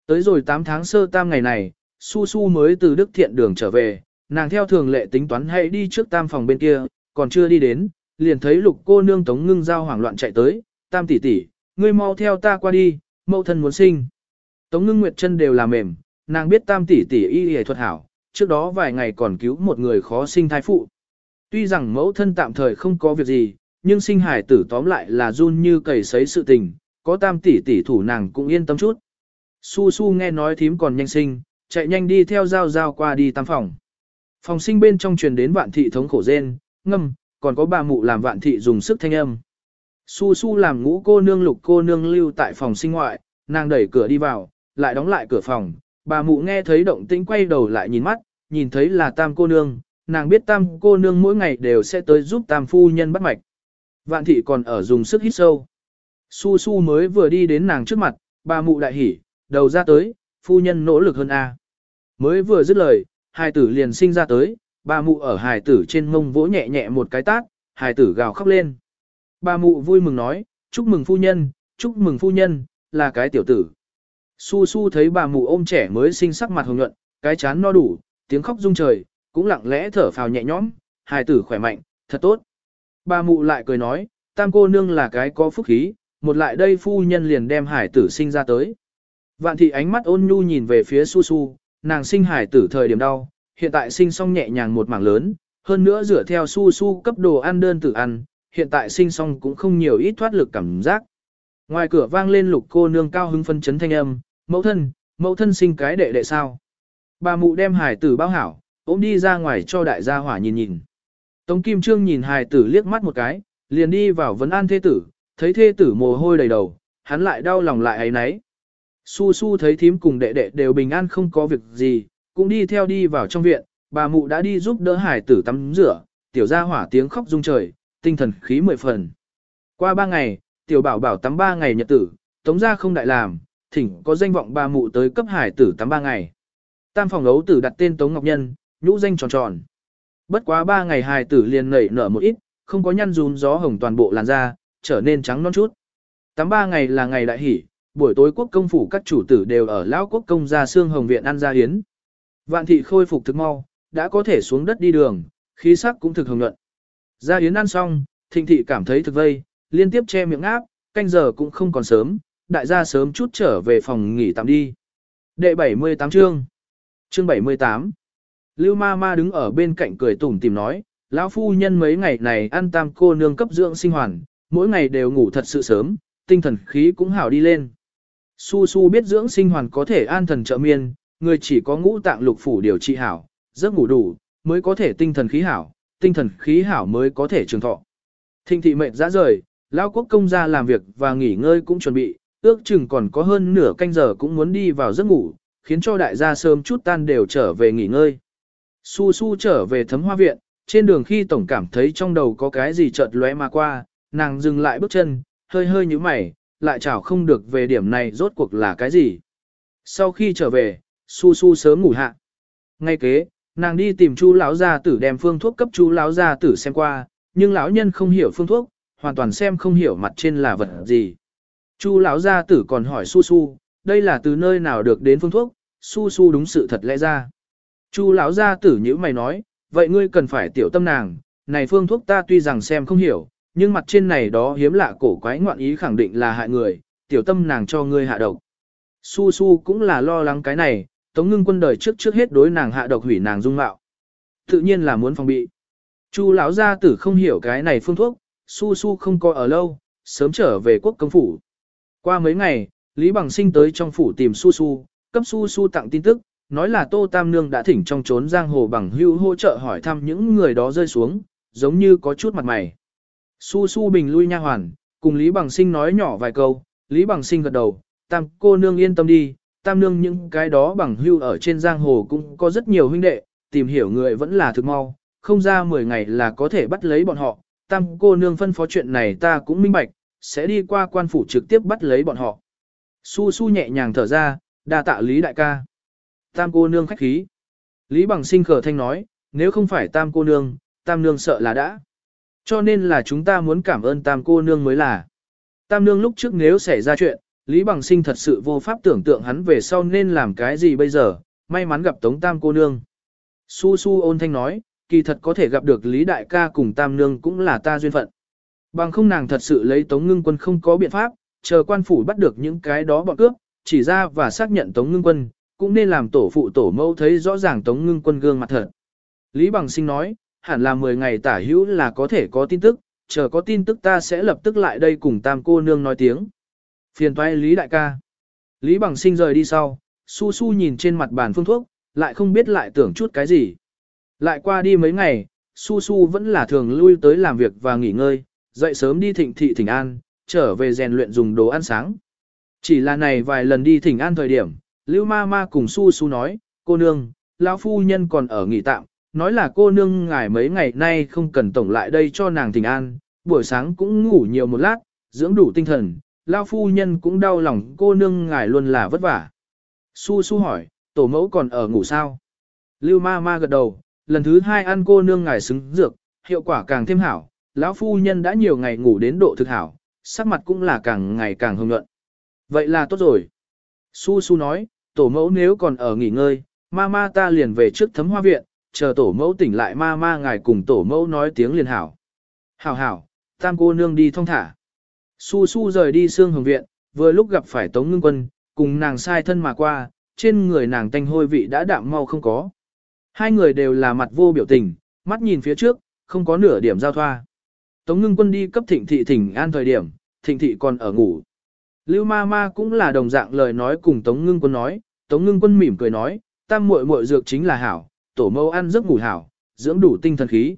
Tới rồi 8 tháng sơ tam ngày này, su su mới từ Đức Thiện đường trở về, nàng theo thường lệ tính toán hãy đi trước tam phòng bên kia, còn chưa đi đến, liền thấy lục cô nương tống ngưng giao hoảng loạn chạy tới, tam tỷ tỷ, ngươi mau theo ta qua đi, mẫu thân muốn sinh. Tống ngưng nguyệt chân đều là mềm, nàng biết tam tỷ tỷ y y thuật hảo, trước đó vài ngày còn cứu một người khó sinh thai phụ. Tuy rằng mẫu thân tạm thời không có việc gì, nhưng sinh hải tử tóm lại là run như cầy sấy sự tình, có tam tỷ tỷ thủ nàng cũng yên tâm chút. Su su nghe nói thím còn nhanh sinh, chạy nhanh đi theo giao giao qua đi tam phòng. Phòng sinh bên trong truyền đến vạn thị thống khổ rên, ngâm, còn có bà mụ làm vạn thị dùng sức thanh âm. Su su làm ngũ cô nương lục cô nương lưu tại phòng sinh ngoại, nàng đẩy cửa đi vào, lại đóng lại cửa phòng, bà mụ nghe thấy động tĩnh quay đầu lại nhìn mắt, nhìn thấy là tam cô nương, nàng biết tam cô nương mỗi ngày đều sẽ tới giúp tam phu nhân bắt mạch. Vạn thị còn ở dùng sức hít sâu. Su su mới vừa đi đến nàng trước mặt, Bà mụ đại hỉ, đầu ra tới, phu nhân nỗ lực hơn a. Mới vừa dứt lời, hài tử liền sinh ra tới, bà mụ ở hài tử trên mông vỗ nhẹ nhẹ một cái tát, hài tử gào khóc lên. Bà mụ vui mừng nói, chúc mừng phu nhân, chúc mừng phu nhân, là cái tiểu tử. Su su thấy bà mụ ôm trẻ mới sinh sắc mặt hồng nhuận, cái chán no đủ, tiếng khóc rung trời, cũng lặng lẽ thở phào nhẹ nhõm, hài tử khỏe mạnh, thật tốt. Bà mụ lại cười nói, tam cô nương là cái có phúc khí, một lại đây phu nhân liền đem hải tử sinh ra tới. Vạn thị ánh mắt ôn nhu nhìn về phía su su, nàng sinh hải tử thời điểm đau, hiện tại sinh xong nhẹ nhàng một mảng lớn, hơn nữa rửa theo su su cấp đồ ăn đơn tử ăn, hiện tại sinh xong cũng không nhiều ít thoát lực cảm giác. Ngoài cửa vang lên lục cô nương cao hứng phân chấn thanh âm, mẫu thân, mẫu thân sinh cái đệ đệ sao. Bà mụ đem hải tử bao hảo, ôm đi ra ngoài cho đại gia hỏa nhìn nhìn. Tống Kim Trương nhìn hải tử liếc mắt một cái, liền đi vào vấn an thê tử, thấy thê tử mồ hôi đầy đầu, hắn lại đau lòng lại ấy nấy. Su su thấy thím cùng đệ đệ đều bình an không có việc gì, cũng đi theo đi vào trong viện, bà mụ đã đi giúp đỡ hải tử tắm rửa, tiểu gia hỏa tiếng khóc rung trời, tinh thần khí mười phần. Qua ba ngày, tiểu bảo bảo tắm ba ngày nhật tử, tống gia không đại làm, thỉnh có danh vọng bà mụ tới cấp hải tử tắm ba ngày. Tam phòng ấu tử đặt tên Tống Ngọc Nhân, nhũ danh tròn tròn. Bất quá ba ngày hài tử liền nảy nở một ít, không có nhăn rún gió hồng toàn bộ làn da, trở nên trắng non chút. Tắm ba ngày là ngày đại hỷ, buổi tối quốc công phủ các chủ tử đều ở lão quốc công gia xương hồng viện ăn gia hiến. Vạn thị khôi phục thực mau, đã có thể xuống đất đi đường, khí sắc cũng thực hồng nhuận. Gia hiến ăn xong, thịnh thị cảm thấy thực vây, liên tiếp che miệng áp, canh giờ cũng không còn sớm, đại gia sớm chút trở về phòng nghỉ tạm đi. Đệ 78 chương Chương 78 Lưu ma ma đứng ở bên cạnh cười tủm tìm nói, lão phu nhân mấy ngày này ăn tam cô nương cấp dưỡng sinh hoàn, mỗi ngày đều ngủ thật sự sớm, tinh thần khí cũng hảo đi lên. Su su biết dưỡng sinh hoàn có thể an thần trợ miên, người chỉ có ngũ tạng lục phủ điều trị hảo, giấc ngủ đủ, mới có thể tinh thần khí hảo, tinh thần khí hảo mới có thể trường thọ. Thinh thị mệnh ra rời, lão quốc công gia làm việc và nghỉ ngơi cũng chuẩn bị, ước chừng còn có hơn nửa canh giờ cũng muốn đi vào giấc ngủ, khiến cho đại gia sớm chút tan đều trở về nghỉ ngơi. Su su trở về thấm hoa viện, trên đường khi tổng cảm thấy trong đầu có cái gì chợt lóe mà qua, nàng dừng lại bước chân, hơi hơi như mày, lại chảo không được về điểm này rốt cuộc là cái gì. Sau khi trở về, su su sớm ngủ hạ. Ngay kế, nàng đi tìm chu lão gia tử đem phương thuốc cấp chu lão gia tử xem qua, nhưng lão nhân không hiểu phương thuốc, hoàn toàn xem không hiểu mặt trên là vật gì. Chu lão gia tử còn hỏi su su, đây là từ nơi nào được đến phương thuốc, su su đúng sự thật lẽ ra. Chu lão gia tử nhữ mày nói, vậy ngươi cần phải tiểu tâm nàng, này phương thuốc ta tuy rằng xem không hiểu, nhưng mặt trên này đó hiếm lạ cổ quái ngoạn ý khẳng định là hại người, tiểu tâm nàng cho ngươi hạ độc. Su Su cũng là lo lắng cái này, Tống Ngưng quân đời trước trước hết đối nàng hạ độc hủy nàng dung mạo. Tự nhiên là muốn phòng bị. Chu lão gia tử không hiểu cái này phương thuốc, Su Su không coi ở lâu, sớm trở về quốc công phủ. Qua mấy ngày, Lý Bằng Sinh tới trong phủ tìm Su Su, cấp Su Su tặng tin tức, nói là Tô Tam Nương đã thỉnh trong trốn giang hồ bằng hưu hỗ trợ hỏi thăm những người đó rơi xuống, giống như có chút mặt mày. Su Su bình lui nha hoàn, cùng Lý Bằng Sinh nói nhỏ vài câu, Lý Bằng Sinh gật đầu, Tam cô nương yên tâm đi, Tam nương những cái đó bằng hưu ở trên giang hồ cũng có rất nhiều huynh đệ, tìm hiểu người vẫn là thực mau, không ra 10 ngày là có thể bắt lấy bọn họ, Tam cô nương phân phó chuyện này ta cũng minh bạch, sẽ đi qua quan phủ trực tiếp bắt lấy bọn họ. Su Su nhẹ nhàng thở ra, đa tạ Lý đại ca. Tam cô nương khách khí. Lý Bằng Sinh khở thanh nói, nếu không phải Tam cô nương, Tam nương sợ là đã. Cho nên là chúng ta muốn cảm ơn tam cô nương mới là. Tam nương lúc trước nếu xảy ra chuyện, Lý Bằng Sinh thật sự vô pháp tưởng tượng hắn về sau nên làm cái gì bây giờ, may mắn gặp Tống Tam cô nương. Su Su ôn thanh nói, kỳ thật có thể gặp được Lý Đại ca cùng Tam nương cũng là ta duyên phận. Bằng không nàng thật sự lấy Tống Ngưng quân không có biện pháp, chờ quan phủ bắt được những cái đó bọn cướp, chỉ ra và xác nhận Tống Ngưng quân, cũng nên làm tổ phụ tổ mẫu thấy rõ ràng Tống Ngưng quân gương mặt thật. Lý Bằng Sinh nói, hẳn là 10 ngày tả hữu là có thể có tin tức, chờ có tin tức ta sẽ lập tức lại đây cùng tam cô nương nói tiếng. Phiền toái Lý đại ca. Lý bằng sinh rời đi sau, su su nhìn trên mặt bàn phương thuốc, lại không biết lại tưởng chút cái gì. Lại qua đi mấy ngày, su su vẫn là thường lui tới làm việc và nghỉ ngơi, dậy sớm đi thịnh thị thỉnh an, trở về rèn luyện dùng đồ ăn sáng. Chỉ là này vài lần đi thỉnh an thời điểm, Lưu ma ma cùng su su nói, cô nương, lão phu nhân còn ở nghỉ tạm, nói là cô nương ngài mấy ngày nay không cần tổng lại đây cho nàng thỉnh an, buổi sáng cũng ngủ nhiều một lát, dưỡng đủ tinh thần, lão phu nhân cũng đau lòng cô nương ngài luôn là vất vả. Su su hỏi, tổ mẫu còn ở ngủ sao? Lưu ma ma gật đầu, lần thứ hai ăn cô nương ngài xứng dược, hiệu quả càng thêm hảo, lão phu nhân đã nhiều ngày ngủ đến độ thực hảo, sắc mặt cũng là càng ngày càng hồng nhuận. Vậy là tốt rồi. Su su nói, tổ mẫu nếu còn ở nghỉ ngơi, ma ma ta liền về trước thấm hoa viện, chờ tổ mẫu tỉnh lại ma ma ngài cùng tổ mẫu nói tiếng liền hảo. Hảo hảo, tam cô nương đi thong thả. Su su rời đi xương hồng viện, vừa lúc gặp phải tống ngưng quân, cùng nàng sai thân mà qua, trên người nàng tanh hôi vị đã đạm mau không có. Hai người đều là mặt vô biểu tình, mắt nhìn phía trước, không có nửa điểm giao thoa. Tống ngưng quân đi cấp thịnh thị thỉnh an thời điểm, thịnh thị còn ở ngủ. Lưu ma ma cũng là đồng dạng lời nói cùng Tống ngưng quân nói, Tống ngưng quân mỉm cười nói, tam muội muội dược chính là hảo, tổ mẫu ăn giấc ngủ hảo, dưỡng đủ tinh thần khí.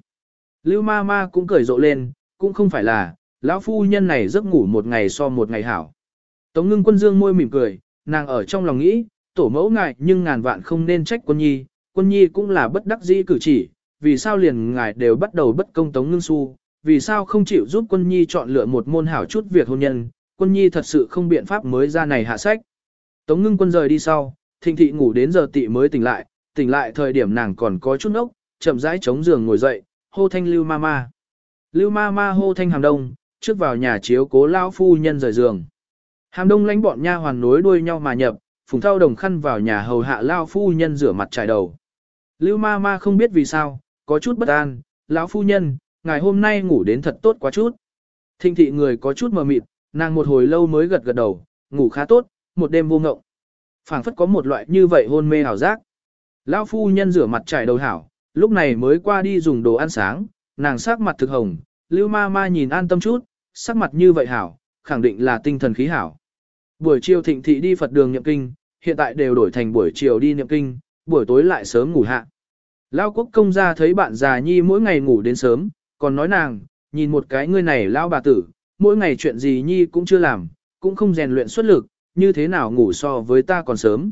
Lưu ma ma cũng cười rộ lên, cũng không phải là, lão phu nhân này giấc ngủ một ngày so một ngày hảo. Tống ngưng quân dương môi mỉm cười, nàng ở trong lòng nghĩ, tổ mẫu ngại nhưng ngàn vạn không nên trách quân nhi, quân nhi cũng là bất đắc dĩ cử chỉ, vì sao liền ngài đều bắt đầu bất công tống ngưng su, vì sao không chịu giúp quân nhi chọn lựa một môn hảo chút việc hôn nhân, quân nhi thật sự không biện pháp mới ra này hạ sách. Tống ngưng quân rời đi sau, thịnh thị ngủ đến giờ tị mới tỉnh lại, tỉnh lại thời điểm nàng còn có chút nốc, chậm rãi chống giường ngồi dậy, hô thanh lưu ma ma. Lưu ma ma hô thanh hàm đông, trước vào nhà chiếu cố lao phu nhân rời giường. Hàm đông lãnh bọn nha hoàn nối đuôi nhau mà nhập, phùng thao đồng khăn vào nhà hầu hạ lao phu nhân rửa mặt trải đầu. Lưu ma ma không biết vì sao, có chút bất an, lão phu nhân, ngày hôm nay ngủ đến thật tốt quá chút. Thinh thị người có chút mờ mịt, nàng một hồi lâu mới gật gật đầu, ngủ khá tốt, một đêm vô ngộng. phảng phất có một loại như vậy hôn mê hảo giác. Lão phu nhân rửa mặt trải đầu hảo, lúc này mới qua đi dùng đồ ăn sáng, nàng sắc mặt thực hồng, lưu ma ma nhìn an tâm chút, sắc mặt như vậy hảo, khẳng định là tinh thần khí hảo. Buổi chiều thịnh thị đi Phật đường niệm kinh, hiện tại đều đổi thành buổi chiều đi niệm kinh, buổi tối lại sớm ngủ hạ. Lao quốc công gia thấy bạn già nhi mỗi ngày ngủ đến sớm, còn nói nàng, nhìn một cái ngươi này lao bà tử, mỗi ngày chuyện gì nhi cũng chưa làm, cũng không rèn luyện xuất lực, như thế nào ngủ so với ta còn sớm.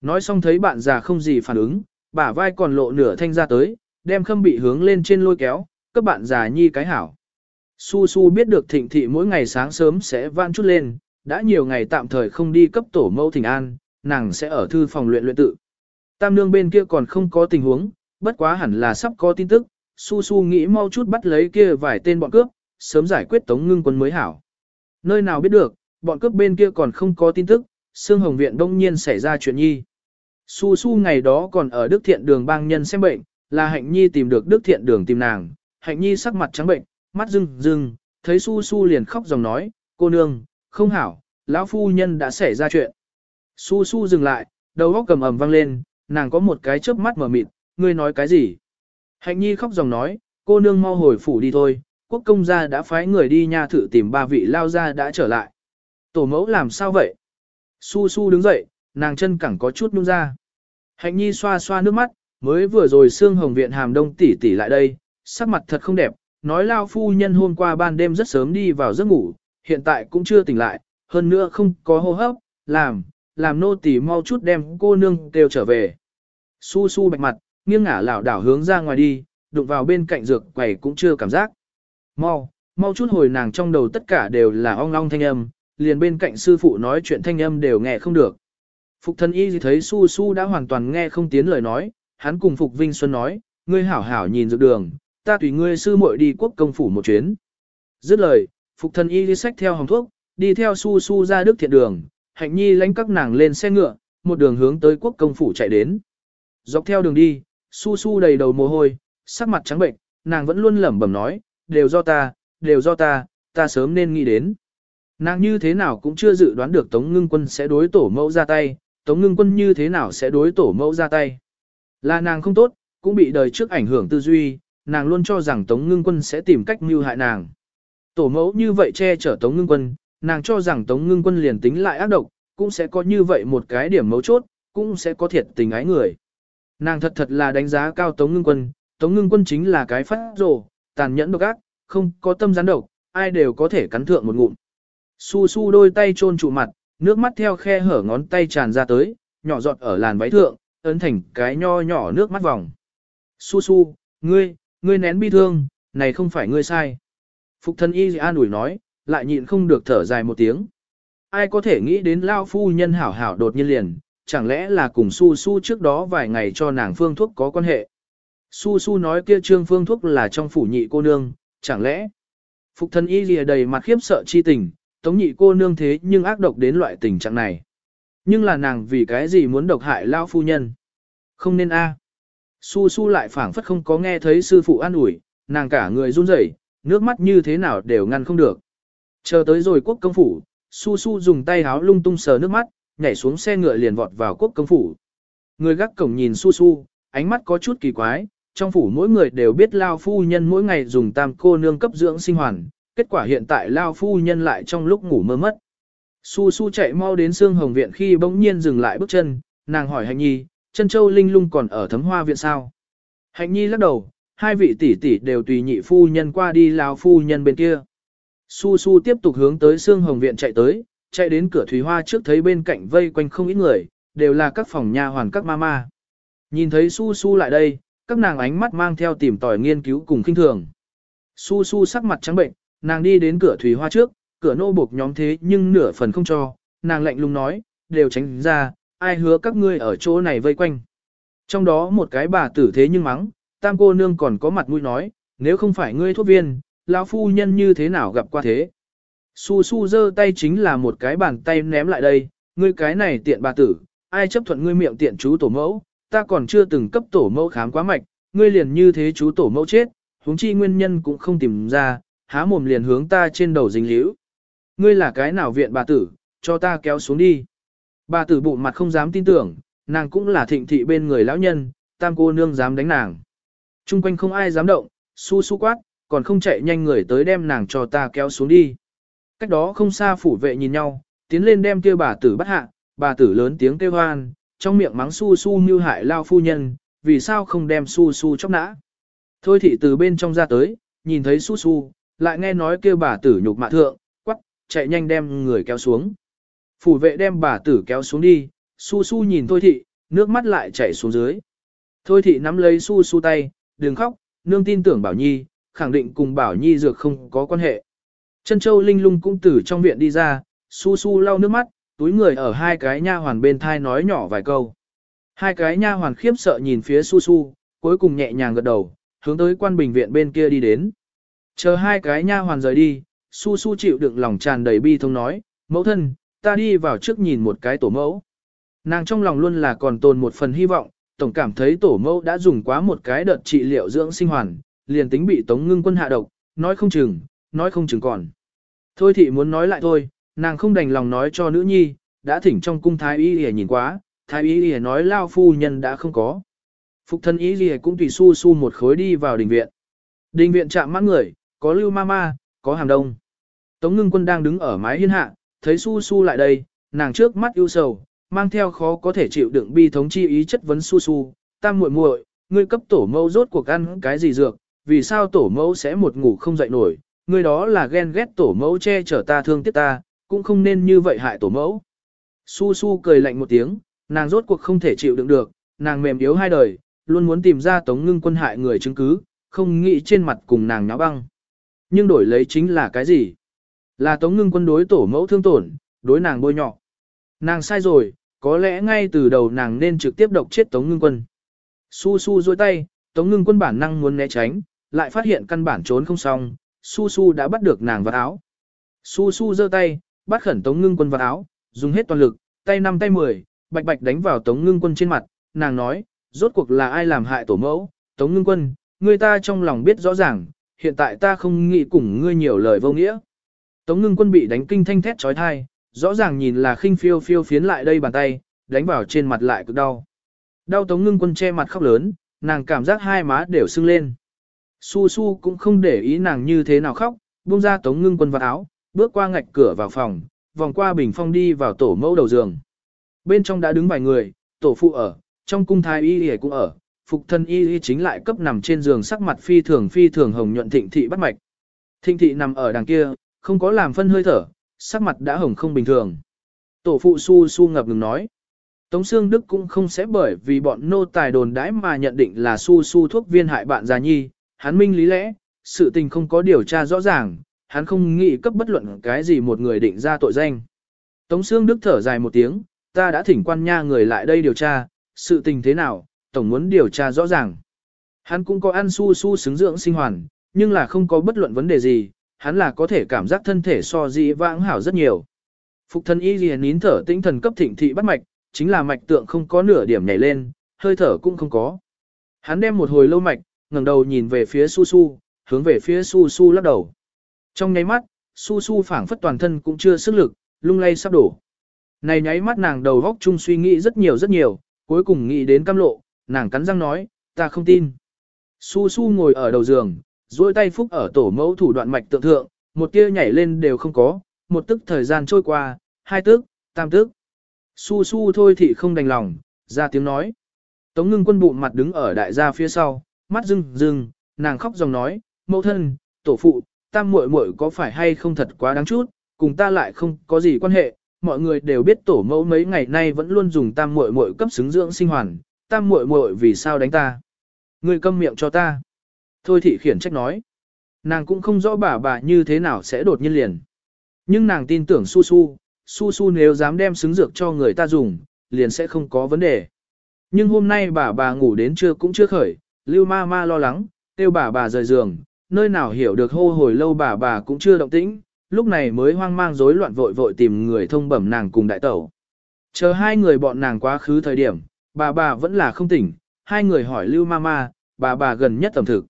Nói xong thấy bạn già không gì phản ứng, bả vai còn lộ nửa thanh ra tới, đem khâm bị hướng lên trên lôi kéo, các bạn già nhi cái hảo. Su Su biết được thịnh thị mỗi ngày sáng sớm sẽ van chút lên, đã nhiều ngày tạm thời không đi cấp tổ mẫu thỉnh an, nàng sẽ ở thư phòng luyện luyện tự. Tam nương bên kia còn không có tình huống, bất quá hẳn là sắp có tin tức, su su nghĩ mau chút bắt lấy kia vài tên bọn cướp, sớm giải quyết tống ngưng quân mới hảo. Nơi nào biết được, bọn cướp bên kia còn không có tin tức, Sương Hồng Viện đông nhiên xảy ra chuyện nhi. Su su ngày đó còn ở Đức Thiện đường bang nhân xem bệnh, là Hạnh Nhi tìm được Đức Thiện đường tìm nàng, Hạnh Nhi sắc mặt trắng bệnh, mắt rưng rưng, thấy su su liền khóc dòng nói, cô nương, không hảo, lão phu nhân đã xảy ra chuyện. Su su dừng lại, đầu óc cầm ầm vang lên, nàng có một cái chớp mắt mở mịt, ngươi nói cái gì? Hạnh nhi khóc dòng nói, cô nương mau hồi phủ đi thôi, quốc công gia đã phái người đi nha thử tìm ba vị lao gia đã trở lại. Tổ mẫu làm sao vậy? Su su đứng dậy, nàng chân cẳng có chút nhung ra. Hạnh nhi xoa xoa nước mắt, mới vừa rồi xương hồng viện hàm đông tỷ tỷ lại đây, sắc mặt thật không đẹp, nói lao phu nhân hôm qua ban đêm rất sớm đi vào giấc ngủ, hiện tại cũng chưa tỉnh lại, hơn nữa không có hô hấp, làm, làm nô tỳ mau chút đem cô nương kêu trở về. Su su bạch mặt, nghiêng ngả lảo đảo hướng ra ngoài đi, đụng vào bên cạnh dược quầy cũng chưa cảm giác. Mau, mau chút hồi nàng trong đầu tất cả đều là ong ong thanh âm, liền bên cạnh sư phụ nói chuyện thanh âm đều nghe không được. Phục thân y thấy su su đã hoàn toàn nghe không tiến lời nói, hắn cùng Phục Vinh Xuân nói, ngươi hảo hảo nhìn dược đường, ta tùy ngươi sư muội đi quốc công phủ một chuyến. Dứt lời, Phục thân y đi sách theo hồng thuốc, đi theo su su ra đức thiện đường, hạnh nhi lãnh các nàng lên xe ngựa, một đường hướng tới quốc công phủ chạy đến. Dọc theo đường đi, su su đầy đầu mồ hôi, sắc mặt trắng bệnh, nàng vẫn luôn lẩm bẩm nói, đều do ta, đều do ta, ta sớm nên nghĩ đến. Nàng như thế nào cũng chưa dự đoán được Tống Ngưng Quân sẽ đối tổ mẫu ra tay, Tống Ngưng Quân như thế nào sẽ đối tổ mẫu ra tay. Là nàng không tốt, cũng bị đời trước ảnh hưởng tư duy, nàng luôn cho rằng Tống Ngưng Quân sẽ tìm cách mưu hại nàng. Tổ mẫu như vậy che chở Tống Ngưng Quân, nàng cho rằng Tống Ngưng Quân liền tính lại ác độc, cũng sẽ có như vậy một cái điểm mấu chốt, cũng sẽ có thiệt tình ái người. Nàng thật thật là đánh giá cao Tống Ngưng Quân, Tống Ngưng Quân chính là cái phát rồ, tàn nhẫn độc ác, không có tâm gián độc, ai đều có thể cắn thượng một ngụm. Su su đôi tay chôn trụ mặt, nước mắt theo khe hở ngón tay tràn ra tới, nhỏ giọt ở làn váy thượng, ấn thành cái nho nhỏ nước mắt vòng. Su su, ngươi, ngươi nén bi thương, này không phải ngươi sai. Phục thân y an ủi nói, lại nhịn không được thở dài một tiếng. ai có thể nghĩ đến lao phu nhân hảo hảo đột nhiên liền, chẳng lẽ là cùng su su trước đó vài ngày cho nàng phương thuốc có quan hệ. Su su nói kia trương phương thuốc là trong phủ nhị cô nương, chẳng lẽ. Phục thân y lìa đầy mặt khiếp sợ chi tình, tống nhị cô nương thế nhưng ác độc đến loại tình trạng này. Nhưng là nàng vì cái gì muốn độc hại lao phu nhân? Không nên a. Su su lại phảng phất không có nghe thấy sư phụ an ủi, nàng cả người run rẩy, nước mắt như thế nào đều ngăn không được. Chờ tới rồi quốc công phủ, Su Su dùng tay háo lung tung sờ nước mắt, nhảy xuống xe ngựa liền vọt vào quốc công phủ. Người gác cổng nhìn Su Su, ánh mắt có chút kỳ quái, trong phủ mỗi người đều biết Lao Phu Nhân mỗi ngày dùng tam cô nương cấp dưỡng sinh hoàn, kết quả hiện tại Lao Phu Nhân lại trong lúc ngủ mơ mất. Su Su chạy mau đến xương hồng viện khi bỗng nhiên dừng lại bước chân, nàng hỏi Hạnh Nhi, chân châu linh lung còn ở thấm hoa viện sao? Hạnh Nhi lắc đầu, hai vị tỷ tỷ đều tùy nhị phu nhân qua đi Lao Phu Nhân bên kia. Su Su tiếp tục hướng tới xương hồng viện chạy tới, chạy đến cửa thủy hoa trước thấy bên cạnh vây quanh không ít người, đều là các phòng nha hoàn các mama. Nhìn thấy Su Su lại đây, các nàng ánh mắt mang theo tìm tòi nghiên cứu cùng kinh thường. Su Su sắc mặt trắng bệnh, nàng đi đến cửa thủy hoa trước, cửa nô buộc nhóm thế nhưng nửa phần không cho, nàng lạnh lùng nói, đều tránh ra, ai hứa các ngươi ở chỗ này vây quanh. Trong đó một cái bà tử thế nhưng mắng, tam cô nương còn có mặt mũi nói, nếu không phải ngươi thuốc viên, lão phu nhân như thế nào gặp qua thế. Su su giơ tay chính là một cái bàn tay ném lại đây, ngươi cái này tiện bà tử, ai chấp thuận ngươi miệng tiện chú tổ mẫu, ta còn chưa từng cấp tổ mẫu khám quá mạch, ngươi liền như thế chú tổ mẫu chết, huống chi nguyên nhân cũng không tìm ra, há mồm liền hướng ta trên đầu dính liễu. Ngươi là cái nào viện bà tử, cho ta kéo xuống đi. Bà tử bụng mặt không dám tin tưởng, nàng cũng là thịnh thị bên người lão nhân, tam cô nương dám đánh nàng. Trung quanh không ai dám động, su su quát, còn không chạy nhanh người tới đem nàng cho ta kéo xuống đi. Cách đó không xa phủ vệ nhìn nhau, tiến lên đem kia bà tử bắt hạ, bà tử lớn tiếng kêu hoan, trong miệng mắng su su như hại lao phu nhân, vì sao không đem su su chóc nã. Thôi thị từ bên trong ra tới, nhìn thấy su su, lại nghe nói kêu bà tử nhục mạ thượng, quắc, chạy nhanh đem người kéo xuống. Phủ vệ đem bà tử kéo xuống đi, su su nhìn thôi thị, nước mắt lại chảy xuống dưới. Thôi thị nắm lấy su su tay, đừng khóc, nương tin tưởng bảo nhi, khẳng định cùng Bảo Nhi dược không có quan hệ. Chân Châu Linh lung cũng từ trong viện đi ra, su su lau nước mắt, túi người ở hai cái nha hoàn bên thai nói nhỏ vài câu. Hai cái nha hoàn khiếp sợ nhìn phía su su, cuối cùng nhẹ nhàng gật đầu, hướng tới quan bình viện bên kia đi đến. Chờ hai cái nha hoàn rời đi, su su chịu đựng lòng tràn đầy bi thông nói, mẫu thân, ta đi vào trước nhìn một cái tổ mẫu. Nàng trong lòng luôn là còn tồn một phần hy vọng, tổng cảm thấy tổ mẫu đã dùng quá một cái đợt trị liệu dưỡng sinh hoàn, liền tính bị Tống Ngưng Quân hạ độc, nói không chừng, nói không chừng còn. Thôi thì muốn nói lại thôi, nàng không đành lòng nói cho nữ nhi, đã thỉnh trong cung thái y lìa nhìn quá, thái y lìa nói lao phu nhân đã không có. Phục thân y lìa cũng tùy su su một khối đi vào đình viện. Đình viện chạm mắt người, có lưu ma ma, có hàm đông. Tống ngưng quân đang đứng ở mái hiên hạ, thấy su su lại đây, nàng trước mắt ưu sầu, mang theo khó có thể chịu đựng bi thống chi ý chất vấn su su, tam muội muội, ngươi cấp tổ mâu rốt cuộc ăn cái gì dược, vì sao tổ mẫu sẽ một ngủ không dậy nổi, người đó là ghen ghét tổ mẫu che chở ta thương tiếc ta, cũng không nên như vậy hại tổ mẫu. Su su cười lạnh một tiếng, nàng rốt cuộc không thể chịu đựng được, nàng mềm yếu hai đời, luôn muốn tìm ra tống ngưng quân hại người chứng cứ, không nghĩ trên mặt cùng nàng nháo băng. Nhưng đổi lấy chính là cái gì? Là tống ngưng quân đối tổ mẫu thương tổn, đối nàng bôi nhọ. Nàng sai rồi, có lẽ ngay từ đầu nàng nên trực tiếp độc chết tống ngưng quân. Su su dôi tay, tống ngưng quân bản năng muốn né tránh, lại phát hiện căn bản trốn không xong, Su Su đã bắt được nàng vào áo. Su Su giơ tay, bắt khẩn Tống Ngưng Quân vào áo, dùng hết toàn lực, tay năm tay mười, bạch bạch đánh vào Tống Ngưng Quân trên mặt, nàng nói, rốt cuộc là ai làm hại tổ mẫu, Tống Ngưng Quân, người ta trong lòng biết rõ ràng, hiện tại ta không nghĩ cùng ngươi nhiều lời vô nghĩa. Tống Ngưng Quân bị đánh kinh thanh thét chói tai, rõ ràng nhìn là khinh phiêu phiêu phiến lại đây bàn tay, đánh vào trên mặt lại cực đau. Đau Tống Ngưng Quân che mặt khóc lớn, nàng cảm giác hai má đều sưng lên. Su Su cũng không để ý nàng như thế nào khóc, buông ra tống ngưng quân vào áo, bước qua ngạch cửa vào phòng, vòng qua bình phong đi vào tổ mẫu đầu giường. Bên trong đã đứng vài người, tổ phụ ở, trong cung thái y y cũng ở, phục thân y y chính lại cấp nằm trên giường sắc mặt phi thường phi thường hồng nhuận thịnh thị bắt mạch. Thịnh thị nằm ở đằng kia, không có làm phân hơi thở, sắc mặt đã hồng không bình thường. Tổ phụ su su ngập ngừng nói. Tống Sương Đức cũng không sẽ bởi vì bọn nô tài đồn đãi mà nhận định là su su thuốc viên hại bạn già nhi, hắn minh lý lẽ, sự tình không có điều tra rõ ràng, hắn không nghĩ cấp bất luận cái gì một người định ra tội danh. Tống Sương Đức thở dài một tiếng, ta đã thỉnh quan nha người lại đây điều tra, sự tình thế nào, tổng muốn điều tra rõ ràng. Hắn cũng có ăn su su xứng dưỡng sinh hoàn, nhưng là không có bất luận vấn đề gì, hắn là có thể cảm giác thân thể so dị vãng hảo rất nhiều. Phục thân y ghi nín thở tinh thần cấp thịnh thị bắt mạch, chính là mạch tượng không có nửa điểm nhảy lên, hơi thở cũng không có. Hắn đem một hồi lâu mạch, ngẩng đầu nhìn về phía su su, hướng về phía su su lắc đầu. Trong nháy mắt, su su phảng phất toàn thân cũng chưa sức lực, lung lay sắp đổ. Này nháy mắt nàng đầu góc chung suy nghĩ rất nhiều rất nhiều, cuối cùng nghĩ đến cam lộ, nàng cắn răng nói, ta không tin. Su su ngồi ở đầu giường, duỗi tay phúc ở tổ mẫu thủ đoạn mạch tượng thượng, một tia nhảy lên đều không có, một tức thời gian trôi qua, hai tức, tam tức. Su su thôi thì không đành lòng, ra tiếng nói. Tống ngưng quân bụng mặt đứng ở đại gia phía sau, mắt rưng rưng, nàng khóc dòng nói, mẫu thân, tổ phụ, tam muội muội có phải hay không thật quá đáng chút, cùng ta lại không có gì quan hệ, mọi người đều biết tổ mẫu mấy ngày nay vẫn luôn dùng tam muội muội cấp xứng dưỡng sinh hoàn, tam muội muội vì sao đánh ta? Ngươi câm miệng cho ta. Thôi thị khiển trách nói. Nàng cũng không rõ bà bà như thế nào sẽ đột nhiên liền. Nhưng nàng tin tưởng su su, su su nếu dám đem xứng dược cho người ta dùng, liền sẽ không có vấn đề. Nhưng hôm nay bà bà ngủ đến trưa cũng chưa khởi, lưu ma ma lo lắng, kêu bà bà rời giường, nơi nào hiểu được hô hồi lâu bà bà cũng chưa động tĩnh, lúc này mới hoang mang rối loạn vội vội tìm người thông bẩm nàng cùng đại tẩu. Chờ hai người bọn nàng quá khứ thời điểm, bà bà vẫn là không tỉnh, hai người hỏi Lưu Mama, bà bà gần nhất ẩm thực.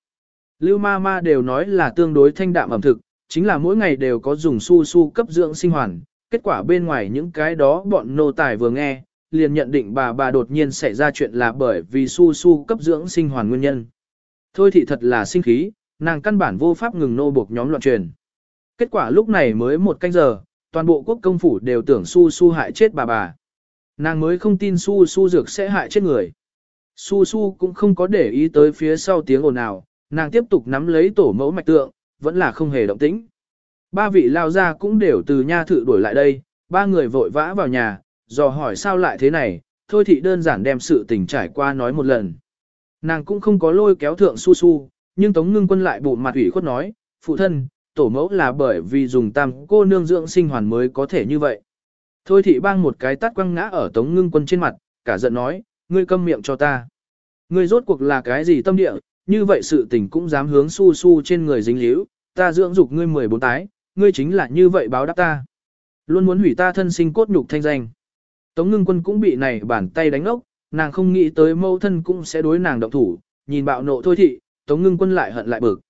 Lưu Mama đều nói là tương đối thanh đạm ẩm thực, chính là mỗi ngày đều có dùng su su cấp dưỡng sinh hoàn, kết quả bên ngoài những cái đó bọn nô tài vừa nghe, liền nhận định bà bà đột nhiên xảy ra chuyện là bởi vì su su cấp dưỡng sinh hoàn nguyên nhân. Thôi thì thật là sinh khí, nàng căn bản vô pháp ngừng nô buộc nhóm loạn truyền. Kết quả lúc này mới một canh giờ, toàn bộ quốc công phủ đều tưởng su su hại chết bà bà. Nàng mới không tin su su dược sẽ hại chết người. Su su cũng không có để ý tới phía sau tiếng ồn nào, nàng tiếp tục nắm lấy tổ mẫu mạch tượng, vẫn là không hề động tĩnh. Ba vị lao ra cũng đều từ nha thự đuổi lại đây, ba người vội vã vào nhà, dò hỏi sao lại thế này, thôi thì đơn giản đem sự tình trải qua nói một lần. Nàng cũng không có lôi kéo thượng su su, nhưng Tống Ngưng Quân lại bụng mặt ủy khuất nói, phụ thân, tổ mẫu là bởi vì dùng tam cô nương dưỡng sinh hoàn mới có thể như vậy. Thôi thị bang một cái tát quăng ngã ở Tống Ngưng Quân trên mặt, cả giận nói, ngươi câm miệng cho ta. Ngươi rốt cuộc là cái gì tâm địa, như vậy sự tình cũng dám hướng su su trên người dính líu, ta dưỡng dục ngươi 14 tái, ngươi chính là như vậy báo đáp ta. Luôn muốn hủy ta thân sinh cốt nhục thanh danh. Tống ngưng quân cũng bị này bàn tay đánh ốc, nàng không nghĩ tới mâu thân cũng sẽ đối nàng động thủ, nhìn bạo nộ thôi thị, tống ngưng quân lại hận lại bực.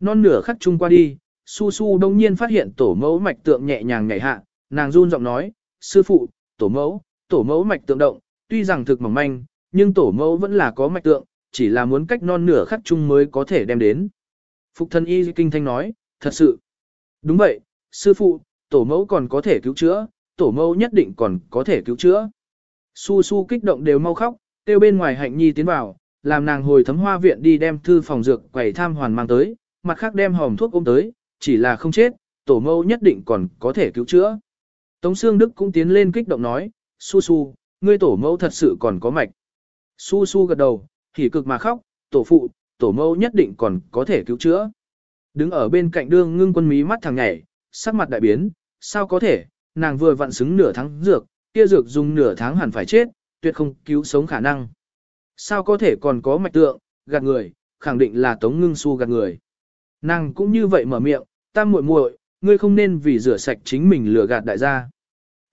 Non nửa khắc chung qua đi, su su đông nhiên phát hiện tổ mẫu mạch tượng nhẹ nhàng nhảy hạ, nàng run giọng nói, sư phụ, tổ mẫu, tổ mẫu mạch tượng động, tuy rằng thực mỏng manh, nhưng tổ mẫu vẫn là có mạch tượng, chỉ là muốn cách non nửa khắc chung mới có thể đem đến. Phục thân y kinh thanh nói, thật sự. Đúng vậy, sư phụ, tổ mẫu còn có thể cứu chữa, tổ mẫu nhất định còn có thể cứu chữa. Su su kích động đều mau khóc, tiêu bên ngoài hạnh nhi tiến vào, làm nàng hồi thấm hoa viện đi đem thư phòng dược quầy tham hoàn mang tới, mặt khác đem hòm thuốc ôm tới, chỉ là không chết, tổ mẫu nhất định còn có thể cứu chữa. Tống Sương Đức cũng tiến lên kích động nói, su su, ngươi tổ mẫu thật sự còn có mạch. Su su gật đầu, hỉ cực mà khóc, tổ phụ, tổ mẫu nhất định còn có thể cứu chữa. Đứng ở bên cạnh đương ngưng quân mí mắt thằng nhảy, sắc mặt đại biến, sao có thể, nàng vừa vặn xứng nửa tháng dược, kia dược dùng nửa tháng hẳn phải chết, tuyệt không cứu sống khả năng. Sao có thể còn có mạch tượng, gạt người, khẳng định là tống ngưng su gạt người. Nàng cũng như vậy mở miệng, tam muội muội, ngươi không nên vì rửa sạch chính mình lừa gạt đại gia.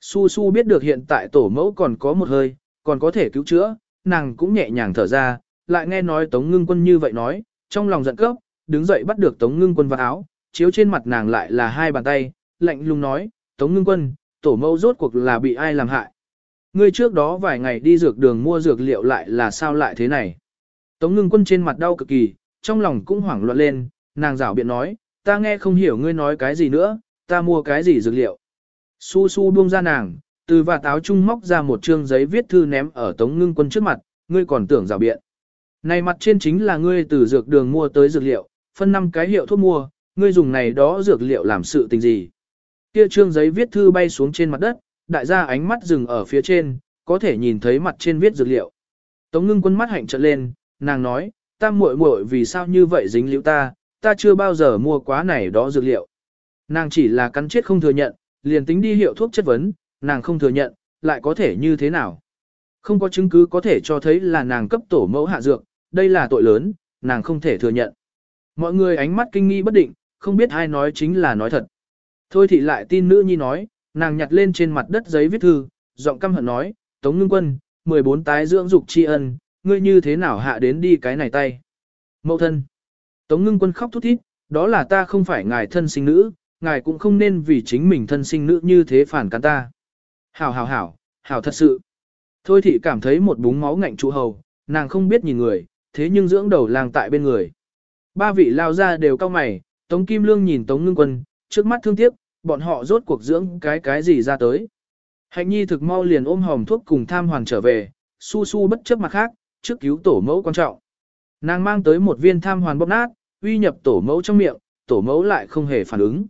Su su biết được hiện tại tổ mẫu còn có một hơi, còn có thể cứu chữa, nàng cũng nhẹ nhàng thở ra, lại nghe nói tống ngưng quân như vậy nói, trong lòng giận cấp, đứng dậy bắt được tống ngưng quân vào áo, chiếu trên mặt nàng lại là hai bàn tay, lạnh lùng nói, tống ngưng quân, tổ mẫu rốt cuộc là bị ai làm hại. Ngươi trước đó vài ngày đi dược đường mua dược liệu lại là sao lại thế này. Tống ngưng quân trên mặt đau cực kỳ, trong lòng cũng hoảng loạn lên, nàng rảo biện nói, ta nghe không hiểu ngươi nói cái gì nữa, ta mua cái gì dược liệu. Su su buông ra nàng, từ và táo trung móc ra một chương giấy viết thư ném ở tống ngưng quân trước mặt, ngươi còn tưởng rảo biện. Này mặt trên chính là ngươi từ dược đường mua tới dược liệu, phân năm cái hiệu thuốc mua, ngươi dùng này đó dược liệu làm sự tình gì. Kia trương giấy viết thư bay xuống trên mặt đất, đại gia ánh mắt dừng ở phía trên, có thể nhìn thấy mặt trên viết dược liệu. Tống ngưng quân mắt hạnh trợn lên, nàng nói, ta muội muội vì sao như vậy dính liễu ta, ta chưa bao giờ mua quá này đó dược liệu. Nàng chỉ là cắn chết không thừa nhận, liền tính đi hiệu thuốc chất vấn, nàng không thừa nhận, lại có thể như thế nào? Không có chứng cứ có thể cho thấy là nàng cấp tổ mẫu hạ dược, đây là tội lớn, nàng không thể thừa nhận. Mọi người ánh mắt kinh nghi bất định, không biết ai nói chính là nói thật. Thôi thì lại tin nữ nhi nói, nàng nhặt lên trên mặt đất giấy viết thư, giọng căm hận nói, Tống Ngưng Quân, 14 tái dưỡng dục tri ân, ngươi như thế nào hạ đến đi cái này tay. Mậu thân. Tống Ngưng Quân khóc thút thít, đó là ta không phải ngài thân sinh nữ, ngài cũng không nên vì chính mình thân sinh nữ như thế phản cắn ta. Hảo hảo hảo, hảo thật sự. Thôi thị cảm thấy một búng máu ngạnh trụ hầu, nàng không biết nhìn người, thế nhưng dưỡng đầu làng tại bên người. Ba vị lao ra đều cao mày, Tống Kim Lương nhìn Tống Ngưng Quân, trước mắt thương tiếc, bọn họ rốt cuộc dưỡng cái cái gì ra tới. Hạnh nhi thực mau liền ôm hòm thuốc cùng tham hoàn trở về, su su bất chấp mặt khác, trước cứu tổ mẫu quan trọng. Nàng mang tới một viên tham hoàn bóp nát, uy nhập tổ mẫu trong miệng, tổ mẫu lại không hề phản ứng.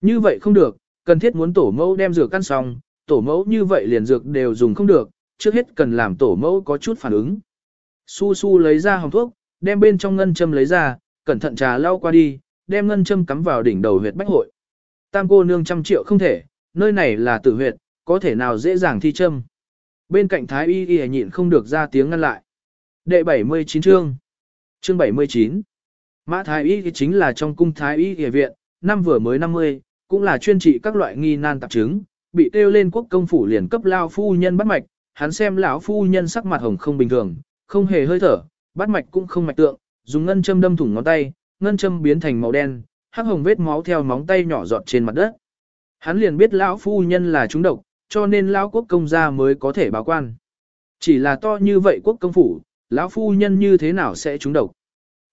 Như vậy không được, cần thiết muốn tổ mẫu đem dược căn xong, tổ mẫu như vậy liền dược đều dùng không được, trước hết cần làm tổ mẫu có chút phản ứng. Su su lấy ra hồng thuốc, đem bên trong ngân châm lấy ra, cẩn thận trà lau qua đi, đem ngân châm cắm vào đỉnh đầu huyệt bách hội. Tam cô nương trăm triệu không thể, nơi này là tử huyệt, có thể nào dễ dàng thi châm. Bên cạnh thái y y nhịn không được ra tiếng ngăn lại. Đệ 79 chương. Chương 79. Mã thái y chính là trong cung thái y y viện, năm vừa mới 50, cũng là chuyên trị các loại nghi nan tạp chứng, bị tiêu lên quốc công phủ liền cấp lao phu nhân bắt mạch, hắn xem lão phu nhân sắc mặt hồng không bình thường, không hề hơi thở, bắt mạch cũng không mạch tượng, dùng ngân châm đâm thủng ngón tay, ngân châm biến thành màu đen, hắc hồng vết máu theo móng tay nhỏ giọt trên mặt đất. Hắn liền biết lão phu nhân là trúng độc, cho nên lão quốc công gia mới có thể báo quan. Chỉ là to như vậy quốc công phủ, lão phu nhân như thế nào sẽ trúng độc?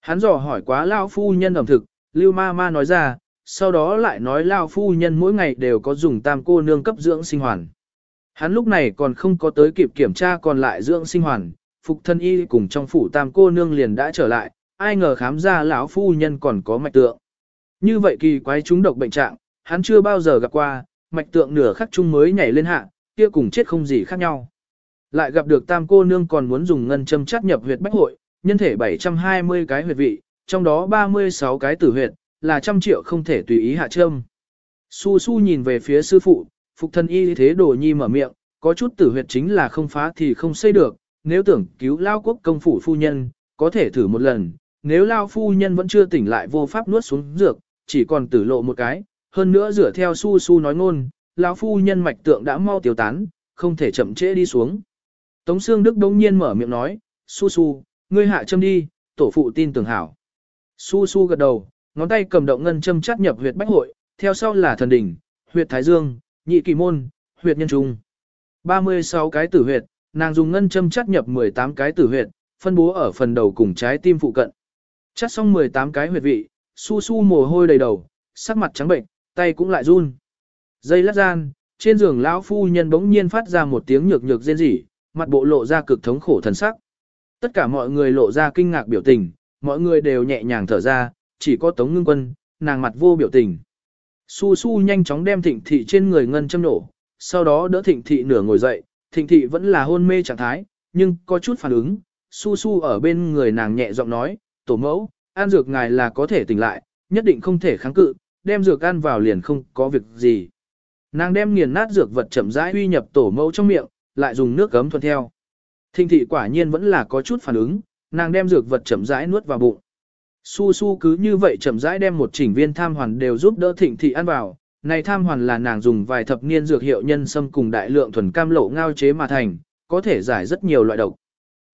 Hắn dò hỏi quá lão phu nhân ẩm thực, Lưu Ma Ma nói ra, sau đó lại nói lão phu nhân mỗi ngày đều có dùng tam cô nương cấp dưỡng sinh hoàn. Hắn lúc này còn không có tới kịp kiểm tra còn lại dưỡng sinh hoàn, phục thân y cùng trong phủ tam cô nương liền đã trở lại, ai ngờ khám ra lão phu nhân còn có mạch tượng. Như vậy kỳ quái chúng độc bệnh trạng, hắn chưa bao giờ gặp qua, mạch tượng nửa khắc chung mới nhảy lên hạ, kia cùng chết không gì khác nhau. Lại gặp được tam cô nương còn muốn dùng ngân châm chát nhập huyệt bách hội, nhân thể 720 cái huyệt vị, trong đó 36 cái tử huyệt, là trăm triệu không thể tùy ý hạ châm. Su su nhìn về phía sư phụ, phục thân y thế đồ nhi mở miệng, có chút tử huyệt chính là không phá thì không xây được, nếu tưởng cứu lao quốc công phủ phu nhân, có thể thử một lần, nếu lao phu nhân vẫn chưa tỉnh lại vô pháp nuốt xuống dược, chỉ còn tử lộ một cái, hơn nữa dựa theo su su nói ngôn, lão phu nhân mạch tượng đã mau tiêu tán, không thể chậm trễ đi xuống. Tống Sương Đức đông nhiên mở miệng nói, su su, ngươi hạ châm đi, tổ phụ tin tưởng hảo. Su su gật đầu, ngón tay cầm động ngân châm chắt nhập huyệt bách hội, theo sau là thần đỉnh, huyệt thái dương, nhị kỳ môn, huyệt nhân trung. 36 cái tử huyệt, nàng dùng ngân châm chắt nhập 18 cái tử huyệt, phân bố ở phần đầu cùng trái tim phụ cận. Chắt xong 18 cái huyệt vị, su su mồ hôi đầy đầu, sắc mặt trắng bệnh, tay cũng lại run. Dây lát gian, trên giường lão phu nhân bỗng nhiên phát ra một tiếng nhược nhược rên rỉ, mặt bộ lộ ra cực thống khổ thần sắc. Tất cả mọi người lộ ra kinh ngạc biểu tình, mọi người đều nhẹ nhàng thở ra, chỉ có Tống Ngưng Quân, nàng mặt vô biểu tình. Su Su nhanh chóng đem Thịnh Thị trên người ngân châm nổ, sau đó đỡ Thịnh Thị nửa ngồi dậy, Thịnh Thị vẫn là hôn mê trạng thái, nhưng có chút phản ứng. Su Su ở bên người nàng nhẹ giọng nói, tổ mẫu, ăn dược ngài là có thể tỉnh lại, nhất định không thể kháng cự, đem dược ăn vào liền không có việc gì. Nàng đem nghiền nát dược vật chậm rãi uy nhập tổ mẫu trong miệng, lại dùng nước gấm thuận theo. Thinh thị quả nhiên vẫn là có chút phản ứng, nàng đem dược vật chậm rãi nuốt vào bụng. Su su cứ như vậy chậm rãi đem một chỉnh viên tham hoàn đều giúp đỡ thịnh thị ăn vào. Này tham hoàn là nàng dùng vài thập niên dược hiệu nhân sâm cùng đại lượng thuần cam lộ ngao chế mà thành, có thể giải rất nhiều loại độc.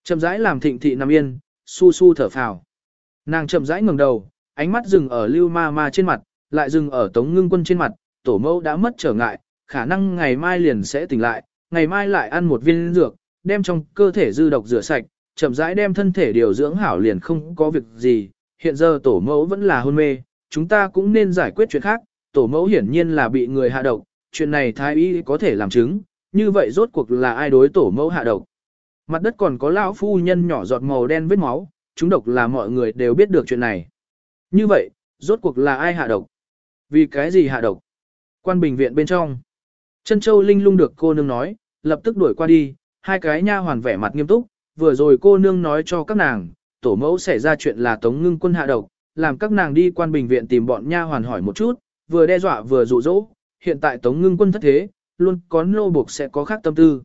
Chậm rãi làm thịnh thị nằm yên, su su thở phào. Nàng chậm rãi ngẩng đầu, ánh mắt dừng ở lưu ma ma trên mặt, lại dừng ở tống ngưng quân trên mặt, tổ mẫu đã mất trở ngại, khả năng ngày mai liền sẽ tỉnh lại, ngày mai lại ăn một viên dược, đem trong cơ thể dư độc rửa sạch, chậm rãi đem thân thể điều dưỡng hảo liền không có việc gì, hiện giờ tổ mẫu vẫn là hôn mê, chúng ta cũng nên giải quyết chuyện khác, tổ mẫu hiển nhiên là bị người hạ độc, chuyện này thái y có thể làm chứng, như vậy rốt cuộc là ai đối tổ mẫu hạ độc. Mặt đất còn có lão phu nhân nhỏ giọt màu đen vết máu, chúng độc là mọi người đều biết được chuyện này. Như vậy, rốt cuộc là ai hạ độc? Vì cái gì hạ độc? Quan bình viện bên trong. Chân châu linh lung được cô nương nói, lập tức đuổi qua đi, hai cái nha hoàn vẻ mặt nghiêm túc, vừa rồi cô nương nói cho các nàng, tổ mẫu xảy ra chuyện là tống ngưng quân hạ độc, làm các nàng đi quan bình viện tìm bọn nha hoàn hỏi một chút, vừa đe dọa vừa dụ dỗ, hiện tại tống ngưng quân thất thế, luôn có nô buộc sẽ có khác tâm tư.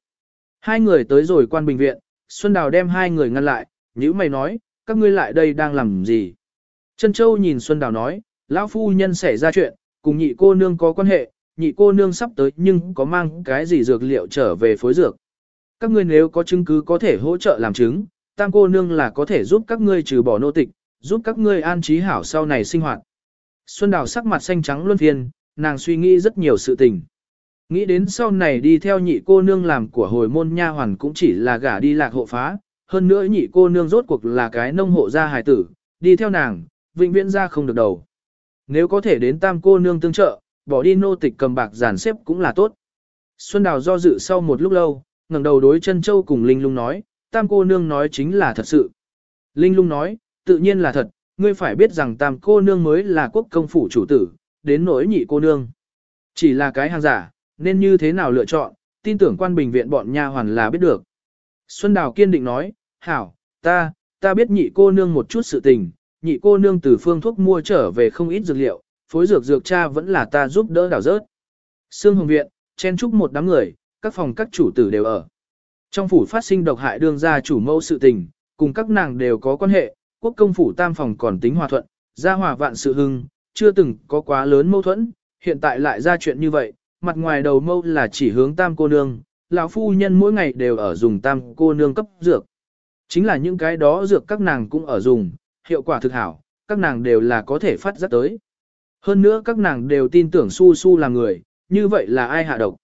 Hai người tới rồi quan bình viện, Xuân Đào đem hai người ngăn lại, nhữ mày nói, các ngươi lại đây đang làm gì? Trân Châu nhìn Xuân Đào nói, lão phu nhân xảy ra chuyện, cùng nhị cô nương có quan hệ, nhị cô nương sắp tới nhưng có mang cái gì dược liệu trở về phối dược. Các ngươi nếu có chứng cứ có thể hỗ trợ làm chứng, tam cô nương là có thể giúp các ngươi trừ bỏ nô tịch, giúp các ngươi an trí hảo sau này sinh hoạt. Xuân Đào sắc mặt xanh trắng luân phiên, nàng suy nghĩ rất nhiều sự tình. Nghĩ đến sau này đi theo nhị cô nương làm của hồi môn nha hoàn cũng chỉ là gả đi lạc hộ phá, hơn nữa nhị cô nương rốt cuộc là cái nông hộ gia hài tử, đi theo nàng, vĩnh viễn ra không được đầu. Nếu có thể đến tam cô nương tương trợ, bỏ đi nô tịch cầm bạc giàn xếp cũng là tốt. Xuân Đào do dự sau một lúc lâu, ngẩng đầu đối chân châu cùng Linh Lung nói, tam cô nương nói chính là thật sự. Linh Lung nói, tự nhiên là thật, ngươi phải biết rằng tam cô nương mới là quốc công phủ chủ tử, đến nỗi nhị cô nương. Chỉ là cái hàng giả, nên như thế nào lựa chọn, tin tưởng quan bình viện bọn nha hoàn là biết được. Xuân Đào kiên định nói, hảo, ta, ta biết nhị cô nương một chút sự tình, nhị cô nương từ phương thuốc mua trở về không ít dược liệu, phối dược dược cha vẫn là ta giúp đỡ đào rớt. Sương Hồng Viện, chen chúc một đám người, các phòng các chủ tử đều ở. Trong phủ phát sinh độc hại đương gia chủ mẫu sự tình, cùng các nàng đều có quan hệ, quốc công phủ tam phòng còn tính hòa thuận, gia hòa vạn sự hưng, chưa từng có quá lớn mâu thuẫn, hiện tại lại ra chuyện như vậy, mặt ngoài đầu mâu là chỉ hướng tam cô nương, lão phu nhân mỗi ngày đều ở dùng tam cô nương cấp dược. Chính là những cái đó dược các nàng cũng ở dùng, hiệu quả thực hảo, các nàng đều là có thể phát giác tới. Hơn nữa các nàng đều tin tưởng su su là người, như vậy là ai hạ độc.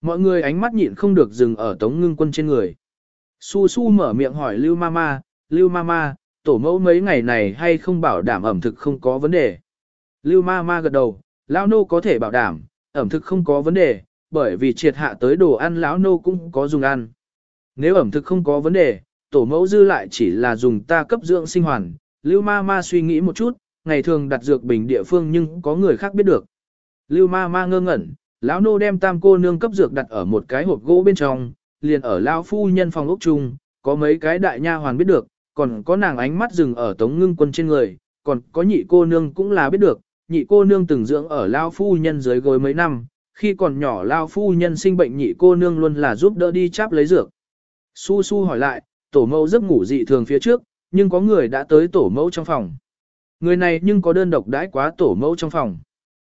Mọi người ánh mắt nhịn không được dừng ở tống ngưng quân trên người. Su su mở miệng hỏi Lưu Mama, Lưu Mama, tổ mẫu mấy ngày này hay không bảo đảm ẩm thực không có vấn đề. Lưu Mama gật đầu, lão nô có thể bảo đảm, ẩm thực không có vấn đề, bởi vì triệt hạ tới đồ ăn lão nô cũng có dùng ăn. Nếu ẩm thực không có vấn đề, tổ mẫu dư lại chỉ là dùng ta cấp dưỡng sinh hoàn. Lưu ma ma suy nghĩ một chút, ngày thường đặt dược bình địa phương nhưng có người khác biết được. Lưu ma ma ngơ ngẩn, lão nô đem tam cô nương cấp dược đặt ở một cái hộp gỗ bên trong, liền ở lão phu nhân phòng ốc chung, có mấy cái đại nha hoàn biết được, còn có nàng ánh mắt dừng ở tống ngưng quân trên người, còn có nhị cô nương cũng là biết được, nhị cô nương từng dưỡng ở lão phu nhân dưới gối mấy năm, khi còn nhỏ lao phu nhân sinh bệnh nhị cô nương luôn là giúp đỡ đi cháp lấy dược. Su su hỏi lại, tổ mẫu giấc ngủ dị thường phía trước, nhưng có người đã tới tổ mẫu trong phòng. Người này nhưng có đơn độc đãi quá tổ mẫu trong phòng.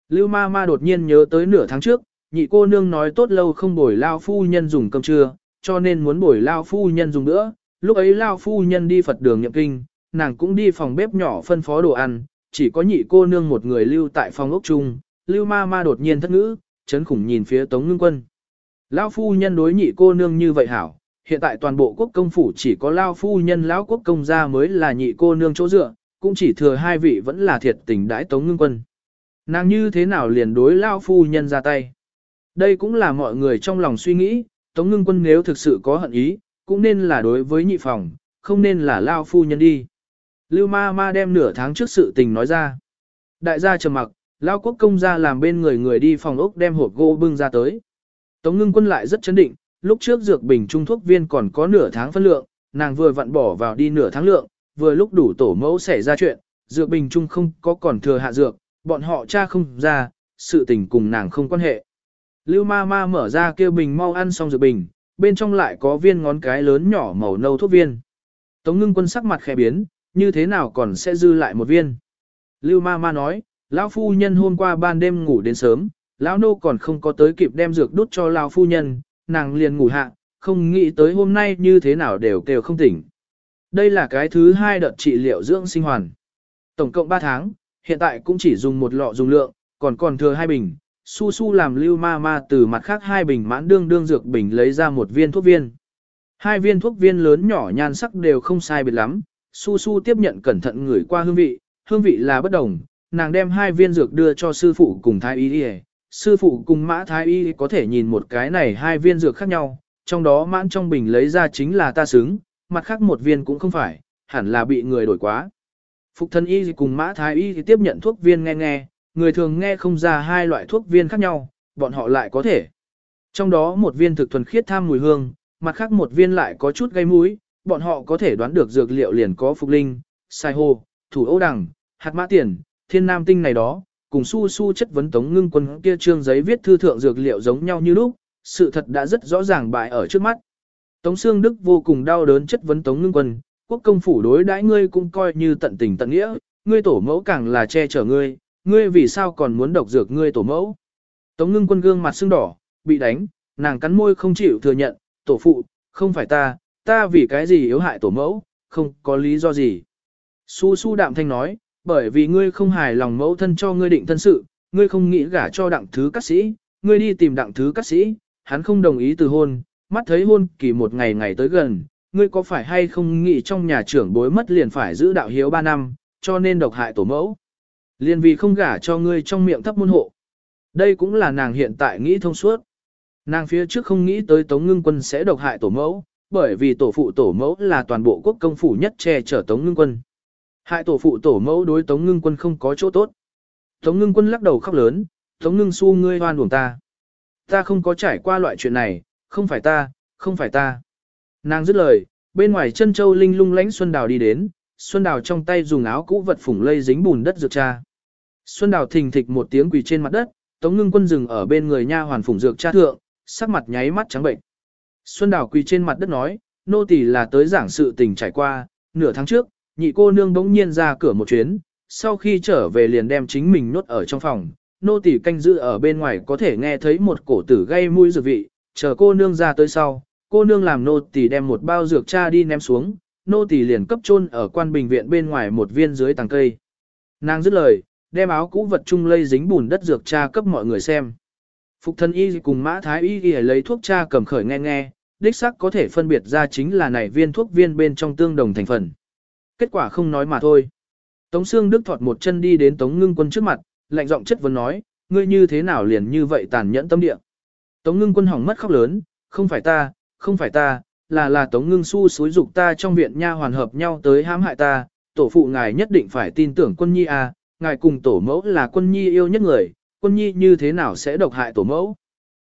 Lưu ma ma đột nhiên nhớ tới nửa tháng trước, nhị cô nương nói tốt lâu không bồi lao phu nhân dùng cơm trưa, cho nên muốn bồi lao phu nhân dùng nữa. Lúc ấy lao phu nhân đi Phật đường nhậm kinh, nàng cũng đi phòng bếp nhỏ phân phó đồ ăn, chỉ có nhị cô nương một người lưu tại phòng ốc chung. Lưu ma ma đột nhiên thất ngữ, chấn khủng nhìn phía tống ngưng quân. Lão phu nhân đối nhị cô nương như vậy hảo, hiện tại toàn bộ quốc công phủ chỉ có Lão phu nhân lão quốc công gia mới là nhị cô nương chỗ dựa, cũng chỉ thừa hai vị vẫn là thiệt tình đãi tống ngưng quân. Nàng như thế nào liền đối Lão phu nhân ra tay. Đây cũng là mọi người trong lòng suy nghĩ, tống ngưng quân nếu thực sự có hận ý, cũng nên là đối với nhị phòng, không nên là Lão phu nhân đi. Lưu ma ma đem nửa tháng trước sự tình nói ra. Đại gia trầm mặc, lao quốc công gia làm bên người người đi phòng ốc đem hộp gỗ bưng ra tới. Tống ngưng quân lại rất chấn định, lúc trước dược bình trung thuốc viên còn có nửa tháng phân lượng, nàng vừa vặn bỏ vào đi nửa tháng lượng, vừa lúc đủ tổ mẫu xảy ra chuyện, dược bình trung không có còn thừa hạ dược, bọn họ cha không ra, sự tình cùng nàng không quan hệ. Lưu ma ma mở ra kêu bình mau ăn xong dược bình, bên trong lại có viên ngón cái lớn nhỏ màu nâu thuốc viên. Tống ngưng quân sắc mặt khẽ biến, như thế nào còn sẽ dư lại một viên. Lưu ma ma nói, lão phu nhân hôm qua ban đêm ngủ đến sớm, lão nô còn không có tới kịp đem dược đút cho lão phu nhân, nàng liền ngủ hạ, không nghĩ tới hôm nay như thế nào đều kêu không tỉnh. Đây là cái thứ hai đợt trị liệu dưỡng sinh hoàn. Tổng cộng 3 tháng, hiện tại cũng chỉ dùng một lọ dùng lượng, còn còn thừa hai bình. Su su làm lưu ma ma từ mặt khác hai bình mãn đương đương dược bình lấy ra một viên thuốc viên. Hai viên thuốc viên lớn nhỏ nhan sắc đều không sai biệt lắm. Su su tiếp nhận cẩn thận ngửi qua hương vị, hương vị là bất đồng. Nàng đem hai viên dược đưa cho sư phụ cùng thái y đi sư phụ cùng mã thái y có thể nhìn một cái này hai viên dược khác nhau, trong đó mãn trong bình lấy ra chính là ta xứng, mặt khác một viên cũng không phải, hẳn là bị người đổi quá. Phục thân y cùng mã thái y thì tiếp nhận thuốc viên nghe nghe, người thường nghe không ra hai loại thuốc viên khác nhau, bọn họ lại có thể. Trong đó một viên thực thuần khiết tham mùi hương, mặt khác một viên lại có chút gây mũi, bọn họ có thể đoán được dược liệu liền có phục linh, sai hô, thủ ấu đằng, hạt mã tiền, thiên nam tinh này đó, cùng su su chất vấn tống ngưng quân kia trương giấy viết thư thượng dược liệu giống nhau như lúc, sự thật đã rất rõ ràng bại ở trước mắt. Tống Sương Đức vô cùng đau đớn chất vấn Tống Ngưng Quân, quốc công phủ đối đãi ngươi cũng coi như tận tình tận nghĩa, ngươi tổ mẫu càng là che chở ngươi, ngươi vì sao còn muốn độc dược ngươi tổ mẫu. Tống Ngưng Quân gương mặt sưng đỏ, bị đánh, nàng cắn môi không chịu thừa nhận, tổ phụ, không phải ta, ta vì cái gì yếu hại tổ mẫu, không có lý do gì. Su su đạm thanh nói, bởi vì ngươi không hài lòng mẫu thân cho ngươi định thân sự, ngươi không nghĩ gả cho đặng thứ các sĩ, ngươi đi tìm đặng thứ các sĩ, hắn không đồng ý từ hôn, mắt thấy hôn kỳ một ngày ngày tới gần, ngươi có phải hay không nghĩ trong nhà trưởng bối mất liền phải giữ đạo hiếu 3 năm, cho nên độc hại tổ mẫu. Liền vì không gả cho ngươi trong miệng thấp môn hộ. Đây cũng là nàng hiện tại nghĩ thông suốt. Nàng phía trước không nghĩ tới Tống Ngưng Quân sẽ độc hại tổ mẫu, bởi vì tổ phụ tổ mẫu là toàn bộ quốc công phủ nhất che chở Tống Ngưng Quân. Hại tổ phụ tổ mẫu đối Tống Ngưng Quân không có chỗ tốt. Tống Ngưng Quân lắc đầu khóc lớn, Tống Ngưng su ngươi hoan uổng ta. Ta không có trải qua loại chuyện này, không phải ta, không phải ta. Nàng dứt lời, bên ngoài chân châu linh lung lánh Xuân Đào đi đến, Xuân Đào trong tay dùng áo cũ vật phủng lây dính bùn đất dược cha. Xuân Đào thình thịch một tiếng quỳ trên mặt đất, Tống Ngưng Quân dừng ở bên người nha hoàn phủng dược cha thượng, sắc mặt nháy mắt trắng bệnh. Xuân Đào quỳ trên mặt đất nói, nô tỳ là tới giảng sự tình trải qua, nửa tháng trước, nhị cô nương bỗng nhiên ra cửa một chuyến, sau khi trở về liền đem chính mình nốt ở trong phòng, nô tỳ canh giữ ở bên ngoài có thể nghe thấy một cổ tử gây mũi dược vị, chờ cô nương ra tới sau, cô nương làm nô tỳ đem một bao dược cha đi ném xuống, nô tỳ liền cấp chôn ở quan bình viện bên ngoài một viên dưới tàng cây. Nàng dứt lời, đem áo cũ vật chung lây dính bùn đất dược cha cấp mọi người xem. Phục thân y cùng mã thái y y lấy thuốc cha cầm khởi nghe nghe, đích sắc có thể phân biệt ra chính là này viên thuốc viên bên trong tương đồng thành phần. Kết quả không nói mà thôi. Tống Sương Đức thọt một chân đi đến Tống Ngưng Quân trước mặt, lạnh giọng chất vấn nói, ngươi như thế nào liền như vậy tàn nhẫn tâm địa. Tống Ngưng Quân hỏng mất khóc lớn, không phải ta, không phải ta, là là Tống Ngưng Su xúi dục ta trong viện nha hoàn hợp nhau tới hãm hại ta, tổ phụ ngài nhất định phải tin tưởng quân nhi à, ngài cùng tổ mẫu là quân nhi yêu nhất người, quân nhi như thế nào sẽ độc hại tổ mẫu.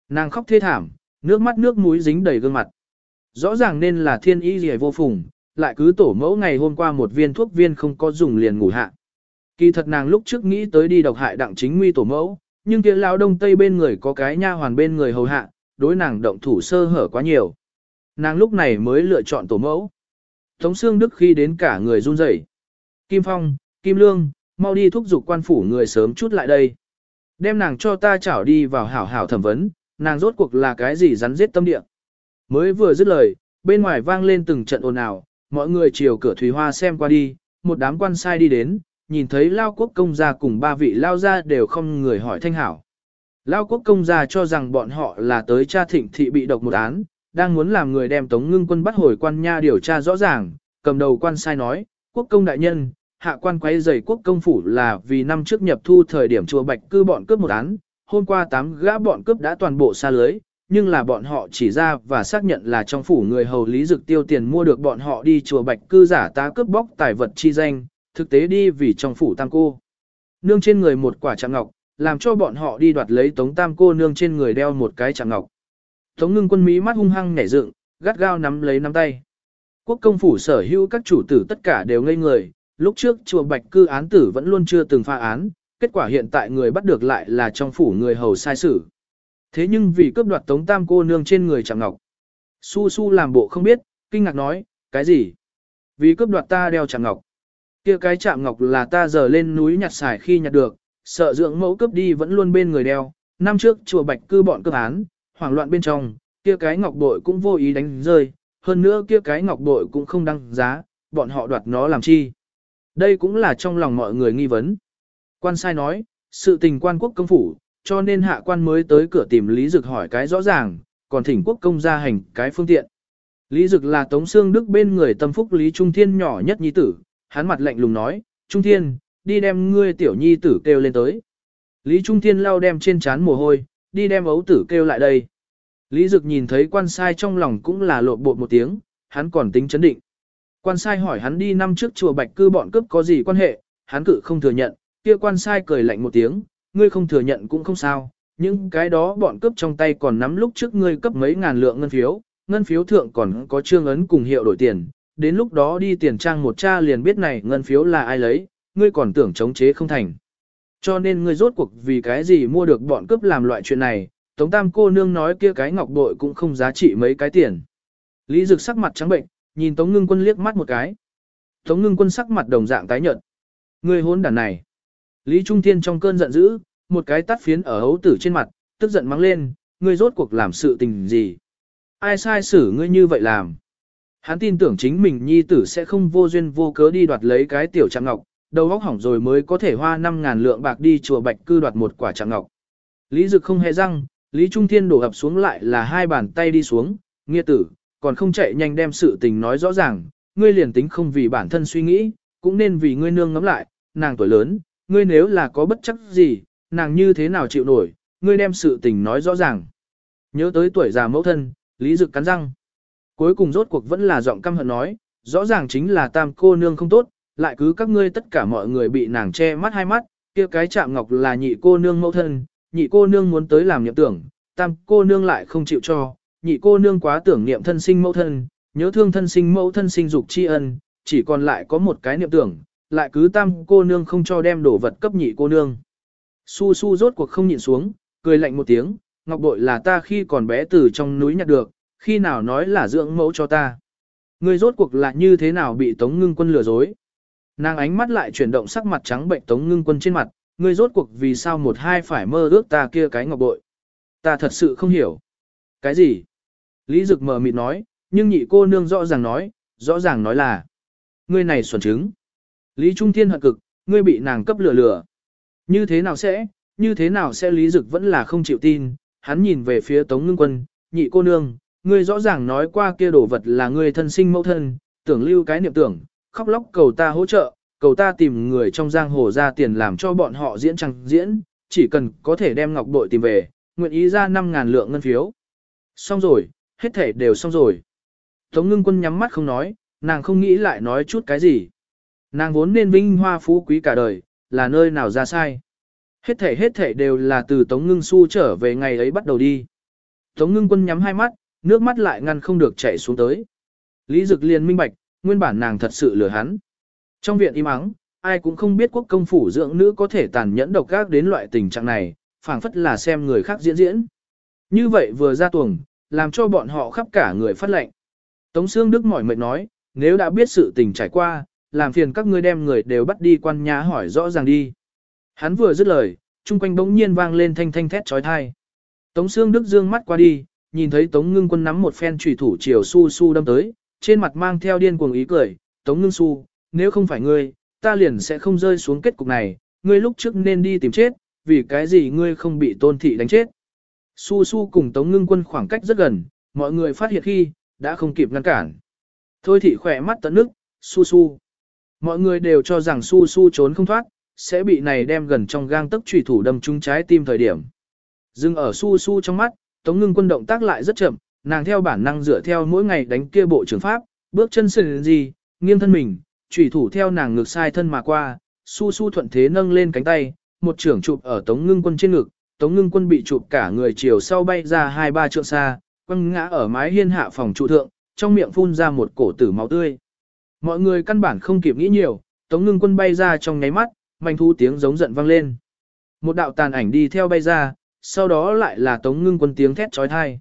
Nàng khóc thê thảm, nước mắt nước mũi dính đầy gương mặt. Rõ ràng nên là thiên y gì vô phùng, lại cứ tổ mẫu ngày hôm qua một viên thuốc viên không có dùng liền ngủ hạ. Kỳ thật nàng lúc trước nghĩ tới đi độc hại đặng chính nguy tổ mẫu, nhưng kia lão đông tây bên người có cái nha hoàn bên người hầu hạ, đối nàng động thủ sơ hở quá nhiều. Nàng lúc này mới lựa chọn tổ mẫu. Tống xương Đức khi đến cả người run rẩy. Kim Phong, Kim Lương, mau đi thúc giục quan phủ người sớm chút lại đây. Đem nàng cho ta chảo đi vào hảo hảo thẩm vấn, nàng rốt cuộc là cái gì rắn giết tâm địa. Mới vừa dứt lời, bên ngoài vang lên từng trận ồn ào, mọi người chiều cửa thủy hoa xem qua đi, một đám quan sai đi đến, nhìn thấy Lao Quốc công gia cùng ba vị Lao gia đều không người hỏi thanh hảo. Lao Quốc công gia cho rằng bọn họ là tới cha thịnh thị bị độc một án, đang muốn làm người đem Tống Ngưng quân bắt hồi quan nha điều tra rõ ràng, cầm đầu quan sai nói, Quốc công đại nhân, hạ quan quấy giày quốc công phủ là vì năm trước nhập thu thời điểm chùa Bạch cư bọn cướp một án, hôm qua tám gã bọn cướp đã toàn bộ xa lưới, nhưng là bọn họ chỉ ra và xác nhận là trong phủ người hầu lý dực tiêu tiền mua được bọn họ đi chùa Bạch cư giả tá cướp bóc tài vật chi danh, thực tế đi vì trong phủ tam cô. Nương trên người một quả chạm ngọc, làm cho bọn họ đi đoạt lấy tống tam cô nương trên người đeo một cái chạm ngọc. Tống ngưng quân Mỹ mắt hung hăng nhảy dựng, gắt gao nắm lấy nắm tay. Quốc công phủ sở hữu các chủ tử tất cả đều ngây người, lúc trước chùa Bạch cư án tử vẫn luôn chưa từng pha án, kết quả hiện tại người bắt được lại là trong phủ người hầu sai sử. Thế nhưng vì cướp đoạt tống tam cô nương trên người chạm ngọc. Su su làm bộ không biết, kinh ngạc nói, cái gì? Vì cướp đoạt ta đeo chạm ngọc. kia cái chạm ngọc là ta giờ lên núi nhặt xài khi nhặt được, sợ dưỡng mẫu cướp đi vẫn luôn bên người đeo. Năm trước chùa Bạch cư bọn cướp án, hoảng loạn bên trong, kia cái ngọc bội cũng vô ý đánh rơi, hơn nữa kia cái ngọc bội cũng không đăng giá, bọn họ đoạt nó làm chi. Đây cũng là trong lòng mọi người nghi vấn. Quan sai nói, sự tình quan quốc công phủ, cho nên hạ quan mới tới cửa tìm Lý Dực hỏi cái rõ ràng, còn thỉnh quốc công gia hành cái phương tiện. Lý Dực là Tống Sương Đức bên người tâm phúc Lý Trung Thiên nhỏ nhất nhi tử, hắn mặt lạnh lùng nói, Trung Thiên, đi đem ngươi tiểu nhi tử kêu lên tới. Lý Trung Thiên lau đem trên chán mồ hôi, đi đem ấu tử kêu lại đây. Lý Dực nhìn thấy quan sai trong lòng cũng là lộ bột một tiếng, hắn còn tính chấn định. Quan sai hỏi hắn đi năm trước chùa Bạch Cư bọn cướp có gì quan hệ, hắn cự không thừa nhận, kia quan sai cười lạnh một tiếng, ngươi không thừa nhận cũng không sao, những cái đó bọn cướp trong tay còn nắm lúc trước ngươi cấp mấy ngàn lượng ngân phiếu, ngân phiếu thượng còn có trương ấn cùng hiệu đổi tiền, đến lúc đó đi tiền trang một cha liền biết này ngân phiếu là ai lấy, ngươi còn tưởng chống chế không thành. Cho nên ngươi rốt cuộc vì cái gì mua được bọn cướp làm loại chuyện này, Tống Tam cô nương nói kia cái ngọc bội cũng không giá trị mấy cái tiền. Lý Dực sắc mặt trắng bệnh, nhìn Tống Ngưng Quân liếc mắt một cái. Tống Ngưng Quân sắc mặt đồng dạng tái nhợt. Ngươi hôn đàn này. Lý Trung Thiên trong cơn giận dữ, một cái tắt phiến ở hấu tử trên mặt, tức giận mắng lên, ngươi rốt cuộc làm sự tình gì? Ai sai xử ngươi như vậy làm? Hắn tin tưởng chính mình nhi tử sẽ không vô duyên vô cớ đi đoạt lấy cái tiểu trạng ngọc, đầu óc hỏng rồi mới có thể hoa 5.000 lượng bạc đi chùa Bạch Cư đoạt một quả trạng ngọc. Lý Dực không hề răng, Lý Trung Thiên đổ ập xuống lại là hai bàn tay đi xuống, nghĩa tử, còn không chạy nhanh đem sự tình nói rõ ràng, ngươi liền tính không vì bản thân suy nghĩ, cũng nên vì ngươi nương ngắm lại, nàng tuổi lớn, ngươi nếu là có bất chấp gì, nàng như thế nào chịu nổi, ngươi đem sự tình nói rõ ràng. Nhớ tới tuổi già mẫu thân, Lý Dực cắn răng. Cuối cùng rốt cuộc vẫn là giọng căm hận nói, rõ ràng chính là tam cô nương không tốt, lại cứ các ngươi tất cả mọi người bị nàng che mắt hai mắt, kia cái chạm ngọc là nhị cô nương mẫu thân, nhị cô nương muốn tới làm nhậm tưởng, tam cô nương lại không chịu cho, nhị cô nương quá tưởng niệm thân sinh mẫu thân, nhớ thương thân sinh mẫu thân sinh dục tri ân, chỉ còn lại có một cái niệm tưởng, lại cứ tam cô nương không cho đem đổ vật cấp nhị cô nương. Su su rốt cuộc không nhịn xuống, cười lạnh một tiếng, ngọc bội là ta khi còn bé từ trong núi nhặt được, khi nào nói là dưỡng mẫu cho ta. Ngươi rốt cuộc là như thế nào bị Tống Ngưng Quân lừa dối. Nàng ánh mắt lại chuyển động sắc mặt trắng bệnh Tống Ngưng Quân trên mặt, ngươi rốt cuộc vì sao một hai phải mơ ước ta kia cái ngọc bội. Ta thật sự không hiểu. Cái gì? Lý Dực mờ mịt nói, nhưng nhị cô nương rõ ràng nói, rõ ràng nói là. Ngươi này xuẩn trứng. Lý Trung Thiên hận cực, ngươi bị nàng cấp lừa lừa. Như thế nào sẽ, như thế nào sẽ Lý Dực vẫn là không chịu tin, hắn nhìn về phía Tống Ngưng Quân, nhị cô nương, ngươi rõ ràng nói qua kia đồ vật là ngươi thân sinh mẫu thân, tưởng lưu cái niệm tưởng, khóc lóc cầu ta hỗ trợ, cầu ta tìm người trong giang hồ ra tiền làm cho bọn họ diễn chẳng diễn, chỉ cần có thể đem ngọc bội tìm về, nguyện ý ra 5.000 lượng ngân phiếu. Xong rồi, hết thể đều xong rồi. Tống ngưng quân nhắm mắt không nói, nàng không nghĩ lại nói chút cái gì. Nàng vốn nên vinh hoa phú quý cả đời, là nơi nào ra sai. Hết thể hết thể đều là từ Tống ngưng Xu trở về ngày ấy bắt đầu đi. Tống ngưng quân nhắm hai mắt, nước mắt lại ngăn không được chảy xuống tới. Lý Dực liền minh bạch, nguyên bản nàng thật sự lừa hắn. Trong viện im ắng, ai cũng không biết quốc công phủ dưỡng nữ có thể tàn nhẫn độc ác đến loại tình trạng này, phảng phất là xem người khác diễn diễn. Như vậy vừa ra tuồng, làm cho bọn họ khắp cả người phát lệnh. Tống Sương Đức mỏi mệt nói, nếu đã biết sự tình trải qua, làm phiền các ngươi đem người đều bắt đi quan nhà hỏi rõ ràng đi. Hắn vừa dứt lời, chung quanh bỗng nhiên vang lên thanh thanh thét trói thai. Tống Sương Đức dương mắt qua đi, nhìn thấy Tống Ngưng Quân nắm một phen chủy thủ chiều su su đâm tới, trên mặt mang theo điên cuồng ý cười, Tống Ngưng Su, nếu không phải ngươi, ta liền sẽ không rơi xuống kết cục này, ngươi lúc trước nên đi tìm chết, vì cái gì ngươi không bị tôn thị đánh chết. Su Su cùng Tống Ngưng Quân khoảng cách rất gần, mọi người phát hiện khi, đã không kịp ngăn cản. Thôi thị khỏe mắt tận nước, Su Su. Mọi người đều cho rằng Su Su trốn không thoát, sẽ bị này đem gần trong gang tấc trùy thủ đâm trúng trái tim thời điểm. Dừng ở Su Su trong mắt, Tống Ngưng Quân động tác lại rất chậm, nàng theo bản năng dựa theo mỗi ngày đánh kia bộ trường pháp, bước chân sừng gì, nghiêng thân mình, chủy thủ theo nàng ngược sai thân mà qua, su su thuận thế nâng lên cánh tay, một trưởng chụp ở Tống Ngưng Quân trên ngực, Tống Ngưng Quân bị chụp cả người chiều sau bay ra hai ba trượng xa, quăng ngã ở mái hiên hạ phòng trụ thượng, trong miệng phun ra một cổ tử máu tươi. Mọi người căn bản không kịp nghĩ nhiều, Tống Ngưng Quân bay ra trong nháy mắt, manh thu tiếng giống giận vang lên. Một đạo tàn ảnh đi theo bay ra, sau đó lại là Tống Ngưng Quân tiếng thét chói tai.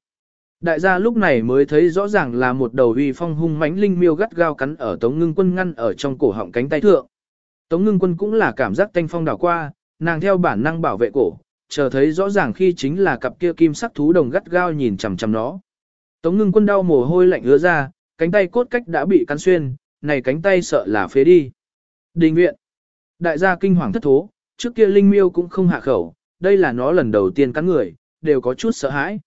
Đại gia lúc này mới thấy rõ ràng là một đầu uy phong hung mãnh linh miêu gắt gao cắn ở Tống Ngưng Quân ngăn ở trong cổ họng cánh tay thượng. Tống Ngưng Quân cũng là cảm giác tanh phong đảo qua, nàng theo bản năng bảo vệ cổ, chờ thấy rõ ràng khi chính là cặp kia kim sắc thú đồng gắt gao nhìn chằm chằm nó. Tống Ngưng Quân đau mồ hôi lạnh ứa ra, cánh tay cốt cách đã bị cắn xuyên, này cánh tay sợ là phế đi. Đình viện. Đại gia kinh hoàng thất thố, trước kia linh miêu cũng không hạ khẩu, đây là nó lần đầu tiên cắn người, đều có chút sợ hãi.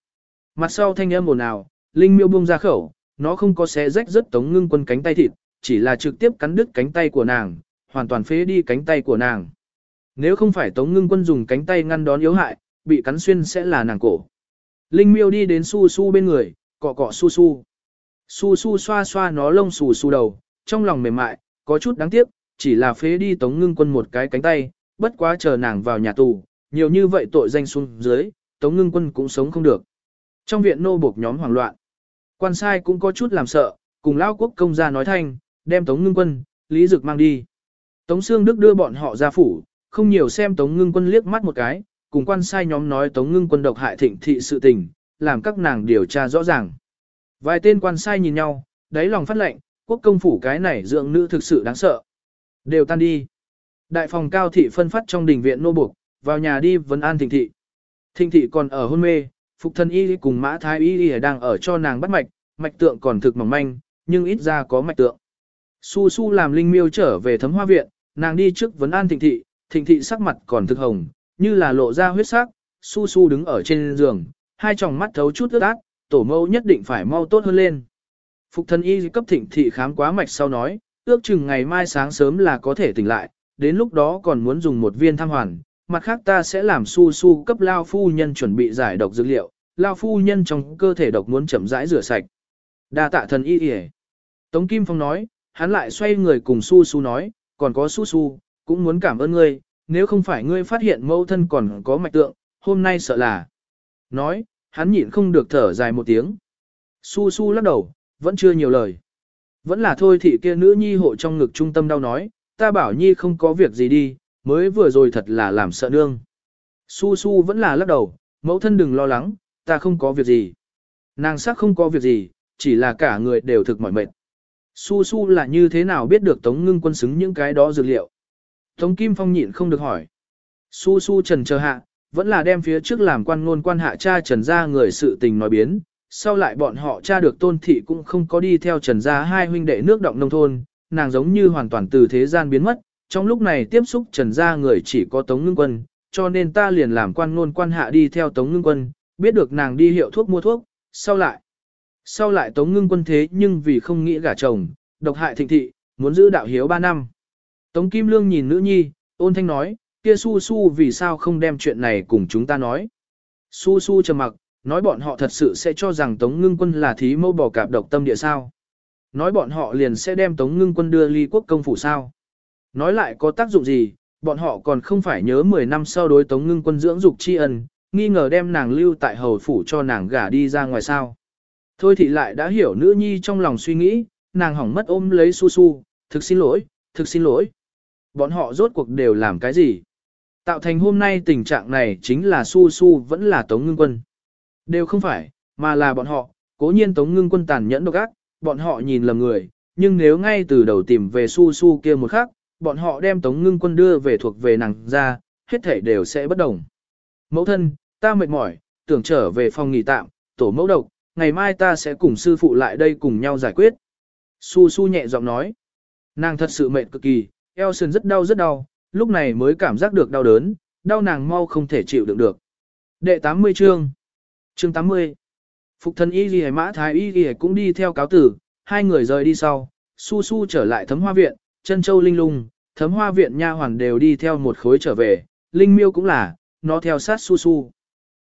Mặt sau thanh âm ồn ào, Linh miêu buông ra khẩu, nó không có xé rách rất tống ngưng quân cánh tay thịt, chỉ là trực tiếp cắn đứt cánh tay của nàng, hoàn toàn phế đi cánh tay của nàng. Nếu không phải tống ngưng quân dùng cánh tay ngăn đón yếu hại, bị cắn xuyên sẽ là nàng cổ. Linh miêu đi đến su su bên người, cọ cọ su su. Su su xoa xoa nó lông xù xù đầu, trong lòng mềm mại, có chút đáng tiếc, chỉ là phế đi tống ngưng quân một cái cánh tay, bất quá chờ nàng vào nhà tù, nhiều như vậy tội danh xuống dưới, tống ngưng quân cũng sống không được. Trong viện nô buộc nhóm hoảng loạn, quan sai cũng có chút làm sợ, cùng lao quốc công gia nói thanh, đem Tống Ngưng Quân, Lý Dực mang đi. Tống Sương Đức đưa bọn họ ra phủ, không nhiều xem Tống Ngưng Quân liếc mắt một cái, cùng quan sai nhóm nói Tống Ngưng quân độc hại thịnh thị sự tình, làm các nàng điều tra rõ ràng. Vài tên quan sai nhìn nhau, đáy lòng phát lệnh, quốc công phủ cái này dưỡng nữ thực sự đáng sợ. Đều tan đi. Đại phòng cao thị phân phát trong đình viện nô buộc, vào nhà đi vấn an thịnh thị. Thịnh thị còn ở hôn mê, phục thân y cùng mã thái y y đang ở cho nàng bắt mạch, mạch tượng còn thực mỏng manh, nhưng ít ra có mạch tượng. Su su làm linh miêu trở về thấm hoa viện, nàng đi trước vấn an thịnh thị, thịnh thị sắc mặt còn thực hồng, như là lộ ra huyết sắc, su su đứng ở trên giường, hai tròng mắt thấu chút ướt át, tổ mẫu nhất định phải mau tốt hơn lên. Phục thân y cấp thịnh thị khám quá mạch sau nói, ước chừng ngày mai sáng sớm là có thể tỉnh lại, đến lúc đó còn muốn dùng một viên tham hoàn, mặt khác ta sẽ làm su su cấp lao phu nhân chuẩn bị giải độc dược liệu, lao phu nhân trong cơ thể độc muốn chậm rãi rửa sạch. Đa tạ thần y y Tống Kim Phong nói, hắn lại xoay người cùng su su nói, còn có su su, cũng muốn cảm ơn ngươi, nếu không phải ngươi phát hiện mẫu thân còn có mạch tượng, hôm nay sợ là. Nói, hắn nhịn không được thở dài một tiếng. Su su lắc đầu, vẫn chưa nhiều lời. Vẫn là thôi thị kia nữ nhi hộ trong ngực trung tâm đau nói, ta bảo nhi không có việc gì đi, mới vừa rồi thật là làm sợ nương. Su su vẫn là lắc đầu, mẫu thân đừng lo lắng, ta không có việc gì. Nàng sắc không có việc gì, chỉ là cả người đều thực mỏi mệt. Su su là như thế nào biết được Tống ngưng quân xứng những cái đó dược liệu. Tống Kim Phong nhịn không được hỏi. Su su trần chờ hạ, vẫn là đem phía trước làm quan ngôn quan hạ cha trần ra người sự tình nói biến, sau lại bọn họ tra được tôn thị cũng không có đi theo trần gia hai huynh đệ nước động nông thôn, nàng giống như hoàn toàn từ thế gian biến mất, trong lúc này tiếp xúc trần gia người chỉ có tống ngưng quân, cho nên ta liền làm quan ngôn quan hạ đi theo tống ngưng quân, biết được nàng đi hiệu thuốc mua thuốc, sau lại. Sau lại tống ngưng quân thế nhưng vì không nghĩ gả chồng, độc hại thịnh thị, muốn giữ đạo hiếu ba năm. Tống Kim Lương nhìn nữ nhi, ôn thanh nói, kia su su vì sao không đem chuyện này cùng chúng ta nói. Su su trầm mặc, nói bọn họ thật sự sẽ cho rằng Tống Ngưng Quân là thí mâu bỏ cạp độc tâm địa sao. Nói bọn họ liền sẽ đem Tống Ngưng Quân đưa ly quốc công phủ sao. Nói lại có tác dụng gì, bọn họ còn không phải nhớ 10 năm sau đối Tống Ngưng Quân dưỡng dục tri ân, nghi ngờ đem nàng lưu tại hầu phủ cho nàng gả đi ra ngoài sao. Thôi thì lại đã hiểu nữ nhi trong lòng suy nghĩ, nàng hỏng mất ôm lấy su su, thực xin lỗi, thực xin lỗi. Bọn họ rốt cuộc đều làm cái gì? Tạo thành hôm nay tình trạng này chính là su su vẫn là Tống Ngưng Quân. Đều không phải, mà là bọn họ, cố nhiên Tống Ngưng quân tàn nhẫn độc ác, bọn họ nhìn lầm người, nhưng nếu ngay từ đầu tìm về su su kia một khắc, bọn họ đem Tống Ngưng quân đưa về thuộc về nàng ra, hết thể đều sẽ bất đồng. Mẫu thân, ta mệt mỏi, tưởng trở về phòng nghỉ tạm, tổ mẫu độc, ngày mai ta sẽ cùng sư phụ lại đây cùng nhau giải quyết. Su su nhẹ giọng nói, nàng thật sự mệt cực kỳ, eo sườn rất đau rất đau, lúc này mới cảm giác được đau đớn, đau nàng mau không thể chịu đựng được. Đệ 80 chương Chương 80 Phục thần y ghi mã thái y ghi cũng đi theo cáo tử, hai người rời đi sau, su su trở lại thấm hoa viện, chân châu linh lung, thấm hoa viện nha hoàn đều đi theo một khối trở về, linh miêu cũng là, nó theo sát su su.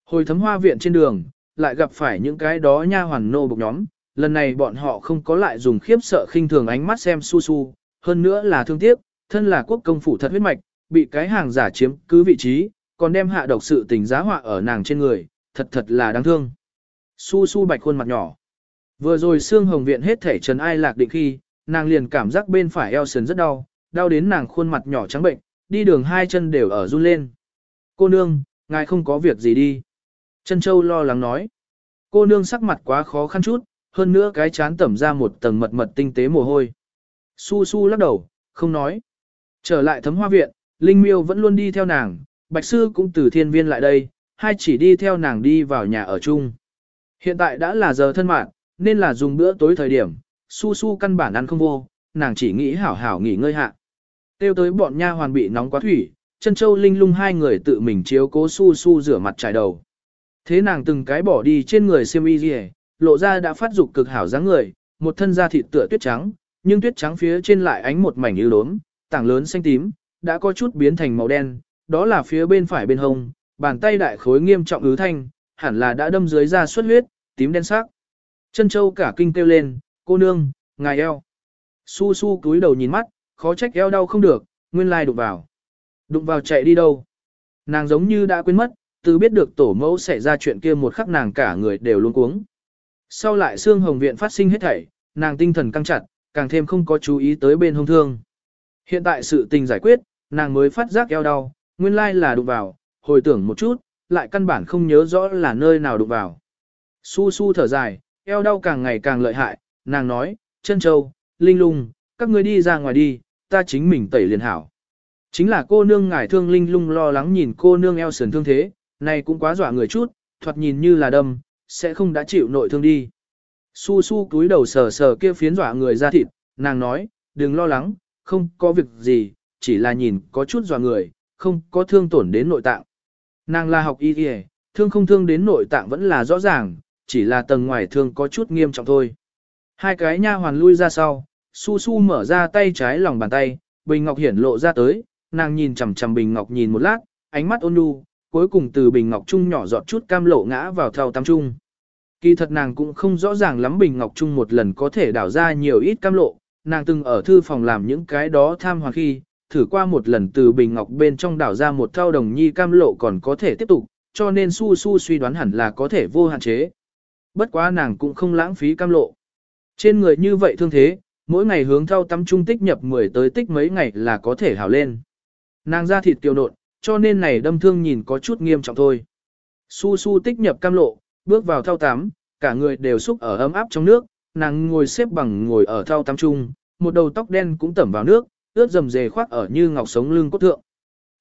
Hồi thấm hoa viện trên đường, lại gặp phải những cái đó nha hoàn nô bộc nhóm, lần này bọn họ không có lại dùng khiếp sợ khinh thường ánh mắt xem su su, hơn nữa là thương tiếc, thân là quốc công phủ thật huyết mạch, bị cái hàng giả chiếm cứ vị trí, còn đem hạ độc sự tình giá họa ở nàng trên người, thật thật là đáng thương. Su su bạch khuôn mặt nhỏ. Vừa rồi xương hồng viện hết thể trần ai lạc định khi, nàng liền cảm giác bên phải eo sườn rất đau, đau đến nàng khuôn mặt nhỏ trắng bệnh, đi đường hai chân đều ở run lên. Cô nương, ngài không có việc gì đi. Trân Châu lo lắng nói. Cô nương sắc mặt quá khó khăn chút, hơn nữa cái chán tẩm ra một tầng mật mật tinh tế mồ hôi. Su su lắc đầu, không nói. Trở lại thấm hoa viện, Linh Miêu vẫn luôn đi theo nàng, Bạch Sư cũng từ thiên viên lại đây, hai chỉ đi theo nàng đi vào nhà ở chung. Hiện tại đã là giờ thân mạng, nên là dùng bữa tối thời điểm, su su căn bản ăn không vô, nàng chỉ nghĩ hảo hảo nghỉ ngơi hạ. Tiêu tới bọn nha hoàn bị nóng quá thủy, chân châu linh lung hai người tự mình chiếu cố su su rửa mặt trải đầu. Thế nàng từng cái bỏ đi trên người xiêm y gì lộ ra đã phát dục cực hảo dáng người, một thân da thịt tựa tuyết trắng, nhưng tuyết trắng phía trên lại ánh một mảnh như đốm, tảng lớn xanh tím, đã có chút biến thành màu đen, đó là phía bên phải bên hông, bàn tay đại khối nghiêm trọng ứ thanh, hẳn là đã đâm dưới da xuất huyết, tím đen sắc. Chân châu cả kinh kêu lên, cô nương, ngài eo. Su su cúi đầu nhìn mắt, khó trách eo đau không được, nguyên lai đụng vào. Đụng vào chạy đi đâu. Nàng giống như đã quên mất, từ biết được tổ mẫu xảy ra chuyện kia một khắc nàng cả người đều luôn cuống. Sau lại xương hồng viện phát sinh hết thảy, nàng tinh thần căng chặt, càng thêm không có chú ý tới bên hông thương. Hiện tại sự tình giải quyết, nàng mới phát giác eo đau, nguyên lai là đụng vào, hồi tưởng một chút, lại căn bản không nhớ rõ là nơi nào đụng vào. Su su thở dài, eo đau càng ngày càng lợi hại, nàng nói, chân châu, linh lung, các ngươi đi ra ngoài đi, ta chính mình tẩy liền hảo. Chính là cô nương ngải thương linh lung lo lắng nhìn cô nương eo sườn thương thế, này cũng quá dọa người chút, thoạt nhìn như là đâm, sẽ không đã chịu nội thương đi. Su su cúi đầu sờ sờ kia phiến dọa người ra thịt, nàng nói, đừng lo lắng, không có việc gì, chỉ là nhìn có chút dọa người, không có thương tổn đến nội tạng. Nàng là học y y, thương không thương đến nội tạng vẫn là rõ ràng, chỉ là tầng ngoài thương có chút nghiêm trọng thôi. Hai cái nha hoàn lui ra sau, su su mở ra tay trái lòng bàn tay, bình ngọc hiển lộ ra tới, nàng nhìn chằm chằm bình ngọc nhìn một lát, ánh mắt ôn nhu, cuối cùng từ bình ngọc trung nhỏ giọt chút cam lộ ngã vào thau tam trung. Kỳ thật nàng cũng không rõ ràng lắm bình ngọc trung một lần có thể đảo ra nhiều ít cam lộ, nàng từng ở thư phòng làm những cái đó tham hoàng khi, thử qua một lần từ bình ngọc bên trong đảo ra một thau đồng nhi cam lộ còn có thể tiếp tục, cho nên su su suy đoán hẳn là có thể vô hạn chế. Bất quá nàng cũng không lãng phí cam lộ. Trên người như vậy thương thế, mỗi ngày hướng thau tắm trung tích nhập 10 tới tích mấy ngày là có thể hảo lên. Nàng ra thịt tiêu nộn, cho nên này đâm thương nhìn có chút nghiêm trọng thôi. Su su tích nhập cam lộ, bước vào thau tắm, cả người đều xúc ở ấm áp trong nước, nàng ngồi xếp bằng ngồi ở thau tắm trung, một đầu tóc đen cũng tẩm vào nước, ướt dầm dề khoác ở như ngọc sống lưng cốt thượng.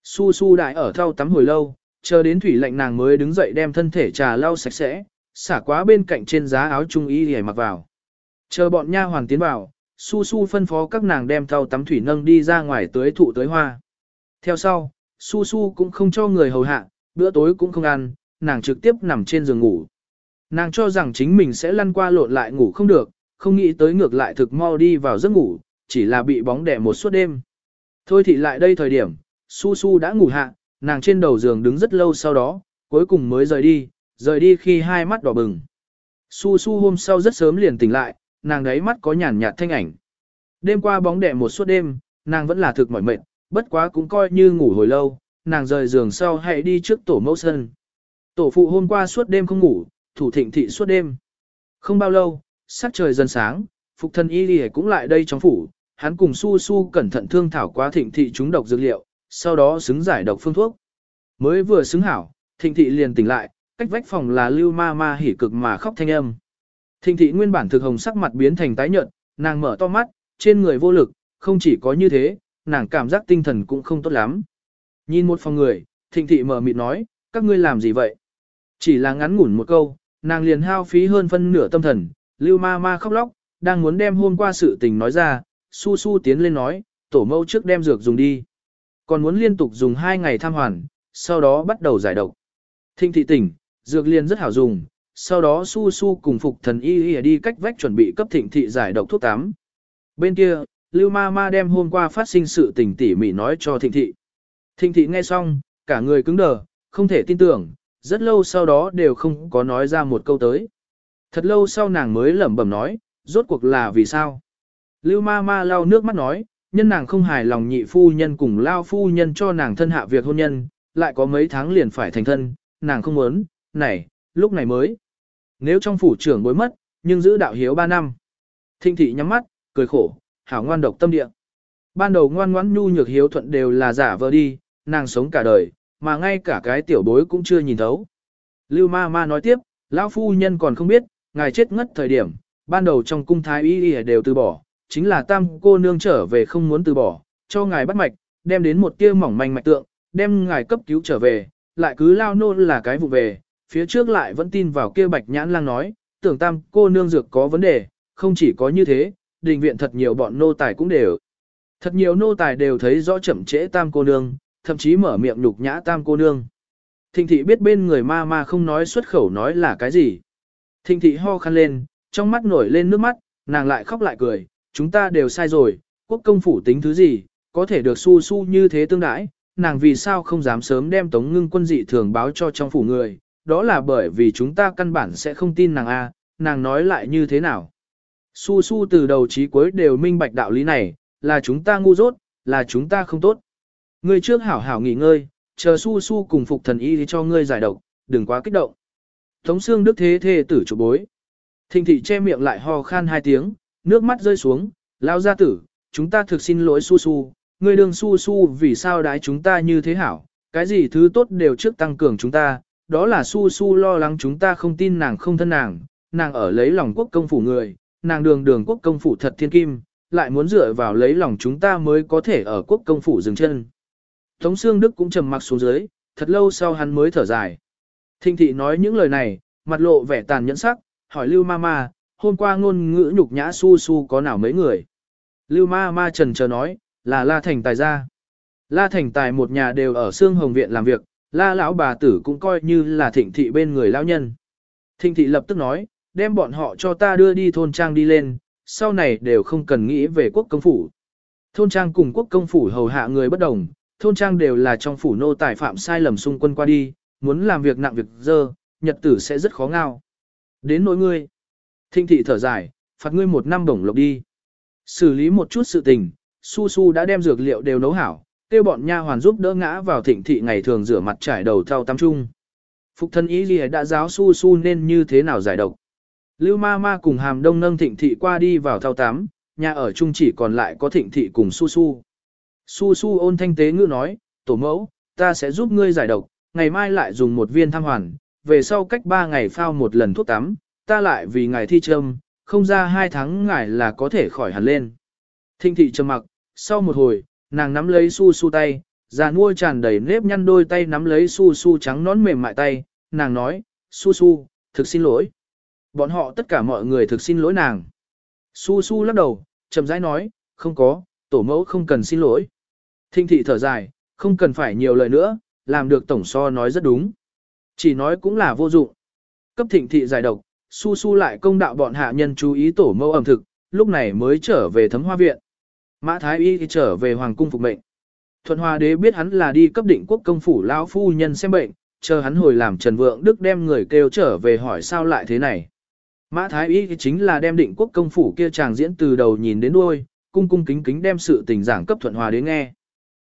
Su su đại ở thau tắm hồi lâu, chờ đến thủy lạnh nàng mới đứng dậy đem thân thể trà lau sạch sẽ, xả quá bên cạnh trên giá áo trung y để mặc vào. Chờ bọn nha hoàn tiến vào, su su phân phó các nàng đem thau tắm thủy nâng đi ra ngoài tới thụ tới hoa. Theo sau, su su cũng không cho người hầu hạ, bữa tối cũng không ăn, nàng trực tiếp nằm trên giường ngủ. Nàng cho rằng chính mình sẽ lăn qua lộn lại ngủ không được, không nghĩ tới ngược lại thực mau đi vào giấc ngủ, chỉ là bị bóng đè một suốt đêm. Thôi thì lại đây thời điểm, Su Su đã ngủ hạ, nàng trên đầu giường đứng rất lâu sau đó, cuối cùng mới rời đi, rời đi khi hai mắt đỏ bừng. Su Su hôm sau rất sớm liền tỉnh lại, nàng đấy mắt có nhàn nhạt thanh ảnh. Đêm qua bóng đè một suốt đêm, nàng vẫn là thực mỏi mệt, bất quá cũng coi như ngủ hồi lâu, nàng rời giường sau hãy đi trước tổ mẫu sân. Tổ phụ hôm qua suốt đêm không ngủ, thủ thịnh thị suốt đêm. Không bao lâu, sắc trời dần sáng, phục thân y lì cũng lại đây trong phủ, hắn cùng su su cẩn thận thương thảo quá thịnh thị chúng độc dược liệu, sau đó xứng giải độc phương thuốc. Mới vừa xứng hảo, thịnh thị liền tỉnh lại, cách vách phòng là lưu ma ma hỉ cực mà khóc thanh âm. Thịnh thị nguyên bản thực hồng sắc mặt biến thành tái nhợt, nàng mở to mắt, trên người vô lực, không chỉ có như thế, nàng cảm giác tinh thần cũng không tốt lắm. Nhìn một phòng người, thịnh thị mở mịt nói, các ngươi làm gì vậy? Chỉ là ngắn ngủn một câu, nàng liền hao phí hơn phân nửa tâm thần, lưu ma ma khóc lóc, đang muốn đem hôm qua sự tình nói ra, su su tiến lên nói, tổ mẫu trước đem dược dùng đi. Còn muốn liên tục dùng hai ngày tham hoàn, sau đó bắt đầu giải độc. Thịnh thị tỉnh, dược liền rất hảo dùng, sau đó su su cùng phục thần y y đi cách vách chuẩn bị cấp thịnh thị giải độc thuốc tám. Bên kia, Lưu Ma Ma đem hôm qua phát sinh sự tình tỉ mỉ nói cho thịnh thị. Thịnh thị nghe xong, cả người cứng đờ, không thể tin tưởng, rất lâu sau đó đều không có nói ra một câu tới. Thật lâu sau nàng mới lẩm bẩm nói, rốt cuộc là vì sao? Lưu ma ma lau nước mắt nói, nhân nàng không hài lòng nhị phu nhân cùng lao phu nhân cho nàng thân hạ việc hôn nhân, lại có mấy tháng liền phải thành thân, nàng không muốn, này, lúc này mới. Nếu trong phủ trưởng bối mất, nhưng giữ đạo hiếu ba năm. Thinh thị nhắm mắt, cười khổ, hảo ngoan độc tâm địa. Ban đầu ngoan ngoãn nhu nhược hiếu thuận đều là giả vờ đi, nàng sống cả đời, mà ngay cả cái tiểu bối cũng chưa nhìn thấu. Lưu ma ma nói tiếp, lão phu nhân còn không biết, ngài chết ngất thời điểm, ban đầu trong cung thái y đều từ bỏ, chính là tam cô nương trở về không muốn từ bỏ, cho ngài bắt mạch, đem đến một tia mỏng manh mạch tượng, đem ngài cấp cứu trở về, lại cứ lao nôn là cái vụ về, phía trước lại vẫn tin vào kia bạch nhãn lang nói, tưởng tam cô nương dược có vấn đề, không chỉ có như thế, đình viện thật nhiều bọn nô tài cũng đều. Thật nhiều nô tài đều thấy rõ chậm trễ tam cô nương, thậm chí mở miệng nhục nhã tam cô nương. Thịnh thị biết bên người ma ma không nói xuất khẩu nói là cái gì. Thịnh thị ho khăn lên, trong mắt nổi lên nước mắt, nàng lại khóc lại cười, chúng ta đều sai rồi, quốc công phủ tính thứ gì, có thể được su su như thế tương đãi, nàng vì sao không dám sớm đem tống ngưng quân dị thường báo cho trong phủ người, đó là bởi vì chúng ta căn bản sẽ không tin nàng a, nàng nói lại như thế nào. Su su từ đầu chí cuối đều minh bạch đạo lý này, là chúng ta ngu dốt, là chúng ta không tốt. Ngươi trước hảo hảo nghỉ ngơi, chờ su su cùng phục thần y cho ngươi giải độc, đừng quá kích động. Tống xương đức thế thê tử chủ bối. Thình thị che miệng lại ho khan hai tiếng, nước mắt rơi xuống, lao gia tử, chúng ta thực xin lỗi su su, ngươi đương su su vì sao đái chúng ta như thế hảo, Cái gì thứ tốt đều trước tăng cường chúng ta, đó là su su lo lắng chúng ta không tin nàng không thân nàng, nàng ở lấy lòng quốc công phủ người, nàng đường đường quốc công phủ thật thiên kim, lại muốn dựa vào lấy lòng chúng ta mới có thể ở quốc công phủ dừng chân. Tống Sương Đức cũng trầm mặc xuống dưới, thật lâu sau hắn mới thở dài. Thinh thị nói những lời này, mặt lộ vẻ tàn nhẫn sắc, hỏi Lưu Mama, hôm qua ngôn ngữ nhục nhã su su có nào mấy người. Lưu Ma Ma trần chờ nói, là La Thành Tài gia. La Thành Tài một nhà đều ở Sương Hồng Viện làm việc, La lão bà tử cũng coi như là thịnh thị bên người lão nhân. Thịnh thị lập tức nói, đem bọn họ cho ta đưa đi thôn trang đi lên, sau này đều không cần nghĩ về quốc công phủ. Thôn trang cùng quốc công phủ hầu hạ người bất đồng, thôn trang đều là trong phủ nô tài phạm sai lầm xung quân qua đi, muốn làm việc nặng việc dơ, nhật tử sẽ rất khó ngao. Đến nỗi ngươi. Thinh thị thở dài, phạt ngươi một năm bổng lộc đi. Xử lý một chút sự tình, su su đã đem dược liệu đều nấu hảo, kêu bọn nha hoàn giúp đỡ ngã vào thịnh thị ngày thường rửa mặt trải đầu thao tắm chung. Phục thân ý gì đã giáo su su nên như thế nào giải độc. Lưu ma ma cùng hàm đông nâng thịnh thị qua đi vào thao tắm. nhà ở chung chỉ còn lại có thịnh thị cùng su su. Su su ôn thanh tế ngữ nói, tổ mẫu, ta sẽ giúp ngươi giải độc, ngày mai lại dùng một viên tham hoàn, về sau cách ba ngày phao một lần thuốc tắm, ta lại vì ngài thi châm, không ra hai tháng ngài là có thể khỏi hẳn lên. Thinh thị trầm mặc, sau một hồi, nàng nắm lấy su su tay, già nuôi tràn đầy nếp nhăn đôi tay nắm lấy su su trắng nón mềm mại tay, nàng nói, su su, thực xin lỗi. Bọn họ tất cả mọi người thực xin lỗi nàng. Su su lắc đầu, chậm rãi nói, không có, tổ mẫu không cần xin lỗi. Thinh thị thở dài, không cần phải nhiều lời nữa, làm được tổng so nói rất đúng. Chỉ nói cũng là vô dụng. Cấp thịnh thị giải độc, su su lại công đạo bọn hạ nhân chú ý tổ mẫu ẩm thực, lúc này mới trở về thấm hoa viện. Mã Thái Y thì trở về hoàng cung phục mệnh. Thuận Hoa đế biết hắn là đi cấp định quốc công phủ lão phu nhân xem bệnh, chờ hắn hồi làm Trần Vượng Đức đem người kêu trở về hỏi sao lại thế này. Mã Thái Y chính là đem định quốc công phủ kia chàng diễn từ đầu nhìn đến đuôi, cung cung kính kính đem sự tình giảng cấp Thuận Hòa đế nghe.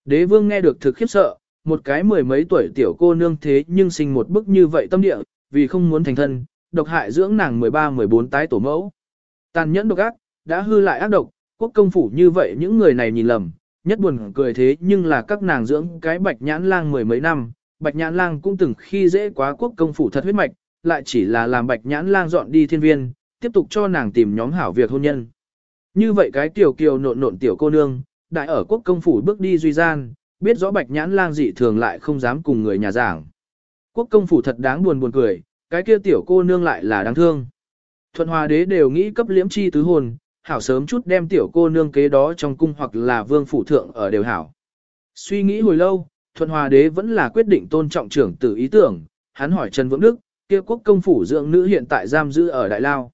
Đế vương nghe được thực khiếp sợ, một cái mười mấy tuổi tiểu cô nương thế nhưng sinh một bức như vậy tâm địa, vì không muốn thành thân, độc hại dưỡng nàng 13-14 tái tổ mẫu. Tàn nhẫn độc ác, đã hư lại ác độc, quốc công phủ như vậy những người này nhìn lầm, nhất buồn cười thế nhưng là các nàng dưỡng cái bạch nhãn lang mười mấy năm, bạch nhãn lang cũng từng khi dễ quá quốc công phủ thật huyết mạch, lại chỉ là làm bạch nhãn lang dọn đi thiên viên, tiếp tục cho nàng tìm nhóm hảo việc hôn nhân. Như vậy cái tiểu kiều nộn nộn tiểu cô nương, đại ở quốc công phủ bước đi duy gian, biết rõ bạch nhãn lang dị thường lại không dám cùng người nhà giảng. Quốc công phủ thật đáng buồn buồn cười, cái kia tiểu cô nương lại là đáng thương. Thuận hòa đế đều nghĩ cấp liễm chi tứ hồn, hảo sớm chút đem tiểu cô nương kế đó trong cung hoặc là vương phủ thượng ở đều hảo. Suy nghĩ hồi lâu, thuận hòa đế vẫn là quyết định tôn trọng trưởng tử ý tưởng, hắn hỏi Trần Vượng Đức, kia quốc công phủ dưỡng nữ hiện tại giam giữ ở Đại Lao.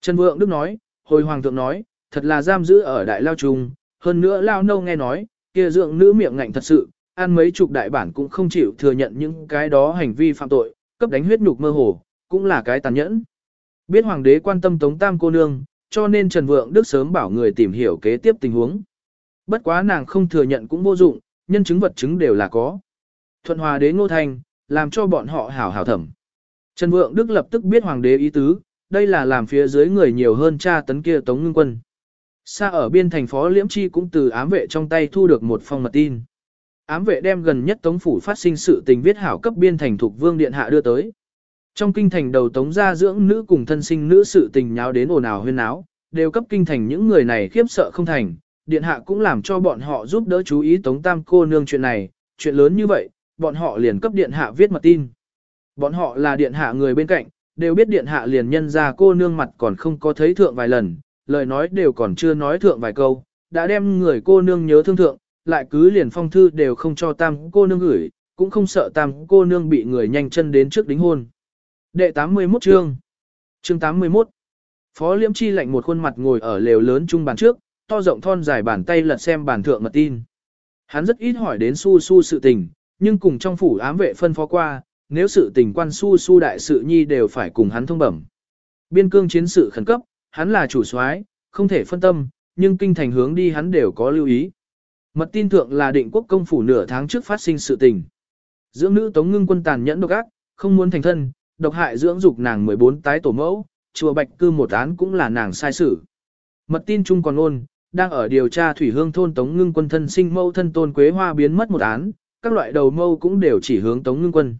Trần Vượng Đức nói, hồi hoàng thượng nói, thật là giam giữ ở Đại Lao Trung, hơn nữa Lao Nâu nghe nói, kia dưỡng nữ miệng ngạnh thật sự, ăn mấy chục đại bản cũng không chịu thừa nhận những cái đó hành vi phạm tội, cấp đánh huyết nhục mơ hồ, cũng là cái tàn nhẫn. Biết hoàng đế quan tâm Tống Tam cô nương, cho nên Trần Vượng Đức sớm bảo người tìm hiểu kế tiếp tình huống. Bất quá nàng không thừa nhận cũng vô dụng, nhân chứng vật chứng đều là có. Thuận hòa đế ngô thành, làm cho bọn họ hảo hảo thẩm. Trần Vượng Đức lập tức biết hoàng đế ý tứ, đây là làm phía dưới người nhiều hơn cha tấn kia tống ngưng quân. Xa ở biên thành phó Liễm Chi cũng từ ám vệ trong tay thu được một phong mật tin. Ám vệ đem gần nhất tống phủ phát sinh sự tình viết hảo cấp biên thành thuộc vương điện hạ đưa tới. Trong kinh thành đầu tống gia dưỡng nữ cùng thân sinh nữ sự tình nháo đến ồn ào huyên náo, đều cấp kinh thành những người này khiếp sợ không thành, điện hạ cũng làm cho bọn họ giúp đỡ chú ý tống tam cô nương chuyện này, chuyện lớn như vậy, bọn họ liền cấp điện hạ viết mật tin. Bọn họ là điện hạ người bên cạnh, đều biết điện hạ liền nhân ra cô nương mặt còn không có thấy thượng vài lần, lời nói đều còn chưa nói thượng vài câu, đã đem người cô nương nhớ thương thượng, lại cứ liền phong thư đều không cho tam cô nương gửi, cũng không sợ tam cô nương bị người nhanh chân đến trước đính hôn. Đệ 81 chương Chương 81 Phó Liễm Chi lạnh một khuôn mặt ngồi ở lều lớn trung bàn trước, to rộng thon dài bàn tay lật xem bàn thượng mật tin. Hắn rất ít hỏi đến su su sự tình, nhưng cùng trong phủ ám vệ phân phó qua, nếu sự tình quan su su đại sự nhi đều phải cùng hắn thông bẩm. Biên cương chiến sự khẩn cấp, hắn là chủ soái, không thể phân tâm, nhưng kinh thành hướng đi hắn đều có lưu ý. Mật tin thượng là định quốc công phủ nửa tháng trước phát sinh sự tình. Dưỡng nữ Tống Ngưng quân tàn nhẫn độc ác, không muốn thành thân, độc hại dưỡng dục nàng 14 tái tổ mẫu, chùa Bạch cư một án cũng là nàng sai xử. Mật tin chung còn ôn, đang ở điều tra thủy hương thôn Tống Ngưng quân thân sinh mẫu thân Tôn Quế Hoa biến mất một án, các loại đầu mâu cũng đều chỉ hướng Tống Ngưng Quân.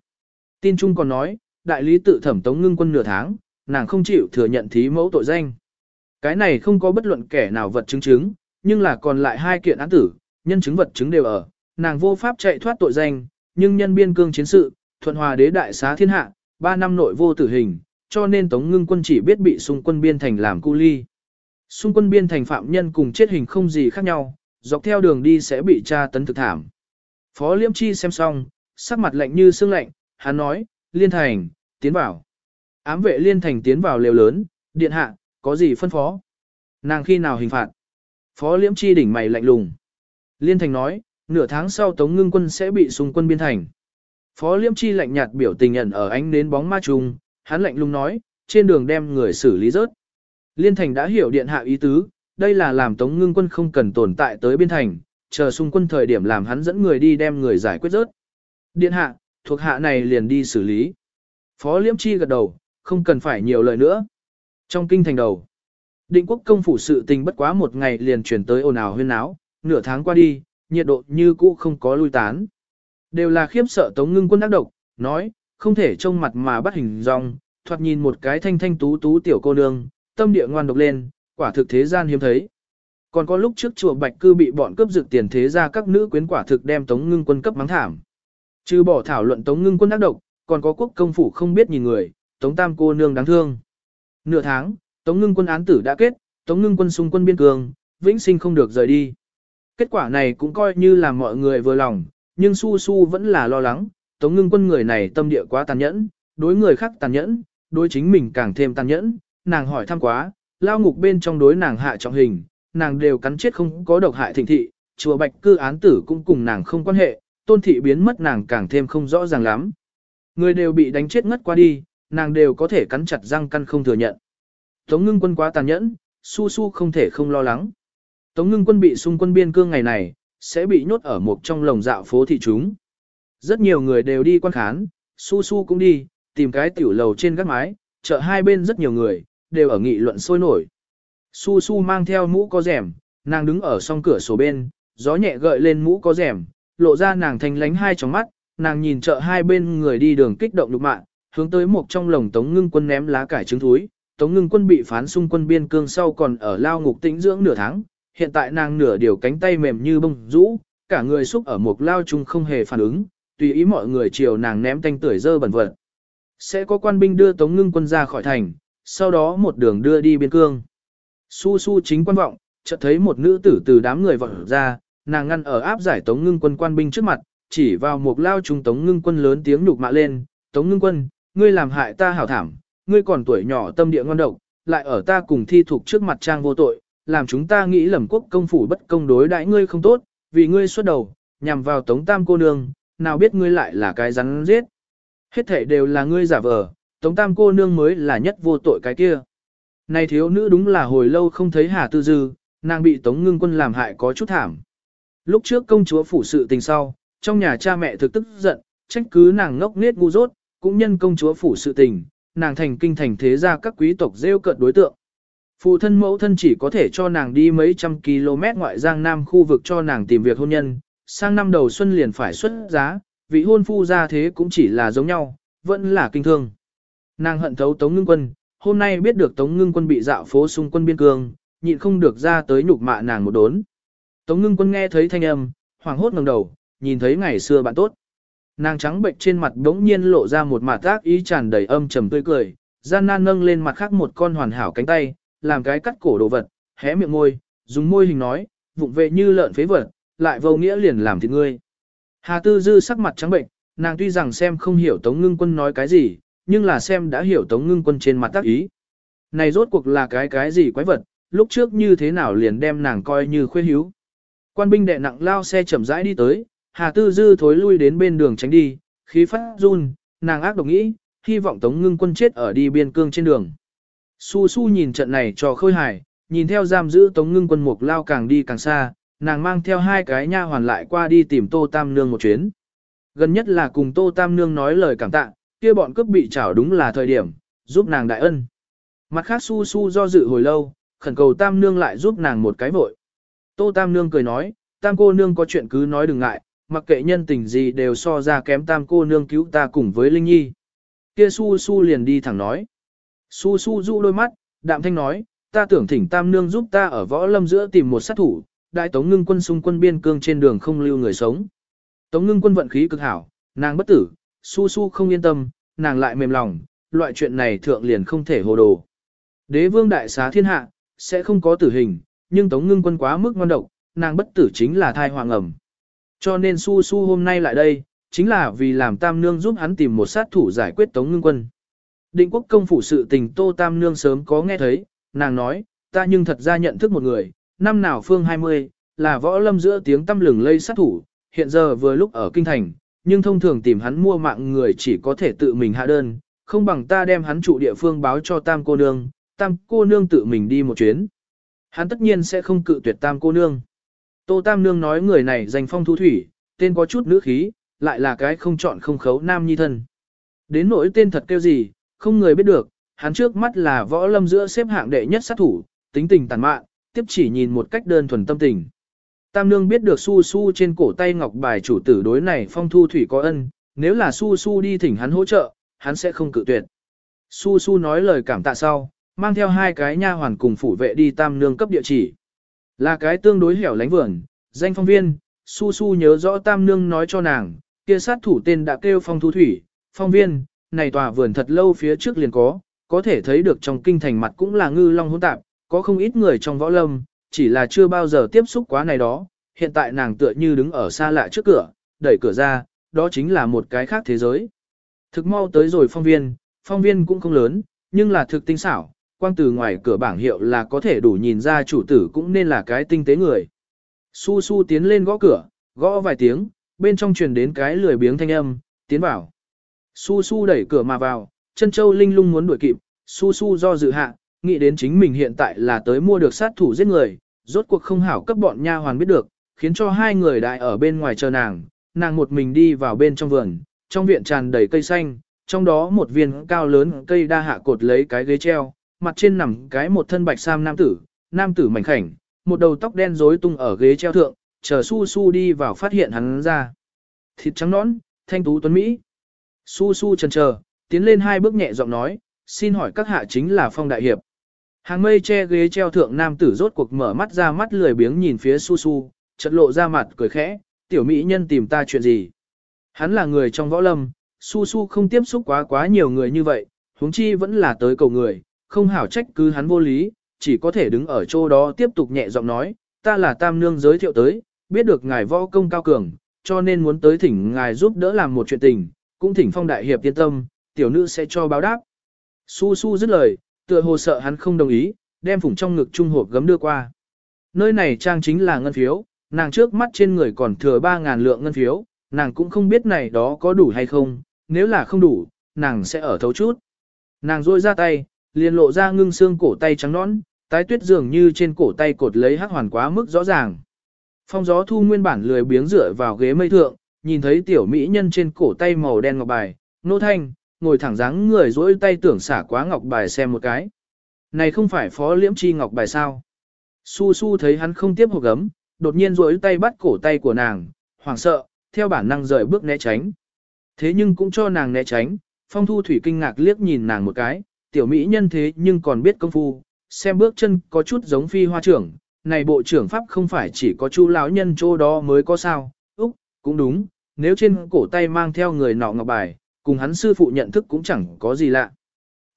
Tin Trung còn nói, đại lý tự thẩm Tống Ngưng Quân nửa tháng, nàng không chịu thừa nhận thí mẫu tội danh. Cái này không có bất luận kẻ nào vật chứng chứng, nhưng là còn lại hai kiện án tử, nhân chứng vật chứng đều ở, nàng vô pháp chạy thoát tội danh, nhưng nhân biên cương chiến sự, thuận hòa đế đại xá thiên hạ, 3 năm nội vô tử hình, cho nên Tống Ngưng Quân chỉ biết bị xung quân biên thành làm cu ly. Xung quân biên thành phạm nhân cùng chết hình không gì khác nhau, dọc theo đường đi sẽ bị tra tấn thực thảm. Phó Liêm Chi xem xong, sắc mặt lạnh như xương lạnh, hắn nói, Liên Thành, tiến vào. Ám vệ Liên Thành tiến vào lều lớn, điện hạ, có gì phân phó? Nàng khi nào hình phạt? Phó liễm Chi đỉnh mày lạnh lùng. Liên Thành nói, nửa tháng sau Tống Ngưng Quân sẽ bị xung quân biên thành. Phó Liêm Chi lạnh nhạt biểu tình ẩn ở ánh nến bóng ma trùng, hắn lạnh lùng nói, trên đường đem người xử lý rớt. Liên Thành đã hiểu điện hạ ý tứ, đây là làm Tống Ngưng Quân không cần tồn tại tới biên thành, chờ xung quân thời điểm làm hắn dẫn người đi đem người giải quyết rớt. Điện hạ, thuộc hạ này liền đi xử lý. Phó Liễm Chi gật đầu, không cần phải nhiều lời nữa. Trong kinh thành đầu, định quốc công phủ sự tình bất quá một ngày liền chuyển tới ồn ào huyên náo, nửa tháng qua đi, nhiệt độ như cũ không có lui tán. Đều là khiếp sợ Tống Ngưng Quân ác độc, nói, không thể trông mặt mà bắt hình dong, thoạt nhìn một cái thanh thanh tú tú tiểu cô nương, tâm địa ngoan độc lên, quả thực thế gian hiếm thấy. Còn có lúc trước chùa Bạch Cư bị bọn cướp dược tiền thế ra các nữ quyến quả thực đem Tống Ngưng Quân cấp mắng thảm. Trừ bỏ thảo luận Tống Ngưng Quân ác độc, còn có quốc công phủ không biết nhìn người, Tống Tam cô nương đáng thương. Nửa tháng, Tống Ngưng Quân án tử đã kết, Tống Ngưng Quân xung quân biên cương, vĩnh sinh không được rời đi. Kết quả này cũng coi như là mọi người vừa lòng, nhưng Su Su vẫn là lo lắng, Tống Ngưng Quân người này tâm địa quá tàn nhẫn, đối người khác tàn nhẫn, đối chính mình càng thêm tàn nhẫn, nàng hỏi thăm quá, lao ngục bên trong đối nàng hạ trọng hình, nàng đều cắn chết không có độc hại thịnh thị, chùa bạch cư án tử cũng cùng nàng không quan hệ, tôn thị biến mất nàng càng thêm không rõ ràng lắm. Người đều bị đánh chết ngất qua đi, nàng đều có thể cắn chặt răng căn không thừa nhận. Tống ngưng quân quá tàn nhẫn, su su không thể không lo lắng. Tống ngưng quân bị xung quân biên cương ngày này, sẽ bị nhốt ở một trong lồng dạo phố thị chúng. Rất nhiều người đều đi quan khán, su su cũng đi, tìm cái tiểu lầu trên gác mái, chợ hai bên rất nhiều người, đều ở nghị luận sôi nổi. Su Su mang theo mũ có rèm, nàng đứng ở song cửa sổ bên, gió nhẹ gợi lên mũ có rèm, lộ ra nàng thanh lánh hai tròng mắt, nàng nhìn chợ hai bên người đi đường kích động lục mạng, hướng tới một trong lồng Tống Ngưng Quân ném lá cải trứng thúi. Tống Ngưng Quân bị phán xung quân biên cương sau còn ở lao ngục tĩnh dưỡng nửa tháng, hiện tại nàng nửa điều cánh tay mềm như bông rũ, cả người xúc ở một lao chung không hề phản ứng, tùy ý mọi người chiều nàng ném tanh tuổi dơ bẩn vật. Sẽ có quan binh đưa Tống Ngưng Quân ra khỏi thành, sau đó một đường đưa đi biên cương. Su su chính quan vọng, chợt thấy một nữ tử từ đám người vọt ra, nàng ngăn ở áp giải tống ngưng quân quan binh trước mặt, chỉ vào một lao trung tống ngưng quân lớn tiếng nhục mạ lên, tống ngưng quân, ngươi làm hại ta hảo thảm, ngươi còn tuổi nhỏ tâm địa ngon độc, lại ở ta cùng thi thuộc trước mặt trang vô tội, làm chúng ta nghĩ lầm quốc công phủ bất công đối đãi ngươi không tốt, vì ngươi xuất đầu, nhằm vào tống tam cô nương, nào biết ngươi lại là cái rắn giết. Hết thể đều là ngươi giả vờ, tống tam cô nương mới là nhất vô tội cái kia. Này thiếu nữ đúng là hồi lâu không thấy Hà Tư Dư, nàng bị Tống Ngưng Quân làm hại có chút thảm. Lúc trước công chúa phủ sự tình sau, trong nhà cha mẹ thực tức giận, trách cứ nàng ngốc nết ngu dốt, cũng nhân công chúa phủ sự tình, nàng thành kinh thành thế gia các quý tộc rêu cận đối tượng. Phụ thân mẫu thân chỉ có thể cho nàng đi mấy trăm km ngoại giang nam khu vực cho nàng tìm việc hôn nhân, sang năm đầu xuân liền phải xuất giá, vị hôn phu ra thế cũng chỉ là giống nhau, vẫn là kinh thương. Nàng hận thấu Tống Ngưng Quân, hôm nay biết được Tống Ngưng Quân bị dạo phố xung quân biên cương, nhịn không được ra tới nhục mạ nàng một đốn. Tống Ngưng Quân nghe thấy thanh âm, hoảng hốt ngẩng đầu, nhìn thấy ngày xưa bạn tốt. Nàng trắng bệnh trên mặt đống nhiên lộ ra một mặt tác ý tràn đầy âm trầm tươi cười, gian nan nâng lên mặt khác một con hoàn hảo cánh tay, làm cái cắt cổ đồ vật, hé miệng môi, dùng môi hình nói, vụng về như lợn phế vật, lại vô nghĩa liền làm thịt ngươi. Hà Tư Dư sắc mặt trắng bệnh, nàng tuy rằng xem không hiểu Tống Ngưng Quân nói cái gì, nhưng là xem đã hiểu Tống Ngưng Quân trên mặt tác ý. Này rốt cuộc là cái cái gì quái vật, lúc trước như thế nào liền đem nàng coi như khuê hiếu. Quan binh đệ nặng lao xe chậm rãi đi tới, Hà Tư Dư thối lui đến bên đường tránh đi, khí phát run, nàng ác độc nghĩ, hy vọng Tống Ngưng Quân chết ở đi biên cương trên đường. Su Su nhìn trận này cho khôi hài, nhìn theo giam giữ Tống Ngưng Quân mục lao càng đi càng xa, nàng mang theo hai cái nha hoàn lại qua đi tìm Tô Tam Nương một chuyến. Gần nhất là cùng Tô Tam Nương nói lời cảm tạ, kia bọn cướp bị trảo đúng là thời điểm, giúp nàng đại ân. Mặt khác su su do dự hồi lâu, khẩn cầu tam nương lại giúp nàng một cái vội. Tô tam nương cười nói, tam cô nương có chuyện cứ nói đừng ngại, mặc kệ nhân tình gì đều so ra kém tam cô nương cứu ta cùng với Linh Nhi. Kia su su liền đi thẳng nói. Su su dụ đôi mắt, đạm thanh nói, ta tưởng thỉnh tam nương giúp ta ở võ lâm giữa tìm một sát thủ, đại tống ngưng quân xung quân biên cương trên đường không lưu người sống. Tống ngưng quân vận khí cực hảo, nàng bất tử, su su không yên tâm, nàng lại mềm lòng, loại chuyện này thượng liền không thể hồ đồ. Đế vương đại xá thiên hạ, sẽ không có tử hình, nhưng tống ngưng quân quá mức ngon độc, nàng bất tử chính là thai hoàng ẩm. Cho nên su su hôm nay lại đây, chính là vì làm tam nương giúp hắn tìm một sát thủ giải quyết tống ngưng quân. Định quốc công phủ sự tình tô tam nương sớm có nghe thấy, nàng nói, ta nhưng thật ra nhận thức một người, năm nào phương 20, là võ lâm giữa tiếng tâm lừng lây sát thủ, hiện giờ vừa lúc ở kinh thành, nhưng thông thường tìm hắn mua mạng người chỉ có thể tự mình hạ đơn, không bằng ta đem hắn trụ địa phương báo cho tam cô nương, tam cô nương tự mình đi một chuyến. Hắn tất nhiên sẽ không cự tuyệt tam cô nương. Tô tam nương nói người này danh phong thu thủy, tên có chút nữ khí, lại là cái không chọn không khấu nam nhi thân. Đến nỗi tên thật kêu gì, không người biết được, hắn trước mắt là võ lâm giữa xếp hạng đệ nhất sát thủ, tính tình tàn mạn, tiếp chỉ nhìn một cách đơn thuần tâm tình. Tam nương biết được su su trên cổ tay ngọc bài chủ tử đối này phong thu thủy có ân, nếu là su su đi thỉnh hắn hỗ trợ, hắn sẽ không cự tuyệt. Su su nói lời cảm tạ sau, mang theo hai cái nha hoàn cùng phủ vệ đi tam nương cấp địa chỉ. Là cái tương đối hẻo lánh vườn, danh phong viên, su su nhớ rõ tam nương nói cho nàng, kia sát thủ tên đã kêu phong thu thủy, phong viên, này tòa vườn thật lâu phía trước liền có, có thể thấy được trong kinh thành mặt cũng là ngư long hỗn tạp, có không ít người trong võ lâm, chỉ là chưa bao giờ tiếp xúc quá này đó, hiện tại nàng tựa như đứng ở xa lạ trước cửa, đẩy cửa ra, đó chính là một cái khác thế giới. Thực mau tới rồi phong viên, phong viên cũng không lớn, nhưng là thực tinh xảo, quang từ ngoài cửa bảng hiệu là có thể đủ nhìn ra chủ tử cũng nên là cái tinh tế người. Su su tiến lên gõ cửa, gõ vài tiếng, bên trong truyền đến cái lười biếng thanh âm, tiến vào. Su su đẩy cửa mà vào, chân châu linh lung muốn đuổi kịp, su su do dự hạ, nghĩ đến chính mình hiện tại là tới mua được sát thủ giết người, rốt cuộc không hảo cấp bọn nha hoàn biết được, khiến cho hai người đại ở bên ngoài chờ nàng, nàng một mình đi vào bên trong vườn, trong viện tràn đầy cây xanh, trong đó một viên cao lớn cây đa hạ cột lấy cái ghế treo, mặt trên nằm cái một thân bạch sam nam tử, nam tử mảnh khảnh, một đầu tóc đen rối tung ở ghế treo thượng, chờ su su đi vào phát hiện hắn ra. Thịt trắng nõn, thanh tú tuấn Mỹ. Su su chần chờ, tiến lên hai bước nhẹ giọng nói, xin hỏi các hạ chính là phong đại hiệp. Hàng mây che ghế treo thượng nam tử rốt cuộc mở mắt ra mắt lười biếng nhìn phía su su, chợt lộ ra mặt cười khẽ, tiểu mỹ nhân tìm ta chuyện gì. Hắn là người trong võ lâm, su su không tiếp xúc quá quá nhiều người như vậy, huống chi vẫn là tới cầu người, không hảo trách cứ hắn vô lý, chỉ có thể đứng ở chỗ đó tiếp tục nhẹ giọng nói, ta là tam nương giới thiệu tới, biết được ngài võ công cao cường, cho nên muốn tới thỉnh ngài giúp đỡ làm một chuyện tình, cũng thỉnh phong đại hiệp yên tâm, tiểu nữ sẽ cho báo đáp. Su su dứt lời, tựa hồ sợ hắn không đồng ý, đem phủng trong ngực trung hộp gấm đưa qua. Nơi này trang chính là ngân phiếu, nàng trước mắt trên người còn thừa 3.000 lượng ngân phiếu, nàng cũng không biết này đó có đủ hay không, nếu là không đủ, nàng sẽ ở thấu chút. Nàng rôi ra tay, liền lộ ra ngưng xương cổ tay trắng nõn, tái tuyết dường như trên cổ tay cột lấy hắc hoàn quá mức rõ ràng. Phong gió thu nguyên bản lười biếng dựa vào ghế mây thượng, nhìn thấy tiểu mỹ nhân trên cổ tay màu đen ngọc bài, nô thanh, ngồi thẳng dáng người dỗi tay tưởng xả quá ngọc bài xem một cái. Này không phải phó liễm chi ngọc bài sao? Su su thấy hắn không tiếp hộp gấm, đột nhiên dỗi tay bắt cổ tay của nàng, hoảng sợ, theo bản năng rời bước né tránh. Thế nhưng cũng cho nàng né tránh, phong thu thủy kinh ngạc liếc nhìn nàng một cái, tiểu mỹ nhân thế nhưng còn biết công phu, xem bước chân có chút giống phi hoa trưởng, này bộ trưởng pháp không phải chỉ có chu lão nhân chỗ đó mới có sao, úc, cũng đúng, nếu trên cổ tay mang theo người nọ ngọc bài, cùng hắn sư phụ nhận thức cũng chẳng có gì lạ.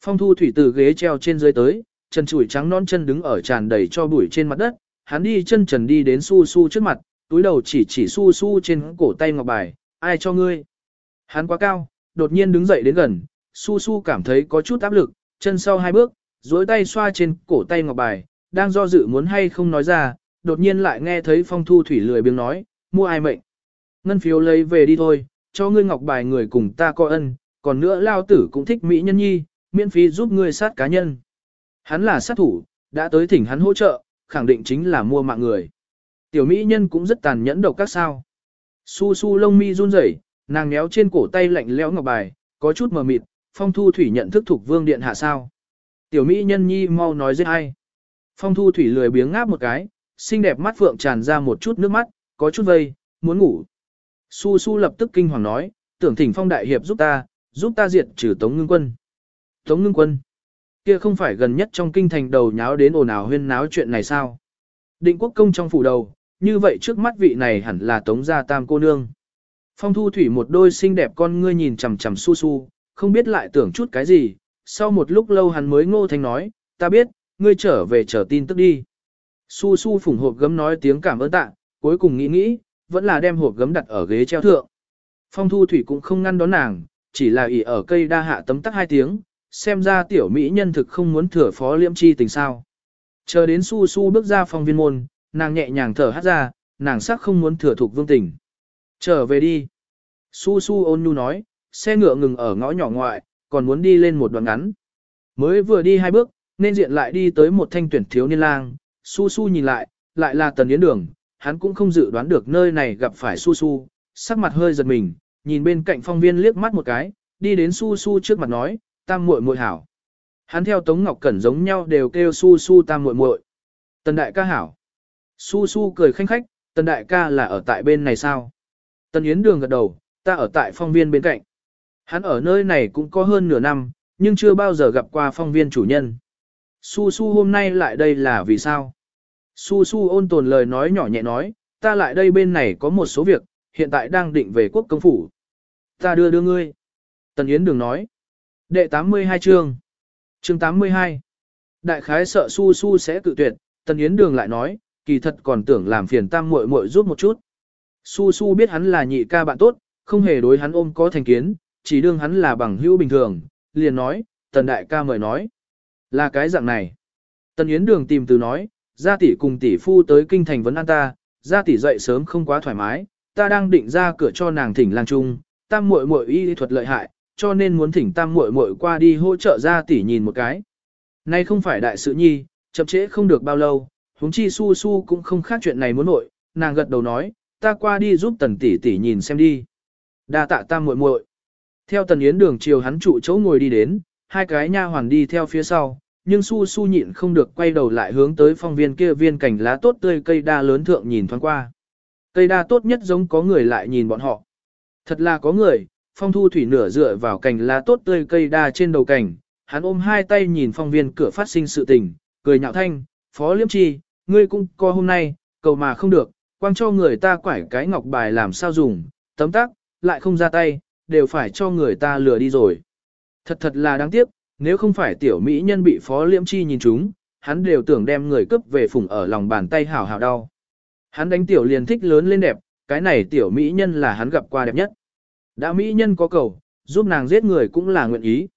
Phong thu thủy từ ghế treo trên dưới tới, chân chủi trắng non chân đứng ở tràn đầy cho bụi trên mặt đất, hắn đi chân trần đi đến su su trước mặt, túi đầu chỉ chỉ su su trên cổ tay ngọc bài, ai cho ngươi. Hắn quá cao, đột nhiên đứng dậy đến gần, su su cảm thấy có chút áp lực, chân sau hai bước, duỗi tay xoa trên cổ tay ngọc bài, đang do dự muốn hay không nói ra, đột nhiên lại nghe thấy phong thu thủy lười biếng nói, mua ai mệnh. Ngân phiếu lấy về đi thôi, cho ngươi ngọc bài người cùng ta coi ân, còn nữa lao tử cũng thích mỹ nhân nhi, miễn phí giúp ngươi sát cá nhân. Hắn là sát thủ, đã tới thỉnh hắn hỗ trợ, khẳng định chính là mua mạng người. Tiểu mỹ nhân cũng rất tàn nhẫn độc các sao. Su su lông mi run rẩy, nàng méo trên cổ tay lạnh lẽo ngọc bài, có chút mờ mịt, phong thu thủy nhận thức thuộc vương điện hạ sao. Tiểu mỹ nhân nhi mau nói giết ai. Phong thu thủy lười biếng ngáp một cái, xinh đẹp mắt phượng tràn ra một chút nước mắt, có chút vây, muốn ngủ. Su Su lập tức kinh hoàng nói, tưởng thỉnh phong đại hiệp giúp ta, giúp ta diệt trừ Tống Ngưng Quân. Tống Ngưng Quân, kia không phải gần nhất trong kinh thành đầu nháo đến ồn ào huyên náo chuyện này sao? Định quốc công trong phủ đầu, như vậy trước mắt vị này hẳn là Tống gia tam cô nương. Phong thu thủy một đôi xinh đẹp con ngươi nhìn chằm chằm Su Su, không biết lại tưởng chút cái gì, sau một lúc lâu hắn mới ngô thanh nói, ta biết, ngươi trở về chờ tin tức đi. Su Su phủng hộp gấm nói tiếng cảm ơn tạ, cuối cùng nghĩ nghĩ, vẫn là đem hộp gấm đặt ở ghế treo thượng. Phong thu thủy cũng không ngăn đón nàng, chỉ là ỉ ở cây đa hạ tấm tắc hai tiếng, xem ra tiểu mỹ nhân thực không muốn thừa phó liễm chi tình sao. Chờ đến su su bước ra phong viên môn, nàng nhẹ nhàng thở hát ra, nàng sắc không muốn thừa thuộc vương tình. Trở về đi. Su su ôn nhu nói, xe ngựa ngừng ở ngõ nhỏ ngoại, còn muốn đi lên một đoạn ngắn. Mới vừa đi hai bước, nên diện lại đi tới một thanh tuyển thiếu niên lang, su su nhìn lại, lại là tần yến đường, hắn cũng không dự đoán được nơi này gặp phải su su, sắc mặt hơi giật mình, nhìn bên cạnh phong viên liếc mắt một cái, đi đến su su trước mặt nói, tam muội muội hảo. Hắn theo Tống Ngọc Cẩn giống nhau đều kêu su su tam muội muội. Tần đại ca hảo. Su su cười khanh khách, tần đại ca là ở tại bên này sao? Tần Yến Đường gật đầu, ta ở tại phong viên bên cạnh. Hắn ở nơi này cũng có hơn nửa năm, nhưng chưa bao giờ gặp qua phong viên chủ nhân. Su su hôm nay lại đây là vì sao? Su su ôn tồn lời nói nhỏ nhẹ nói, ta lại đây bên này có một số việc, hiện tại đang định về quốc công phủ. Ta đưa đưa ngươi. Tần Yến Đường nói. Đệ 82 chương. Chương 82. Đại khái sợ su su sẽ cự tuyệt, Tần Yến Đường lại nói, kỳ thật còn tưởng làm phiền tam muội muội giúp một chút. Su su biết hắn là nhị ca bạn tốt, không hề đối hắn ôm có thành kiến, chỉ đương hắn là bằng hữu bình thường, liền nói, Tần đại ca mời nói. Là cái dạng này. Tần Yến Đường tìm từ nói, gia tỷ cùng tỷ phu tới kinh thành vấn an ta, gia tỷ dậy sớm không quá thoải mái, ta đang định ra cửa cho nàng thỉnh lang trung, tam muội muội y thuật lợi hại, cho nên muốn thỉnh tam muội muội qua đi hỗ trợ gia tỷ nhìn một cái. Nay không phải đại sự nhi, chậm trễ không được bao lâu, huống chi su su cũng không khác chuyện này muốn nội, nàng gật đầu nói, ta qua đi giúp tần tỷ tỷ nhìn xem đi. Đa tạ tam muội muội. Theo tần yến đường chiều hắn trụ chỗ ngồi đi đến, hai cái nha hoàn đi theo phía sau, nhưng su su nhịn không được quay đầu lại hướng tới phong viên kia viên cảnh lá tốt tươi cây đa lớn thượng nhìn thoáng qua. Cây đa tốt nhất giống có người lại nhìn bọn họ. Thật là có người, phong thu thủy nửa dựa vào cành lá tốt tươi cây đa trên đầu cảnh, hắn ôm hai tay nhìn phong viên cửa phát sinh sự tình, cười nhạo thanh, phó liêm chi, ngươi cũng có hôm nay, cầu mà không được, quang cho người ta quải cái ngọc bài làm sao dùng, tấm tắc, lại không ra tay, đều phải cho người ta lừa đi rồi. Thật thật là đáng tiếc, nếu không phải tiểu mỹ nhân bị phó liễm chi nhìn chúng, hắn đều tưởng đem người cướp về phùng ở lòng bàn tay hào hào đau. Hắn đánh tiểu liền thích lớn lên đẹp, cái này tiểu mỹ nhân là hắn gặp qua đẹp nhất. Đã mỹ nhân có cầu, giúp nàng giết người cũng là nguyện ý.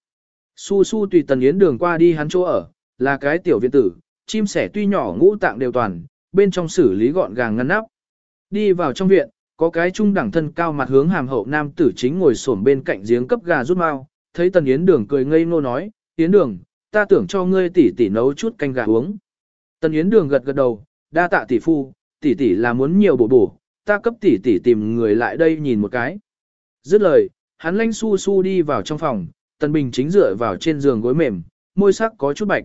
Su su tùy tần yến đường qua đi hắn chỗ ở, là cái tiểu viện tử, chim sẻ tuy nhỏ ngũ tạng đều toàn, bên trong xử lý gọn gàng ngăn nắp. Đi vào trong viện, có cái trung đẳng thân cao mặt hướng hàm hậu nam tử chính ngồi xổm bên cạnh giếng cấp gà rút mau, thấy tần yến đường cười ngây ngô nói, yến đường, ta tưởng cho ngươi tỷ tỷ nấu chút canh gà uống. Tần yến đường gật gật đầu, đa tạ tỷ phu, tỷ tỷ là muốn nhiều bổ bổ, ta cấp tỷ tỷ tìm người lại đây nhìn một cái. Dứt lời, hắn lanh su su đi vào trong phòng, Tần Bình chính dựa vào trên giường gối mềm, môi sắc có chút bạch.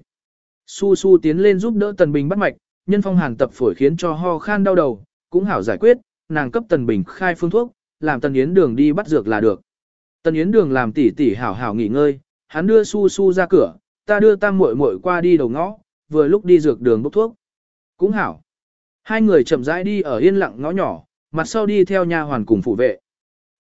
Su su tiến lên giúp đỡ Tần Bình bắt mạch, nhân phong hàn tập phổi khiến cho ho khan đau đầu, cũng hảo giải quyết, nàng cấp Tần Bình khai phương thuốc, làm Tần Yến Đường đi bắt dược là được. Tần Yến Đường làm tỉ tỉ hảo hảo nghỉ ngơi, hắn đưa su su ra cửa, ta đưa tam muội muội qua đi đầu ngõ, vừa lúc đi dược đường bốc thuốc. Cũng hảo. Hai người chậm rãi đi ở yên lặng ngõ nhỏ, mặt sau đi theo nha hoàn cùng phụ vệ.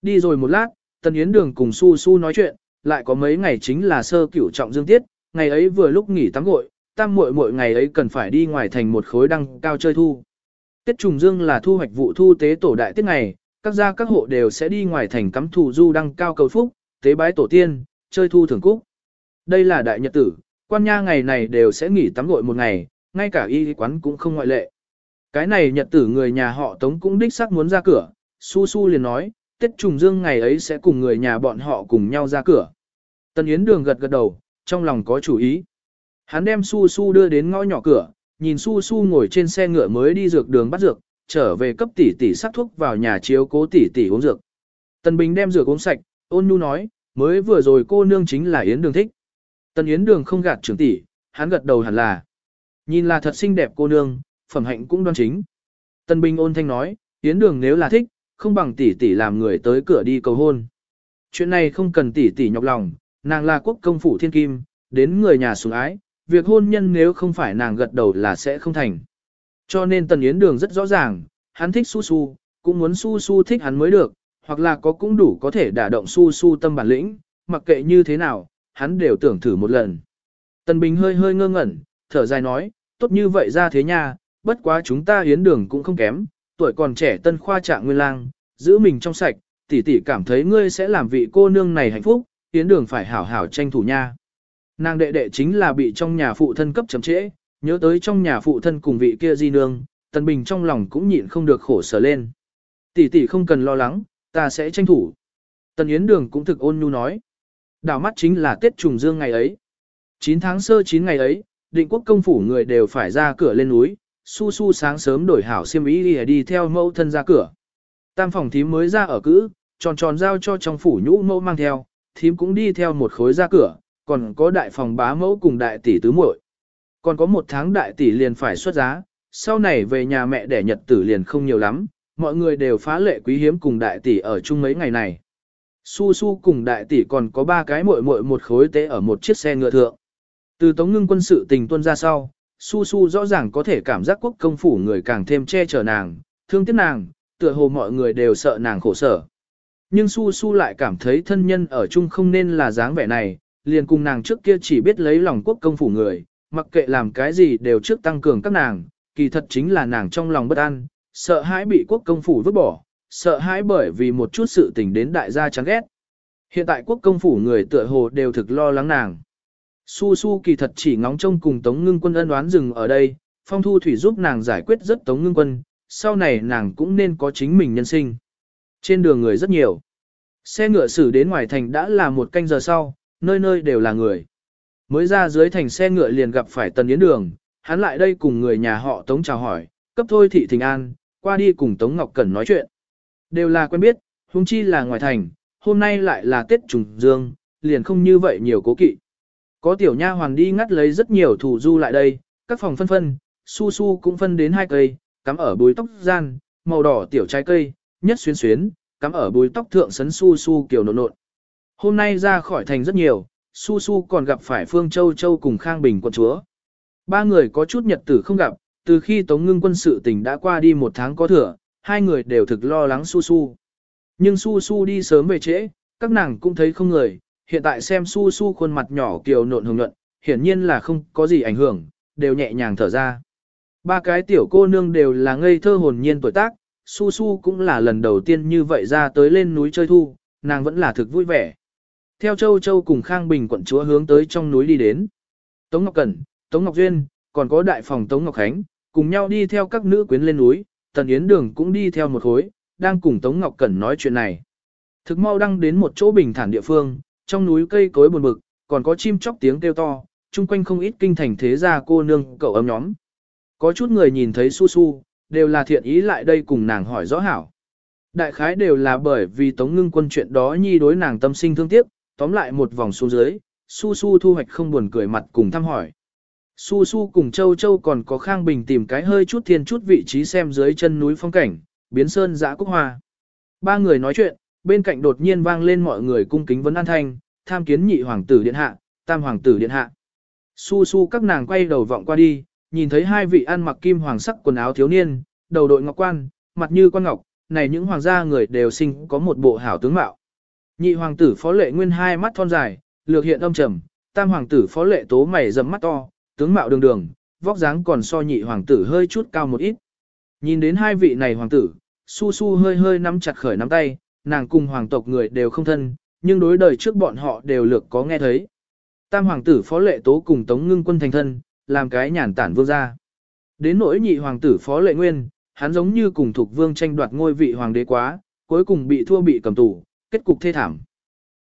Đi rồi một lát, Tần Yến Đường cùng Su Su nói chuyện, lại có mấy ngày chính là sơ cửu trọng dương tiết, ngày ấy vừa lúc nghỉ tắm gội, tam muội muội ngày ấy cần phải đi ngoài thành một khối đăng cao chơi thu. Tiết trùng dương là thu hoạch vụ thu tế tổ đại tiết ngày, các gia các hộ đều sẽ đi ngoài thành cắm thù du đăng cao cầu phúc, tế bái tổ tiên, chơi thu thưởng cúc. Đây là đại nhật tử, quan nha ngày này đều sẽ nghỉ tắm gội một ngày, ngay cả y quán cũng không ngoại lệ. Cái này nhật tử người nhà họ Tống cũng đích xác muốn ra cửa, Su Su liền nói, Tết trùng dương ngày ấy sẽ cùng người nhà bọn họ cùng nhau ra cửa. Tần Yến Đường gật gật đầu, trong lòng có chủ ý. Hắn đem Su Su đưa đến ngõ nhỏ cửa, nhìn Su Su ngồi trên xe ngựa mới đi dược đường bắt dược, trở về cấp tỷ tỷ sắc thuốc vào nhà chiếu cố tỷ tỷ uống dược. Tần Bình đem dược uống sạch, ôn nhu nói, mới vừa rồi cô nương chính là Yến Đường thích. Tần Yến Đường không gạt trưởng tỷ, hắn gật đầu hẳn là. Nhìn là thật xinh đẹp cô nương, phẩm hạnh cũng đoan chính. Tần Bình ôn thanh nói, Yến Đường nếu là thích, không bằng tỷ tỷ làm người tới cửa đi cầu hôn. Chuyện này không cần tỷ tỷ nhọc lòng, nàng là quốc công phủ thiên kim, đến người nhà sủng ái, việc hôn nhân nếu không phải nàng gật đầu là sẽ không thành. Cho nên Tần Yến Đường rất rõ ràng, hắn thích Su Su, cũng muốn Su Su thích hắn mới được, hoặc là có cũng đủ có thể đả động Su Su tâm bản lĩnh, mặc kệ như thế nào, hắn đều tưởng thử một lần. Tần Bình hơi hơi ngơ ngẩn, thở dài nói, tốt như vậy ra thế nha, bất quá chúng ta Yến Đường cũng không kém, tuổi còn trẻ tân khoa trạng nguyên lang, giữ mình trong sạch, tỷ tỷ cảm thấy ngươi sẽ làm vị cô nương này hạnh phúc, Yến Đường phải hảo hảo tranh thủ nha. Nàng đệ đệ chính là bị trong nhà phụ thân cấp chậm trễ, nhớ tới trong nhà phụ thân cùng vị kia di nương, Tần Bình trong lòng cũng nhịn không được khổ sở lên. Tỷ tỷ không cần lo lắng, ta sẽ tranh thủ. Tần Yến Đường cũng thực ôn nhu nói. Đảo mắt chính là Tết trùng dương ngày ấy. 9 tháng sơ 9 ngày ấy, định quốc công phủ người đều phải ra cửa lên núi, su su sáng sớm đổi hảo xiêm ý đi, đi theo mẫu thân ra cửa. Tam phòng thím mới ra ở cữ, tròn tròn giao cho trong phủ nhũ mẫu mang theo, thím cũng đi theo một khối ra cửa, còn có đại phòng bá mẫu cùng đại tỷ tứ muội. Còn có một tháng đại tỷ liền phải xuất giá, sau này về nhà mẹ đẻ nhật tử liền không nhiều lắm, mọi người đều phá lệ quý hiếm cùng đại tỷ ở chung mấy ngày này. Su Su cùng đại tỷ còn có ba cái muội muội một khối tế ở một chiếc xe ngựa thượng. Từ tống ngưng quân sự tình tuân ra sau, Su Su rõ ràng có thể cảm giác quốc công phủ người càng thêm che chở nàng, thương tiếc nàng, tựa hồ mọi người đều sợ nàng khổ sở. Nhưng Su Su lại cảm thấy thân nhân ở chung không nên là dáng vẻ này, liền cùng nàng trước kia chỉ biết lấy lòng quốc công phủ người, mặc kệ làm cái gì đều trước tăng cường các nàng, kỳ thật chính là nàng trong lòng bất an, sợ hãi bị quốc công phủ vứt bỏ, sợ hãi bởi vì một chút sự tình đến đại gia chán ghét. Hiện tại quốc công phủ người tựa hồ đều thực lo lắng nàng. Su Su kỳ thật chỉ ngóng trông cùng Tống Ngưng Quân ân oán dừng ở đây, Phong Thu Thủy giúp nàng giải quyết rất Tống Ngưng Quân, sau này nàng cũng nên có chính mình nhân sinh. Trên đường người rất nhiều. Xe ngựa xử đến ngoài thành đã là một canh giờ sau, nơi nơi đều là người. Mới ra dưới thành xe ngựa liền gặp phải Tần Yến Đường, hắn lại đây cùng người nhà họ Tống chào hỏi, cấp thôi thị thịnh an, qua đi cùng Tống Ngọc Cẩn nói chuyện. Đều là quen biết, huống chi là ngoài thành, hôm nay lại là Tết trùng dương, liền không như vậy nhiều cố kỵ. Có tiểu nha hoàn đi ngắt lấy rất nhiều thủ du lại đây, các phòng phân phân, su su cũng phân đến hai cây, cắm ở bùi tóc gian, màu đỏ tiểu trái cây, nhất xuyên xuyến, cắm ở bùi tóc thượng sấn su su kiểu nộn nộn. Hôm nay ra khỏi thành rất nhiều, su su còn gặp phải Phương Châu Châu cùng Khang Bình quận chúa. Ba người có chút nhật tử không gặp, từ khi Tống Ngưng quân sự tình đã qua đi một tháng có thừa, hai người đều thực lo lắng su su. Nhưng su su đi sớm về trễ, các nàng cũng thấy không người, hiện tại xem su su khuôn mặt nhỏ kiều nộn hồng nhuận, hiển nhiên là không có gì ảnh hưởng, đều nhẹ nhàng thở ra. Ba cái tiểu cô nương đều là ngây thơ hồn nhiên tuổi tác, su su cũng là lần đầu tiên như vậy ra tới lên núi chơi thu, nàng vẫn là thực vui vẻ. Theo Châu Châu cùng Khang Bình quận chúa hướng tới trong núi đi đến. Tống Ngọc Cẩn, Tống Ngọc Duyên, còn có đại phòng Tống Ngọc Khánh, cùng nhau đi theo các nữ quyến lên núi, Tần Yến Đường cũng đi theo một khối, đang cùng Tống Ngọc Cẩn nói chuyện này. Thực mau đăng đến một chỗ bình thản địa phương, trong núi cây cối buồn bực, còn có chim chóc tiếng kêu to, chung quanh không ít kinh thành thế gia cô nương cậu ấm nhóm. Có chút người nhìn thấy su su, đều là thiện ý lại đây cùng nàng hỏi rõ hảo. Đại khái đều là bởi vì tống ngưng quân chuyện đó nhi đối nàng tâm sinh thương tiếc, tóm lại một vòng xuống dưới, su su thu hoạch không buồn cười mặt cùng thăm hỏi. Su su cùng châu châu còn có khang bình tìm cái hơi chút thiên chút vị trí xem dưới chân núi phong cảnh, biến sơn dã cúc hoa. Ba người nói chuyện, bên cạnh đột nhiên vang lên mọi người cung kính vấn an thanh, tham kiến nhị hoàng tử điện hạ, tam hoàng tử điện hạ. Su su các nàng quay đầu vọng qua đi, nhìn thấy hai vị ăn mặc kim hoàng sắc quần áo thiếu niên, đầu đội ngọc quan, mặt như quan ngọc, này những hoàng gia người đều sinh có một bộ hảo tướng mạo. Nhị hoàng tử phó lệ nguyên hai mắt thon dài, lược hiện âm trầm, tam hoàng tử phó lệ tố mày rậm mắt to, tướng mạo đường đường, vóc dáng còn so nhị hoàng tử hơi chút cao một ít. Nhìn đến hai vị này hoàng tử, su su hơi hơi nắm chặt khởi nắm tay, nàng cùng hoàng tộc người đều không thân, nhưng đối đời trước bọn họ đều lược có nghe thấy. Tam hoàng tử phó lệ tố cùng tống ngưng quân thành thân, làm cái nhàn tản vương gia. Đến nỗi nhị hoàng tử phó lệ nguyên, hắn giống như cùng thuộc vương tranh đoạt ngôi vị hoàng đế quá, cuối cùng bị thua bị cầm tù, kết cục thê thảm.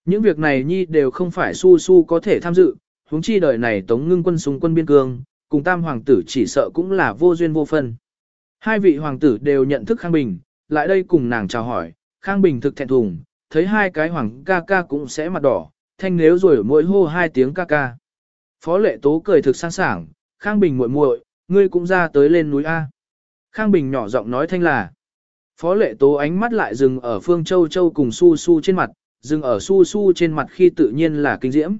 Những việc này nhi đều không phải su su có thể tham dự, huống chi đời này tống ngưng quân súng quân biên cương, cùng tam hoàng tử chỉ sợ cũng là vô duyên vô phân. Hai vị hoàng tử đều nhận thức Khang Bình, lại đây cùng nàng chào hỏi, Khang Bình thực thẹn thùng, thấy hai cái hoàng ca ca cũng sẽ mặt đỏ, thanh nếu rồi mỗi hô hai tiếng ca ca. Phó lệ tố cười thực sang sảng, Khang Bình muội muội, ngươi cũng ra tới lên núi A. Khang Bình nhỏ giọng nói thanh là. Phó lệ tố ánh mắt lại dừng ở Phương Châu Châu cùng Su Su trên mặt, dừng ở Su Su trên mặt khi tự nhiên là kinh diễm.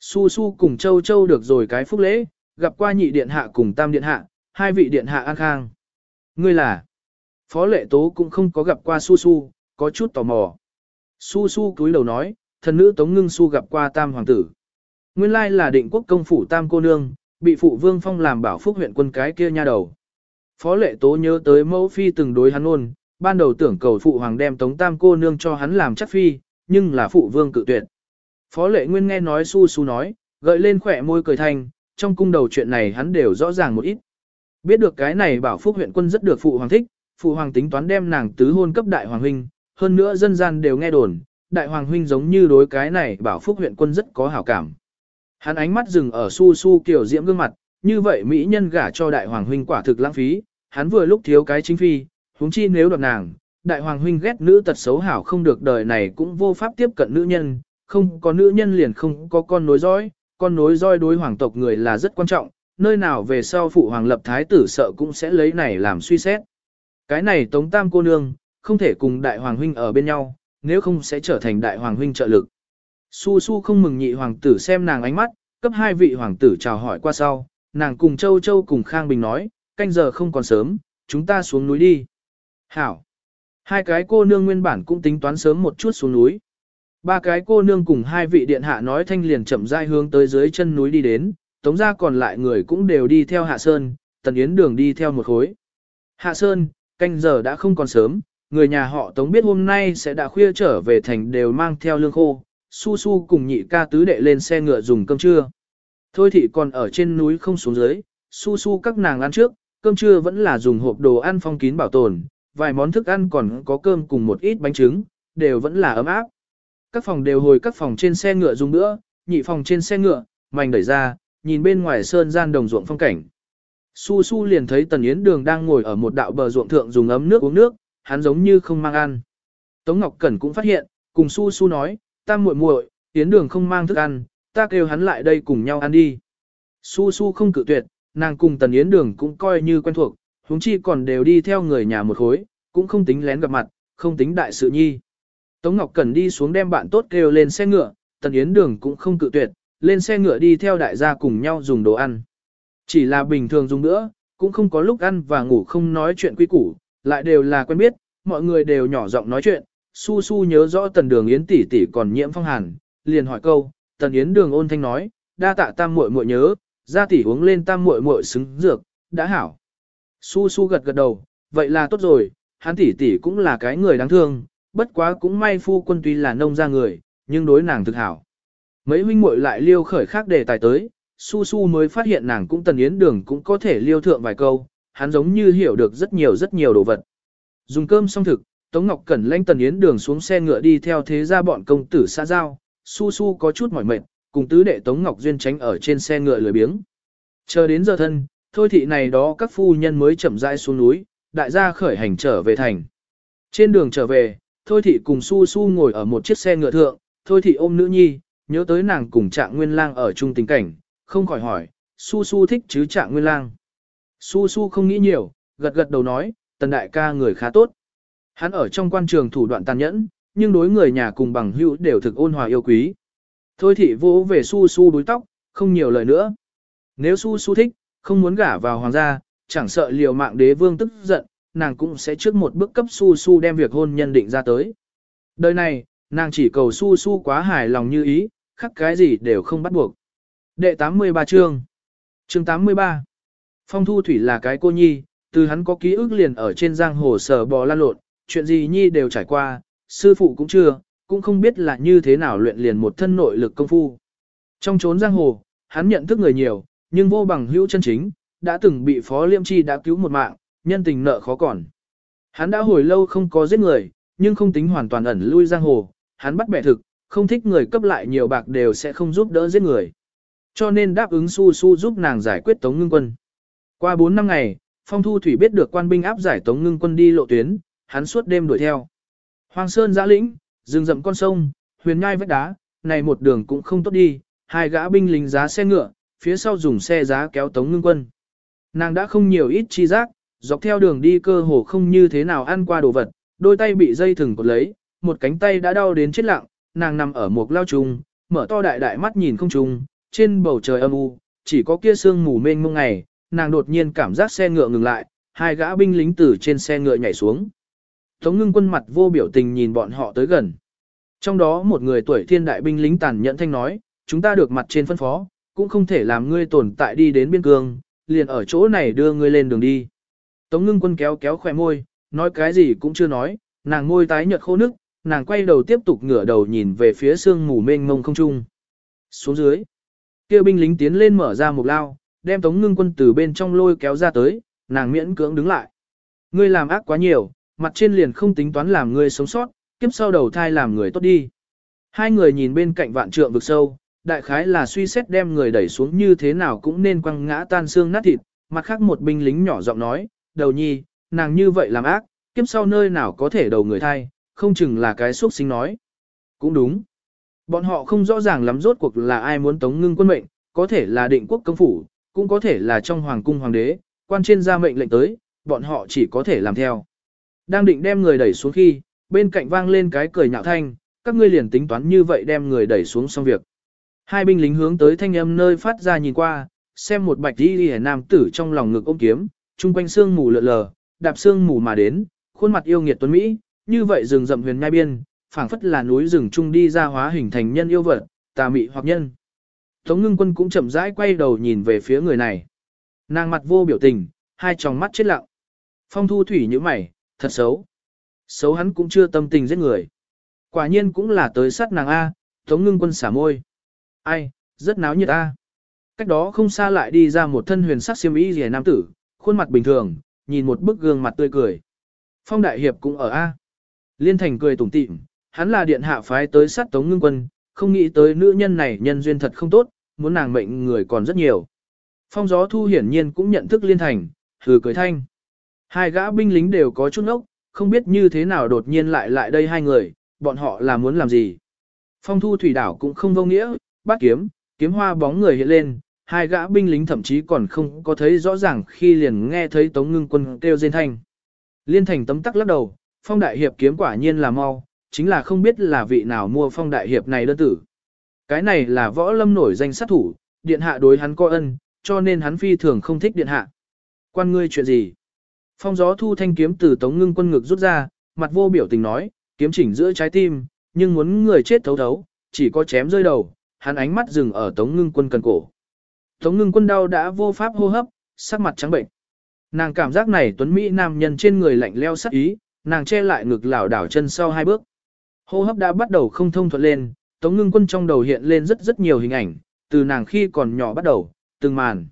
Su Su cùng Châu Châu được rồi cái phúc lễ, gặp qua nhị điện hạ cùng tam điện hạ, hai vị điện hạ an khang. Ngươi là, Phó lệ tố cũng không có gặp qua Su Su, có chút tò mò. Su Su cúi đầu nói, thần nữ Tống Ngưng Su gặp qua tam hoàng tử. Nguyên lai là định quốc công phủ tam cô nương, bị phụ vương phong làm bảo phúc huyện quân cái kia nha đầu. Phó lệ tố nhớ tới mẫu phi từng đối hắn ôn, ban đầu tưởng cầu phụ hoàng đem tống tam cô nương cho hắn làm chắc phi, nhưng là phụ vương cự tuyệt. Phó lệ nguyên nghe nói su su nói, gợi lên khỏe môi cười thanh, trong cung đầu chuyện này hắn đều rõ ràng một ít. Biết được cái này bảo phúc huyện quân rất được phụ hoàng thích, phụ hoàng tính toán đem nàng tứ hôn cấp đại hoàng huynh, hơn nữa dân gian đều nghe đồn, đại hoàng huynh giống như đối cái này bảo phúc huyện quân rất có hảo cảm. Hắn ánh mắt dừng ở su su kiểu diễm gương mặt, như vậy mỹ nhân gả cho đại hoàng huynh quả thực lãng phí, hắn vừa lúc thiếu cái chính phi, huống chi nếu đoạt nàng, đại hoàng huynh ghét nữ tật xấu hảo không được đời này cũng vô pháp tiếp cận nữ nhân, không có nữ nhân liền không có con nối dõi, con nối dõi đối hoàng tộc người là rất quan trọng, nơi nào về sau phụ hoàng lập thái tử sợ cũng sẽ lấy này làm suy xét. Cái này tống tam cô nương, không thể cùng đại hoàng huynh ở bên nhau, nếu không sẽ trở thành đại hoàng huynh trợ lực. Su Su không mừng nhị hoàng tử xem nàng ánh mắt, cấp hai vị hoàng tử chào hỏi qua sau, nàng cùng Châu Châu cùng Khang Bình nói, canh giờ không còn sớm, chúng ta xuống núi đi. Hảo. Hai cái cô nương nguyên bản cũng tính toán sớm một chút xuống núi. Ba cái cô nương cùng hai vị điện hạ nói thanh liền chậm rãi hướng tới dưới chân núi đi đến, tống ra còn lại người cũng đều đi theo hạ sơn, tần yến đường đi theo một khối. Hạ sơn, canh giờ đã không còn sớm, người nhà họ tống biết hôm nay sẽ đã khuya trở về thành đều mang theo lương khô, su su cùng nhị ca tứ đệ lên xe ngựa dùng cơm trưa. Thôi thị còn ở trên núi không xuống dưới, su su các nàng ăn trước, cơm trưa vẫn là dùng hộp đồ ăn phong kín bảo tồn, vài món thức ăn còn có cơm cùng một ít bánh trứng, đều vẫn là ấm áp. Các phòng đều hồi các phòng trên xe ngựa dùng nữa, nhị phòng trên xe ngựa, mảnh đẩy ra, nhìn bên ngoài sơn gian đồng ruộng phong cảnh. Su Su liền thấy Tần Yến Đường đang ngồi ở một đạo bờ ruộng thượng dùng ấm nước uống nước, hắn giống như không mang ăn. Tống Ngọc Cẩn cũng phát hiện, cùng Su Su nói, ta muội muội, Yến Đường không mang thức ăn, ta kêu hắn lại đây cùng nhau ăn đi. Su Su không cự tuyệt, nàng cùng Tần Yến Đường cũng coi như quen thuộc, huống chi còn đều đi theo người nhà một khối, cũng không tính lén gặp mặt, không tính đại sự nhi. Tống Ngọc Cẩn đi xuống đem bạn tốt kêu lên xe ngựa, Tần Yến Đường cũng không cự tuyệt, lên xe ngựa đi theo đại gia cùng nhau dùng đồ ăn. Chỉ là bình thường dùng nữa, cũng không có lúc ăn và ngủ không nói chuyện quy củ, lại đều là quen biết, mọi người đều nhỏ giọng nói chuyện. Su Su nhớ rõ Tần Đường Yến tỷ tỷ còn nhiễm phong hàn, liền hỏi câu, Tần Yến Đường ôn thanh nói, đa tạ tam muội muội nhớ, gia tỷ uống lên tam muội muội xứng dược, đã hảo. Su Su gật gật đầu, vậy là tốt rồi, hắn tỷ tỷ cũng là cái người đáng thương, bất quá cũng may phu quân tuy là nông gia người, nhưng đối nàng thực hảo. Mấy huynh muội lại liêu khởi khác đề tài tới, Su Su mới phát hiện nàng cũng tần yến đường cũng có thể liêu thượng vài câu, hắn giống như hiểu được rất nhiều rất nhiều đồ vật. Dùng cơm xong thực, Tống Ngọc Cẩn lãnh tần yến đường xuống xe ngựa đi theo thế ra bọn công tử xã giao, Su Su có chút mỏi mệt, cùng tứ đệ Tống Ngọc Duyên tránh ở trên xe ngựa lười biếng. Chờ đến giờ thân, thôi thị này đó các phu nhân mới chậm rãi xuống núi, đại gia khởi hành trở về thành. Trên đường trở về, thôi thị cùng Su Su ngồi ở một chiếc xe ngựa thượng, thôi thị ôm nữ nhi, nhớ tới nàng cùng trạng nguyên lang ở chung tình cảnh, không khỏi hỏi, Su Su thích chứ trạng nguyên lang. Su Su không nghĩ nhiều, gật gật đầu nói, tần đại ca người khá tốt. Hắn ở trong quan trường thủ đoạn tàn nhẫn, nhưng đối người nhà cùng bằng hữu đều thực ôn hòa yêu quý. Thôi thị vỗ về Su Su đuôi tóc, không nhiều lời nữa. Nếu Su Su thích, không muốn gả vào hoàng gia, chẳng sợ liều mạng đế vương tức giận, nàng cũng sẽ trước một bước cấp Su Su đem việc hôn nhân định ra tới. Đời này, nàng chỉ cầu Su Su quá hài lòng như ý, khắc cái gì đều không bắt buộc. Đệ 83 chương Chương 83 Phong Thu Thủy là cái cô nhi, từ hắn có ký ức liền ở trên giang hồ sở bò lan lộn, chuyện gì nhi đều trải qua, sư phụ cũng chưa, cũng không biết là như thế nào luyện liền một thân nội lực công phu. Trong chốn giang hồ, hắn nhận thức người nhiều, nhưng vô bằng hữu chân chính, đã từng bị Phó Liêm Chi đã cứu một mạng, nhân tình nợ khó còn. Hắn đã hồi lâu không có giết người, nhưng không tính hoàn toàn ẩn lui giang hồ, hắn bắt bẻ thực, không thích người cấp lại nhiều bạc đều sẽ không giúp đỡ giết người. Cho nên đáp ứng su su giúp nàng giải quyết Tống Ngưng Quân. Qua 4 năm ngày, Phong Thu Thủy biết được quan binh áp giải Tống Ngưng Quân đi lộ tuyến, hắn suốt đêm đuổi theo. Hoàng Sơn giã lĩnh, rừng rậm con sông, huyền nhai vách đá, này một đường cũng không tốt đi, hai gã binh lính giá xe ngựa, phía sau dùng xe giá kéo Tống Ngưng Quân. Nàng đã không nhiều ít chi giác, Dọc theo đường đi cơ hồ không như thế nào ăn qua đồ vật, đôi tay bị dây thừng cột lấy, một cánh tay đã đau đến chết lặng, nàng nằm ở một lao trùng, mở to đại đại mắt nhìn không trùng, trên bầu trời âm u, chỉ có kia sương mù mênh mông ngày, nàng đột nhiên cảm giác xe ngựa ngừng lại, hai gã binh lính từ trên xe ngựa nhảy xuống. Tống ngưng quân mặt vô biểu tình nhìn bọn họ tới gần. Trong đó một người tuổi thiên đại binh lính tàn nhẫn thanh nói, chúng ta được mặt trên phân phó, cũng không thể làm ngươi tồn tại đi đến biên cương, liền ở chỗ này đưa ngươi lên đường đi. Tống ngưng quân kéo kéo khỏe môi, nói cái gì cũng chưa nói, nàng môi tái nhợt khô nước, nàng quay đầu tiếp tục ngửa đầu nhìn về phía sương mù mênh mông không trung. Xuống dưới, kia binh lính tiến lên mở ra một lao, đem tống ngưng quân từ bên trong lôi kéo ra tới, nàng miễn cưỡng đứng lại. Ngươi làm ác quá nhiều, mặt trên liền không tính toán làm ngươi sống sót, kiếp sau đầu thai làm người tốt đi. Hai người nhìn bên cạnh vạn trượng vực sâu, đại khái là suy xét đem người đẩy xuống như thế nào cũng nên quăng ngã tan xương nát thịt, mặt khác một binh lính nhỏ giọng nói, đầu nhi, nàng như vậy làm ác, kiếp sau nơi nào có thể đầu người thai, không chừng là cái xuất sinh nói. Cũng đúng. Bọn họ không rõ ràng lắm rốt cuộc là ai muốn tống ngưng quân mệnh, có thể là định quốc công phủ, cũng có thể là trong hoàng cung hoàng đế, quan trên ra mệnh lệnh tới, bọn họ chỉ có thể làm theo. Đang định đem người đẩy xuống khi, bên cạnh vang lên cái cười nhạo thanh, các ngươi liền tính toán như vậy đem người đẩy xuống xong việc. Hai binh lính hướng tới thanh âm nơi phát ra nhìn qua, xem một bạch đi đi nam tử trong lòng ngực ôm kiếm, chung quanh xương mù lượn lờ, đạp xương mù mà đến, khuôn mặt yêu nghiệt tuấn Mỹ, như vậy rừng rậm huyền nhai biên, phảng phất là núi rừng trung đi ra hóa hình thành nhân yêu vật, tà mị hoặc nhân. Tống ngưng quân cũng chậm rãi quay đầu nhìn về phía người này. Nàng mặt vô biểu tình, hai tròng mắt chết lặng. Phong thu thủy như mày, thật xấu. Xấu hắn cũng chưa tâm tình giết người. Quả nhiên cũng là tới sát nàng A, tống ngưng quân xả môi. Ai, rất náo nhiệt ta. Cách đó không xa lại đi ra một thân huyền sắc xiêm y rìa nam tử, khuôn mặt bình thường, nhìn một bức gương mặt tươi cười. Phong đại hiệp cũng ở A. Liên thành cười tủm tỉm, hắn là điện hạ phái tới sát tống ngưng quân, không nghĩ tới nữ nhân này nhân duyên thật không tốt, muốn nàng mệnh người còn rất nhiều. Phong gió thu hiển nhiên cũng nhận thức liên thành, hừ cười thanh. Hai gã binh lính đều có chút ốc, không biết như thế nào đột nhiên lại lại đây hai người, bọn họ là muốn làm gì. Phong thu thủy đảo cũng không vô nghĩa, Bát kiếm, kiếm hoa bóng người hiện lên, hai gã binh lính thậm chí còn không có thấy rõ ràng khi liền nghe thấy tống ngưng quân kêu rên thanh. Liên thành tấm tắc lắc đầu, phong đại hiệp kiếm quả nhiên là mau, chính là không biết là vị nào mua phong đại hiệp này đơn tử. Cái này là võ lâm nổi danh sát thủ, điện hạ đối hắn có ân, cho nên hắn phi thường không thích điện hạ. Quan ngươi chuyện gì? Phong gió thu thanh kiếm từ tống ngưng quân ngực rút ra, mặt vô biểu tình nói, kiếm chỉnh giữa trái tim, nhưng muốn người chết thấu thấu, chỉ có chém rơi đầu, hắn ánh mắt dừng ở tống ngưng quân cần cổ. Tống ngưng quân đau đã vô pháp hô hấp, sắc mặt trắng bệnh. Nàng cảm giác này tuấn Mỹ nam nhân trên người lạnh leo sắc ý, nàng che lại ngực lảo đảo chân sau hai bước. Hô hấp đã bắt đầu không thông thuận lên, tống ngưng quân trong đầu hiện lên rất rất nhiều hình ảnh, từ nàng khi còn nhỏ bắt đầu, từng màn.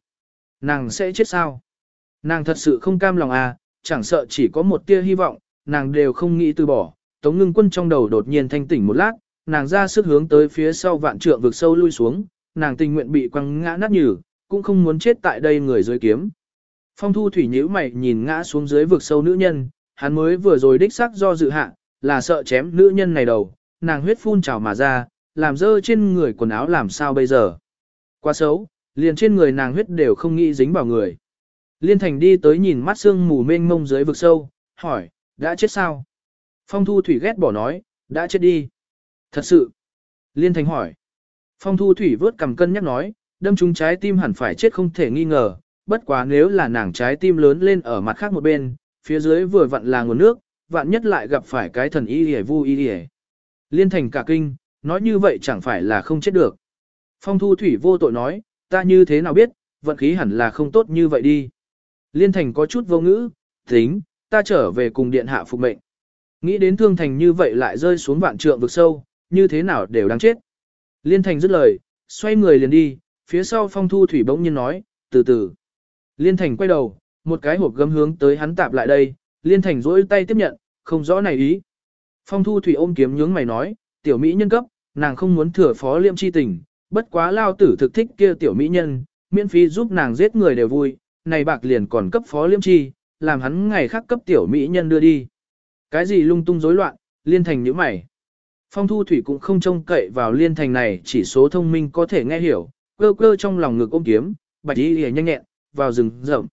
Nàng sẽ chết sao? Nàng thật sự không cam lòng à, chẳng sợ chỉ có một tia hy vọng, nàng đều không nghĩ từ bỏ. Tống ngưng quân trong đầu đột nhiên thanh tỉnh một lát, nàng ra sức hướng tới phía sau vạn trượng vực sâu lui xuống, nàng tình nguyện bị quăng ngã nát nhừ, cũng không muốn chết tại đây người dưới kiếm. Phong thu thủy nhíu mày nhìn ngã xuống dưới vực sâu nữ nhân, hắn mới vừa rồi đích xác do dự hạ, là sợ chém nữ nhân này đầu, nàng huyết phun trào mà ra, làm dơ trên người quần áo làm sao bây giờ. Quá xấu, liền trên người nàng huyết đều không nghĩ dính vào người. Liên thành đi tới nhìn mắt sương mù mênh mông dưới vực sâu, hỏi, đã chết sao? Phong thu thủy ghét bỏ nói, đã chết đi. Thật sự. Liên thành hỏi. Phong thu thủy vớt cầm cân nhắc nói, đâm trúng trái tim hẳn phải chết không thể nghi ngờ, bất quá nếu là nàng trái tim lớn lên ở mặt khác một bên, phía dưới vừa vặn là nguồn nước, vạn nhất lại gặp phải cái thần y hề vu y hề. Liên thành cả kinh, nói như vậy chẳng phải là không chết được. Phong thu thủy vô tội nói, ta như thế nào biết, vận khí hẳn là không tốt như vậy đi. Liên thành có chút vô ngữ, tính, ta trở về cùng điện hạ phục mệnh. Nghĩ đến thương thành như vậy lại rơi xuống vạn trượng vực sâu, như thế nào đều đáng chết. Liên thành dứt lời, xoay người liền đi, phía sau phong thu thủy bỗng nhiên nói, từ từ. Liên thành quay đầu, một cái hộp gấm hướng tới hắn tạp lại đây, liên thành rỗi tay tiếp nhận, không rõ này ý. Phong thu thủy ôm kiếm nhướng mày nói, tiểu mỹ nhân cấp, nàng không muốn thừa phó liêm chi tình, bất quá lao tử thực thích kia tiểu mỹ nhân, miễn phí giúp nàng giết người đều vui, này bạc liền còn cấp phó liêm chi, làm hắn ngày khác cấp tiểu mỹ nhân đưa đi. Cái gì lung tung rối loạn, liên thành nhíu mày. Phong thu thủy cũng không trông cậy vào liên thành này chỉ số thông minh có thể nghe hiểu, cơ cơ trong lòng ngực ôm kiếm, bạch y lìa nhanh nhẹn, vào rừng rậm.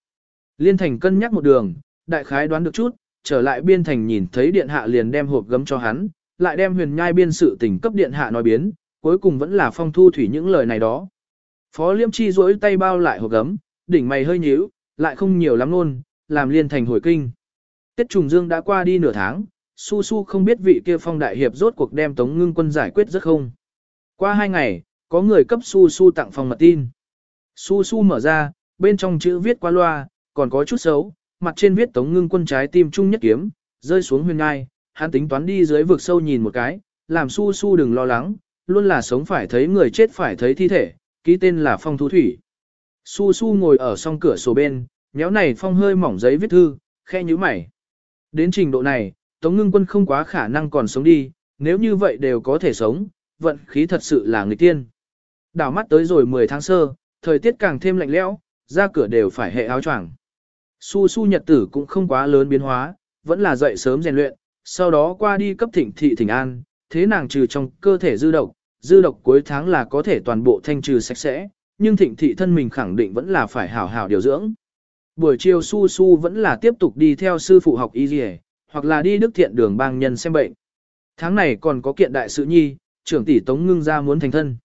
Liên thành cân nhắc một đường, Đại khái đoán được chút, trở lại biên thành nhìn thấy điện hạ liền đem hộp gấm cho hắn, lại đem huyền nhai biên sự tình cấp điện hạ nói biến, cuối cùng vẫn là phong thu thủy những lời này đó. Phó liêm chi duỗi tay bao lại hộp gấm, đỉnh mày hơi nhíu, lại không nhiều lắm luôn, làm liên thành hồi kinh. Tết trùng dương đã qua đi nửa tháng, su su không biết vị kia phong đại hiệp rốt cuộc đem tống ngưng quân giải quyết rất không. Qua hai ngày, có người cấp su su tặng phòng mật tin. Su su mở ra, bên trong chữ viết qua loa, còn có chút xấu, mặt trên viết tống ngưng quân trái tim trung nhất kiếm, rơi xuống huyền ngai, hắn tính toán đi dưới vực sâu nhìn một cái, làm su su đừng lo lắng, luôn là sống phải thấy người chết phải thấy thi thể, ký tên là phong thú thủy. Su su ngồi ở song cửa sổ bên, nhéo này phong hơi mỏng giấy viết thư, khe nhíu mày. Đến trình độ này, Tống ngưng quân không quá khả năng còn sống đi, nếu như vậy đều có thể sống, vận khí thật sự là người tiên. Đảo mắt tới rồi 10 tháng sơ, thời tiết càng thêm lạnh lẽo, ra cửa đều phải hệ áo choàng. Su su nhật tử cũng không quá lớn biến hóa, vẫn là dậy sớm rèn luyện, sau đó qua đi cấp thỉnh thị thỉnh an, thế nàng trừ trong cơ thể dư độc, dư độc cuối tháng là có thể toàn bộ thanh trừ sạch sẽ, nhưng thịnh thị thân mình khẳng định vẫn là phải hảo hảo điều dưỡng. Buổi chiều su su vẫn là tiếp tục đi theo sư phụ học y dì hoặc là đi đức thiện đường bang nhân xem bệnh. Tháng này còn có kiện đại sự nhi, trưởng tỷ Tống Ngưng ra muốn thành thân.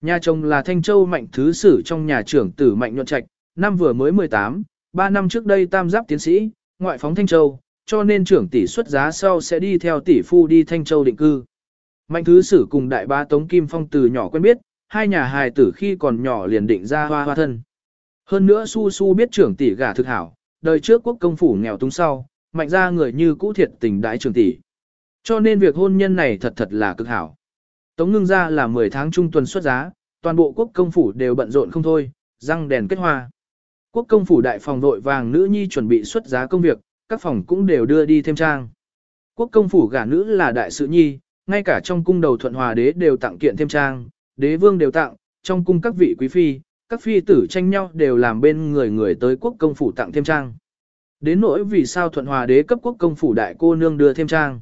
Nhà chồng là Thanh Châu mạnh thứ sử trong nhà trưởng tử mạnh nhuận trạch, năm vừa mới 18, 3 năm trước đây tam giáp tiến sĩ, ngoại phóng Thanh Châu, cho nên trưởng tỷ xuất giá sau sẽ đi theo tỷ phu đi Thanh Châu định cư. Mạnh thứ sử cùng đại ba Tống Kim Phong từ nhỏ quen biết, hai nhà hài tử khi còn nhỏ liền định ra hoa hoa thân. Hơn nữa su su biết trưởng tỷ gả thực hảo, đời trước quốc công phủ nghèo túng sau, mạnh ra người như cũ thiệt tình đại trường tỷ. Cho nên việc hôn nhân này thật thật là cực hảo. Tống ngưng ra là 10 tháng trung tuần xuất giá, toàn bộ quốc công phủ đều bận rộn không thôi, răng đèn kết hoa. Quốc công phủ đại phòng vội vàng nữ nhi chuẩn bị xuất giá công việc, các phòng cũng đều đưa đi thêm trang. Quốc công phủ gả nữ là đại sự nhi, ngay cả trong cung đầu thuận hòa đế đều tặng kiện thêm trang, đế vương đều tặng, trong cung các vị quý phi, các phi tử tranh nhau đều làm bên người người tới quốc công phủ tặng thêm trang. Đến nỗi vì sao thuận hòa đế cấp quốc công phủ đại cô nương đưa thêm trang.